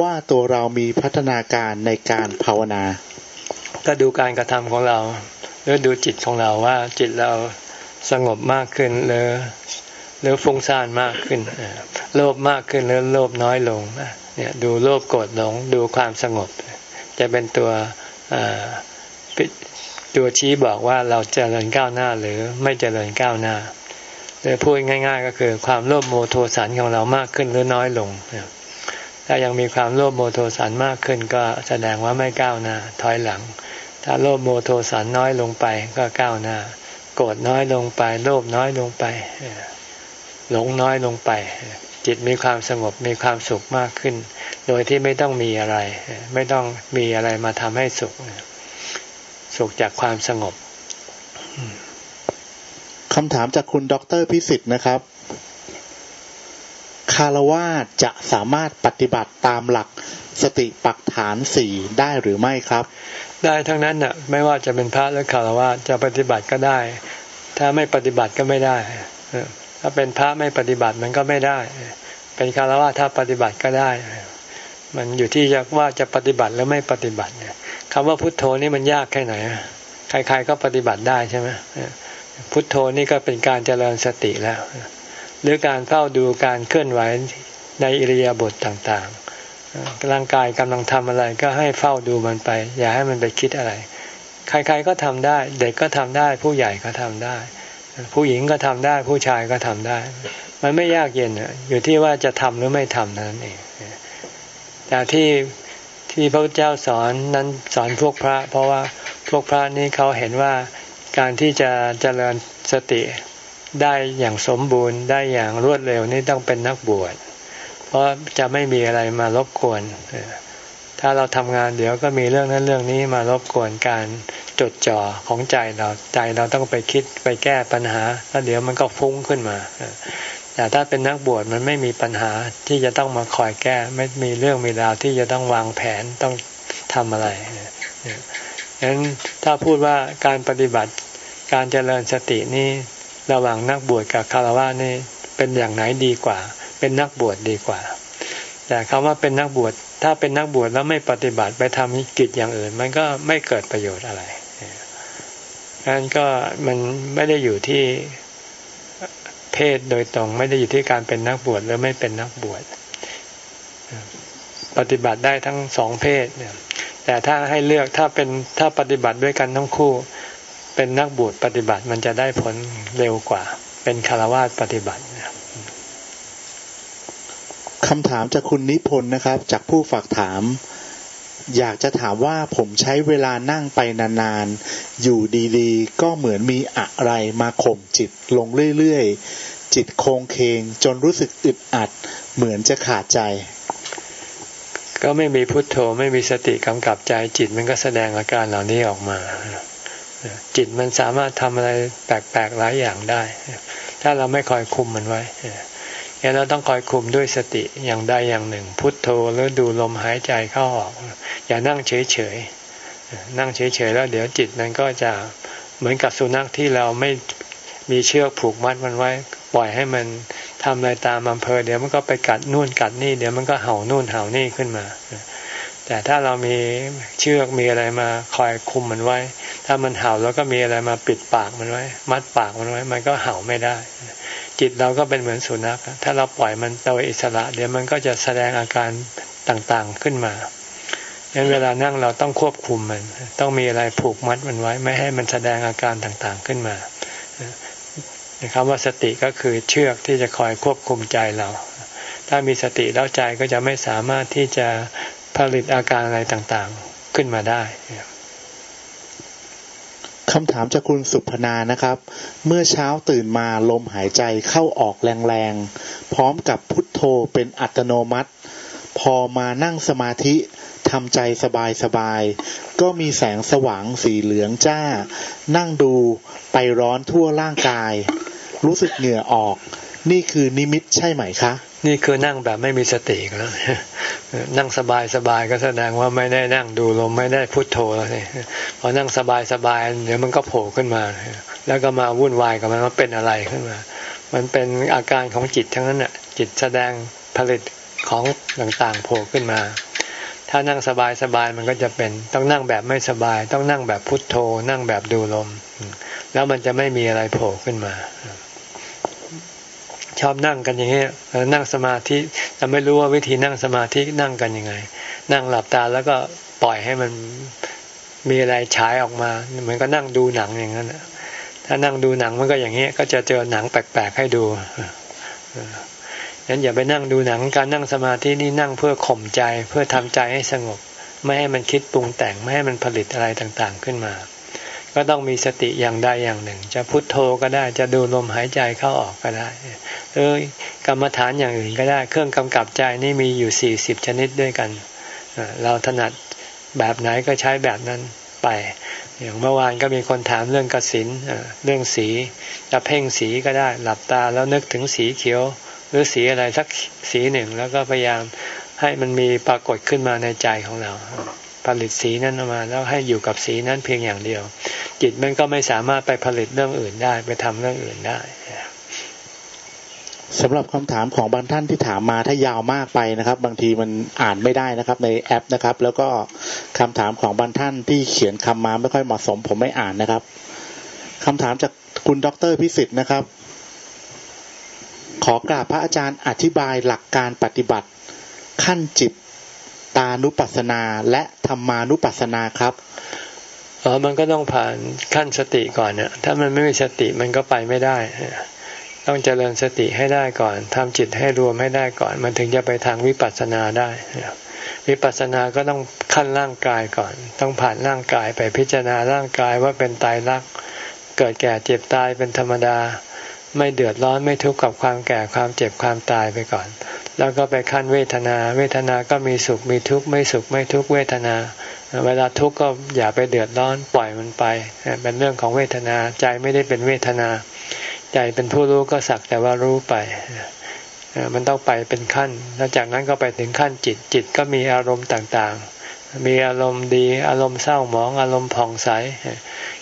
ว่าตัวเรามีพัฒนาการในการภาวนา ก็ดูการกระทำของเรา หรือดูจิตของเราว่าจิตเราสงบมากขึ้นหรือหรือฟุ้งซ่านมากขึ้น โลภมากขึ้นหรือโลภน้อยลงเนี่ยดูโลภโกรธหลงดูความสงบ จะเป็นตัวตัวชี้บอกว่าเราจเจริญก้าวหน้าหรือไม่เจริญก้าวหน้าหรือพูดง่าย ๆ ก็คือความโลภโมโทสันของเรามากขึ้นหรือน้อยลง ถ้ายังมีความโลภโมโทสันมากขึ้นก็แสดงว่าไม่ก้าวหน้าถอยหลัง ถ้าโลภโมโทสันน้อยลงไปก็ก้าวหน้า โกรธน้อยลงไป โลภน้อยลงไป หลงน้อยลงไป จิตมีความสงบมีความสุขมากขึ้น โดยที่ไม่ต้องมีอะไร ไม่ต้องมีอะไรมาทำให้สุข สุขจากความสงบคำถามจากคุณด็อกเตอร์พิสิทธิ์นะครับ คารวาจะสามารถปฏิบัติตามหลักสติปักฐานสี่ได้หรือไม่ครับ ได้ทั้งนั้นน่ะ ไม่ว่าจะเป็นพระหรือคารวะจะปฏิบัติก็ได้ ถ้าไม่ปฏิบัติก็ไม่ได้ถ้าเป็นพระไม่ปฏิบัติมันก็ไม่ได้ เป็นคารวะถ้าปฏิบัติก็ได้ มันอยู่ที่ว่าจะปฏิบัติหรือไม่ปฏิบัติคำว่าพุทโธนี่มันยากแค่ไหนใครๆก็ปฏิบัติได้ใช่ไหมพุทโธนี่ก็เป็นการเจริญสติแล้ว หรือการเฝ้าดูการเคลื่อนไหวในอิริยาบถต่างๆ ร่างกายกำลังทำอะไร ก็ให้เฝ้าดูมันไป อย่าให้มันไปคิดอะไร ใครๆก็ทำได้ เด็กก็ทำได้ ผู้ใหญ่ก็ทำได้ ผู้หญิงก็ทำได้ ผู้ชายก็ทำได้ มันไม่ยากเย็นอยู่ที่ว่าจะทำหรือไม่ทำนั้นเองแต่ที่ที่พระเจ้าสอนนั้นสอนพวกพระ เพราะว่าพวกพระนี้เขาเห็นว่าการที่จะเจริญสติได้อย่างสมบูรณ์ได้อย่างรวดเร็วนี่ต้องเป็นนักบวช เพราะจะไม่มีอะไรมารบกวน ถ้าเราทำงานเดี๋ยวก็มีเรื่องนั้นเรื่องนี้มารบกวนการจดจ่อของใจเราใจเราต้องไปคิดไปแก้ปัญหา แล้วเดี๋ยวมันก็ฟุ้งขึ้นมาแต่ถ้าเป็นนักบวชมันไม่มีปัญหาที่จะต้องมาคอยแก้ไม่มีเรื่องมีราวที่จะต้องวางแผนต้องทำอะไรฉะนั้นถ้าพูดว่าการปฏิบัติการเจริญสตินี่ระหว่างนักบวชกับคารวะนี่เป็นอย่างไหนดีกว่า เป็นนักบวชดีกว่า แต่คำว่าเป็นนักบวชถ้าเป็นนักบวชแล้วไม่ปฏิบัติไปทำกิจอย่างอื่น มันก็ไม่เกิดประโยชน์อะไรนั้นก็มันไม่ได้อยู่ที่เพศโดยตรง ไม่ได้อยู่ที่การเป็นนักบวชหรือไม่เป็นนักบวชปฏิบัติได้ทั้งสองเพศเนี่ยแต่ถ้าให้เลือกถ้าเป็นถ้าปฏิบัติด้วยกันทั้งคู่ เป็นนักบวชปฏิบัติมันจะได้ผลเร็วกว่า เป็นคารวะปฏิบัติ คำถามจากคุณนิพนธ์นะครับ จากผู้ฝากถาม อยากจะถามว่าผมใช้เวลานั่งไปนานๆ อยู่ดีๆ ก็เหมือนมีอะไรมาข่มจิตลงเรื่อยๆ จิตโคงเคงจนรู้สึกอึดอัด เหมือนจะขาดใจ ก็ไม่มีพุทโธไม่มีสติกำกับใจ จิตมันก็แสดงอาการเหล่านี้ออกมา จิตมันสามารถทำอะไรแปลกๆหลายอย่างได้ ถ้าเราไม่คอยคุมมันไว้ งั้นเราต้องคอยคุมด้วยสติอย่างใดอย่างหนึ่ง พุทโธหรือดูลมหายใจเข้าออก อย่านั่งเฉยๆนั่งเฉยๆแล้วเดี๋ยวจิตมันก็จะเหมือนกับสุนัขที่เราไม่มีเชือกผูกมัดมันไว้ ปล่อยให้มันทำอะไรตามอำเภอเดี๋ยวมันก็ไปกัดนู่นกัดนี่ เดี๋ยวมันก็เห่านู่นเห่านี่ขึ้นมา แต่ถ้าเรามีเชือกมีอะไรมาคอยคุมมันไว้ ถ้ามันเห่าแล้วก็มีอะไรมาปิดปากมันไว้ มัดปากมันไว้ มันก็เห่าไม่ได้ จิตเราก็เป็นเหมือนสุนัขถ้าเราปล่อยมันโดยอิสระ เดี๋ยวมันก็จะแสดงอาการต่างๆขึ้นมาดังนั้นเวลานั่งเราต้องควบคุมมัน ต้องมีอะไรผูกมัดมันไว้ ไม่ให้มันแสดงอาการต่างๆขึ้นมาครับว่าสติก็คือเชือกที่จะคอยควบคุมใจเรา ถ้ามีสติแล้วใจก็จะไม่สามารถที่จะผลิตอาการอะไรต่างๆขึ้นมาได้ คำถามจากคุณสุพนานะครับ เมื่อเช้าตื่นมาลมหายใจเข้าออกแรงๆ พร้อมกับพุทโธเป็นอัตโนมัติ พอมานั่งสมาธิทำใจสบายๆ ก็มีแสงสว่างสีเหลืองจ้า นั่งดูไปร้อนทั่วร่างกาย รู้สึกเหงื่อออก นี่คือนิมิตใช่ไหมคะ นี่คือนั่งแบบไม่มีสติแล้วนั่งสบายสบายก็แสดงว่าไม่ได้นั่งดูลมไม่ได้พุโทโธแล้วนี่พอนั่งสบายสบายเดี๋ยวมันก็โผล่ขึ้นมา แล้วก็มาวุ่นวายกับมันว่าเป็นอะไรขึ้นมา มันเป็นอาการของจิตทั้งนั้นน่ะจิตแสดงผลิตของต่างๆโผล่ขึ้นมา ถ้านั่งสบายสบายมันก็จะเป็น ต้องนั่งแบบไม่สบาย ต้องนั่งแบบพุโทโธ นั่งแบบดูลม แล้วมันจะไม่มีอะไรโผล่ขึ้นมา ชอบนั่งกันอย่างเงี้ยนั่งสมาธิแต่ไม่รู้ว่าวิธีนั่งสมาธินั่งกันยังไง นั่งหลับตาแล้วก็ปล่อยให้มันมีอะไรฉายออกมาเหมือนก็นั่งดูหนังอย่างนั้นถ้านั่งดูหนังมันก็อย่างเงี้ยก็จะเจอหนังแปลกๆให้ดูงั้นอย่าไปนั่งดูหนังการนั่งสมาธินี่นั่งเพื่อข่มใจเพื่อทำใจให้สงบ ไม่ให้มันคิดปรุงแต่งไม่ให้มันผลิตอะไรต่างๆขึ้นมา ก็ต้องมีสติอย่างใดอย่างหนึ่ง จะพุทโธก็ได้จะดูลมหายใจเข้าออกก็ได้เออกรรมฐานอย่างอื่นก็ได้เครื่องกำกับใจนี่มีอยู่สี่สิบชนิดด้วยกัน เราถนัดแบบไหนก็ใช้แบบนั้นไปอย่างเมื่อวานก็มีคนถามเรื่องกสินเรื่องสีจะเพ่งสีก็ได้หลับตาแล้วนึกถึงสีเขียว หรือสีอะไรสักสีหนึ่ง แล้วก็พยายามให้มันมีปรากฏขึ้นมาในใจของเรา ผลิตสีนั้นออกมา แล้วให้อยู่กับสีนั้นเพียงอย่างเดียว จิตมันก็ไม่สามารถไปผลิตเรื่องอื่นได้ ไปทำเรื่องอื่นได้สำหรับคำถามของบางท่านที่ถามมาถ้ายาวมากไปนะครับ บางทีมันอ่านไม่ได้นะครับ ในแอปนะครับ แล้วก็คำถามของบางท่านที่เขียนคำมาไม่ค่อยเหมาะสม ผมไม่อ่านนะครับคำถามจากคุณดรพิสิทธิ์นะครับ ขอกราบพระอาจารย์อธิบายหลักการปฏิบัติ ขั้นจิต ตานุปัสสนาและธรรมานุปัสสนาครับอ๋อมันก็ต้องผ่านขั้นสติก่อนเนี่ยถ้ามันไม่มีสติมันก็ไปไม่ได้ ต้องเจริญสติให้ได้ก่อนทำจิตให้รวมให้ได้ก่อน มันถึงจะไปทางวิปัสสนาได้วิปัสสนาก็ต้องขั้นร่างกายก่อน ต้องผ่านร่างกายไปพิจารณาร่างกายว่าเป็นตายรัก เกิดแก่เจ็บตายเป็นธรรมดา ไม่เดือดร้อนไม่ทุกข์กับความแก่ความเจ็บความตายไปก่อน แล้วก็ไปขั้นเวทนา เวทนาก็มีสุขมีทุกข์ไม่สุขไม่ทุกข์เวทนา เวลาทุกข์ก็อย่าไปเดือดร้อนปล่อยมันไป เป็นเรื่องของเวทนาใจไม่ได้เป็นเวทนา ใจเป็นผู้รู้ก็สักแต่ว่ารู้ไป มันต้องไปเป็นขั้น แล้วจากนั้นก็ไปถึงขั้นจิตจิตก็มีอารมณ์ต่างๆ มีอารมณ์ดีอารมณ์เศร้าหมองอารมณ์ผ่องใส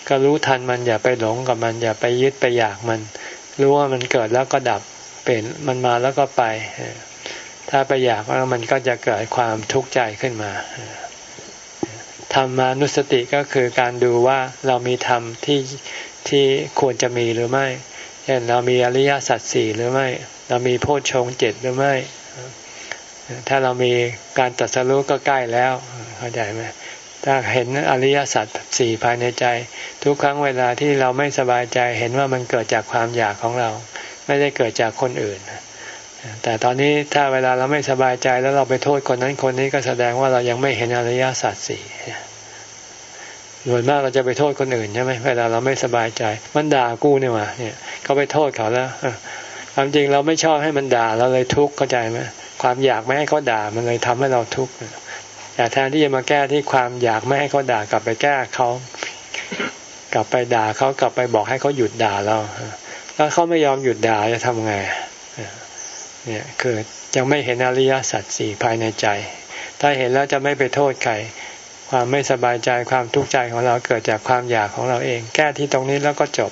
ก็รู้ทันมันอย่าไปหลงกับมันอย่าไปยึดไปอยากมัน รู้ว่ามันเกิดแล้วก็ดับเป็นมันมาแล้วก็ไป ถ้าไปอยากแล้วมันก็จะเกิดความทุกข์ใจขึ้นมาธรรมานุสติก็คือการดูว่าเรามีธรรมที่ที่ควรจะมีหรือไม่เช่นเรามีอริยสัจสี่หรือไม่ เรามีโพชฌงเจ็ดหรือไม่ ถ้าเรามีการตัดสรู้ก็ใกล้แล้ว เข้าใจไหมถ้าเห็นอริยสัจสี่ภายในใจ ทุกครั้งเวลาที่เราไม่สบายใจเห็นว่ามันเกิดจากความอยากของเรา ไม่ได้เกิดจากคนอื่น แต่ตอนนี้ถ้าเวลาเราไม่สบายใจแล้วเราไปโทษคนนั้นคนนี้ก็แสดงว่าเรายังไม่เห็นอริยสัจสี่ส่วนมากเราจะไปโทษคนอื่นใช่ไหมเวลาเราไม่สบายใจ มันด่ากูเนี่ยมาเนี่ยเขาไปโทษเขาแล้วความจริงเราไม่ชอบให้มันด่าเราเลยทุกข์เข้าใจไหมความอยากไม่ให้เขาด่ามันเลยทำให้เราทุกข์แต่แทนที่จะมาแก้ที่ความอยากไม่ให้เขาด่ากลับไปแก้เขากลับไปด่าเขากลับไปบอกให้เขาหยุดด่าเรา แล้วเขาไม่ยอมหยุดด่าจะทำไง เนี่ยคือยังไม่เห็นอริยสัจสี่ภายในใจ ถ้าเห็นแล้วจะไม่ไปโทษใครความไม่สบายใจความทุกข์ใจของเราเกิดจากความอยากของเราเอง แก้ที่ตรงนี้แล้วก็จบ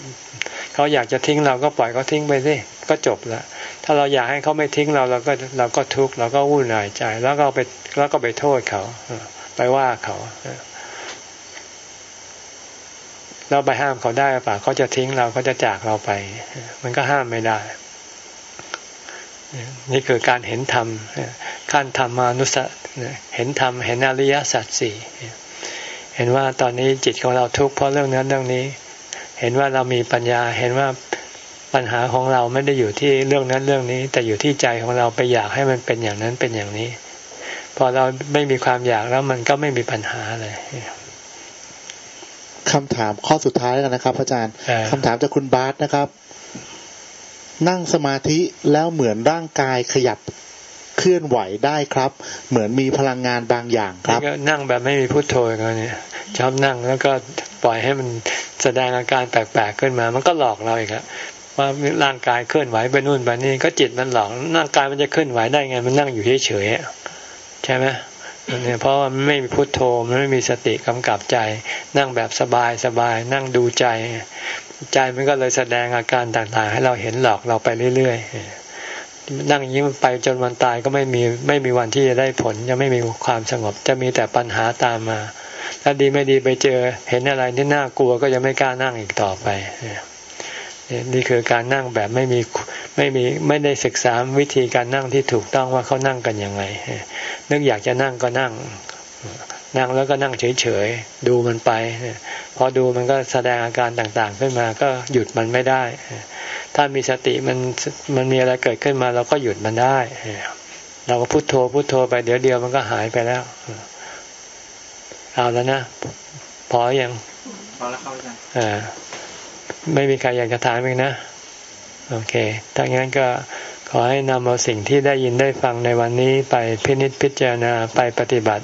เขาอยากจะทิ้งเราก็ปล่อยเขาทิ้งไปสิก็จบละถ้าเราอยากให้เขาไม่ทิ้งเราเราก็เราก็ทุกข์เราก็วุ่นวายใจ แล้วก็ไปแล้วก็ไปโทษเขาไปว่าเขาเราไปห้ามเขาได้ป่ะเขาจะทิ้งเราเขาจะจากเราไป มันก็ห้ามไม่ได้ นี่คือการเห็นธรรมขั้นธรรมานุสเห็นธรรมเห็นอริยสัจสี่เห็นว่าตอนนี้จิตของเราทุกข์เพราะเรื่องนั้นเรื่องนี้ เห็นว่าเรามีปัญญาเห็นว่าปัญหาของเราไม่ได้อยู่ที่เรื่องนั้นเรื่องนี้ แต่อยู่ที่ใจของเราไปอยากให้มันเป็นอย่างนั้นเป็นอย่างนี้ พอเราไม่มีความอยากแล้วมันก็ไม่มีปัญหาเลยคำถามข้อสุดท้ายแล้วนะครับ อาจารย์คำถามจากคุณบาสนะครับ นั่งสมาธิแล้วเหมือนร่างกายขยับเคลื่อนไหวได้ครับ เหมือนมีพลังงานบางอย่างครับนั่งแบบไม่มีพุโทโธกันเนี่ยชอบนั่งแล้วก็ปล่อยให้มันแสดงอาการแปลกๆขึ้นมา มันก็หลอกเราอีกครับว่าร่างกายเคลื่อนไหวไปนู่นไปนี่ก็จิตมันหลอกร่างกายมันจะเคลื่อนไหวได้ไง มันนั่งอยู่เฉยๆใช่ไหมเนี่ยเพราะว่ามันไม่มีพุโทโธมันไม่มีสติกำกับใจ นั่งแบบสบายสบายนั่งดูใจ ใจมันก็เลยแสดงอาการต่างๆ ให้เราเห็นหลอกเราไปเรื่อยๆนั่งอย่างนี้มันไปจนวันตายก็ไม่มีไม่มีวันที่จะได้ผลจะไม่มีความสงบ จะมีแต่ปัญหาตามมาถ้าดีไม่ดีไปเจอเห็นอะไรที่น่ากลัวก็จะไม่กล้านั่งอีกต่อไปนี่คือการนั่งแบบไม่มีไม่มีไม่ได้ศึกษาวิธีการนั่งที่ถูกต้องว่าเขานั่งกันยังไงนึกอยากจะนั่งก็นั่ง นั่งแล้วก็นั่งเฉยๆ ดูมันไป พอดูมันก็แสดงอาการต่างๆ ขึ้นมาก็หยุดมันไม่ได้ ถ้ามีสติมันมันมีอะไรเกิดขึ้นมาเราก็หยุดมันได้ เราก็พุโทโธพุโทโธไปเดี๋ยวเดียวมันก็หายไปแล้ว เอาแล้วนะ พออยังพอแล้วเข้าใจอ่าไม่มีใครอยากจะถามอีกนะ โอเค ถ้างั้นก็ขอให้นำเอาสิ่งที่ได้ยินได้ฟังในวันนี้ไปพินิจพิจารณาไปปฏิบัติ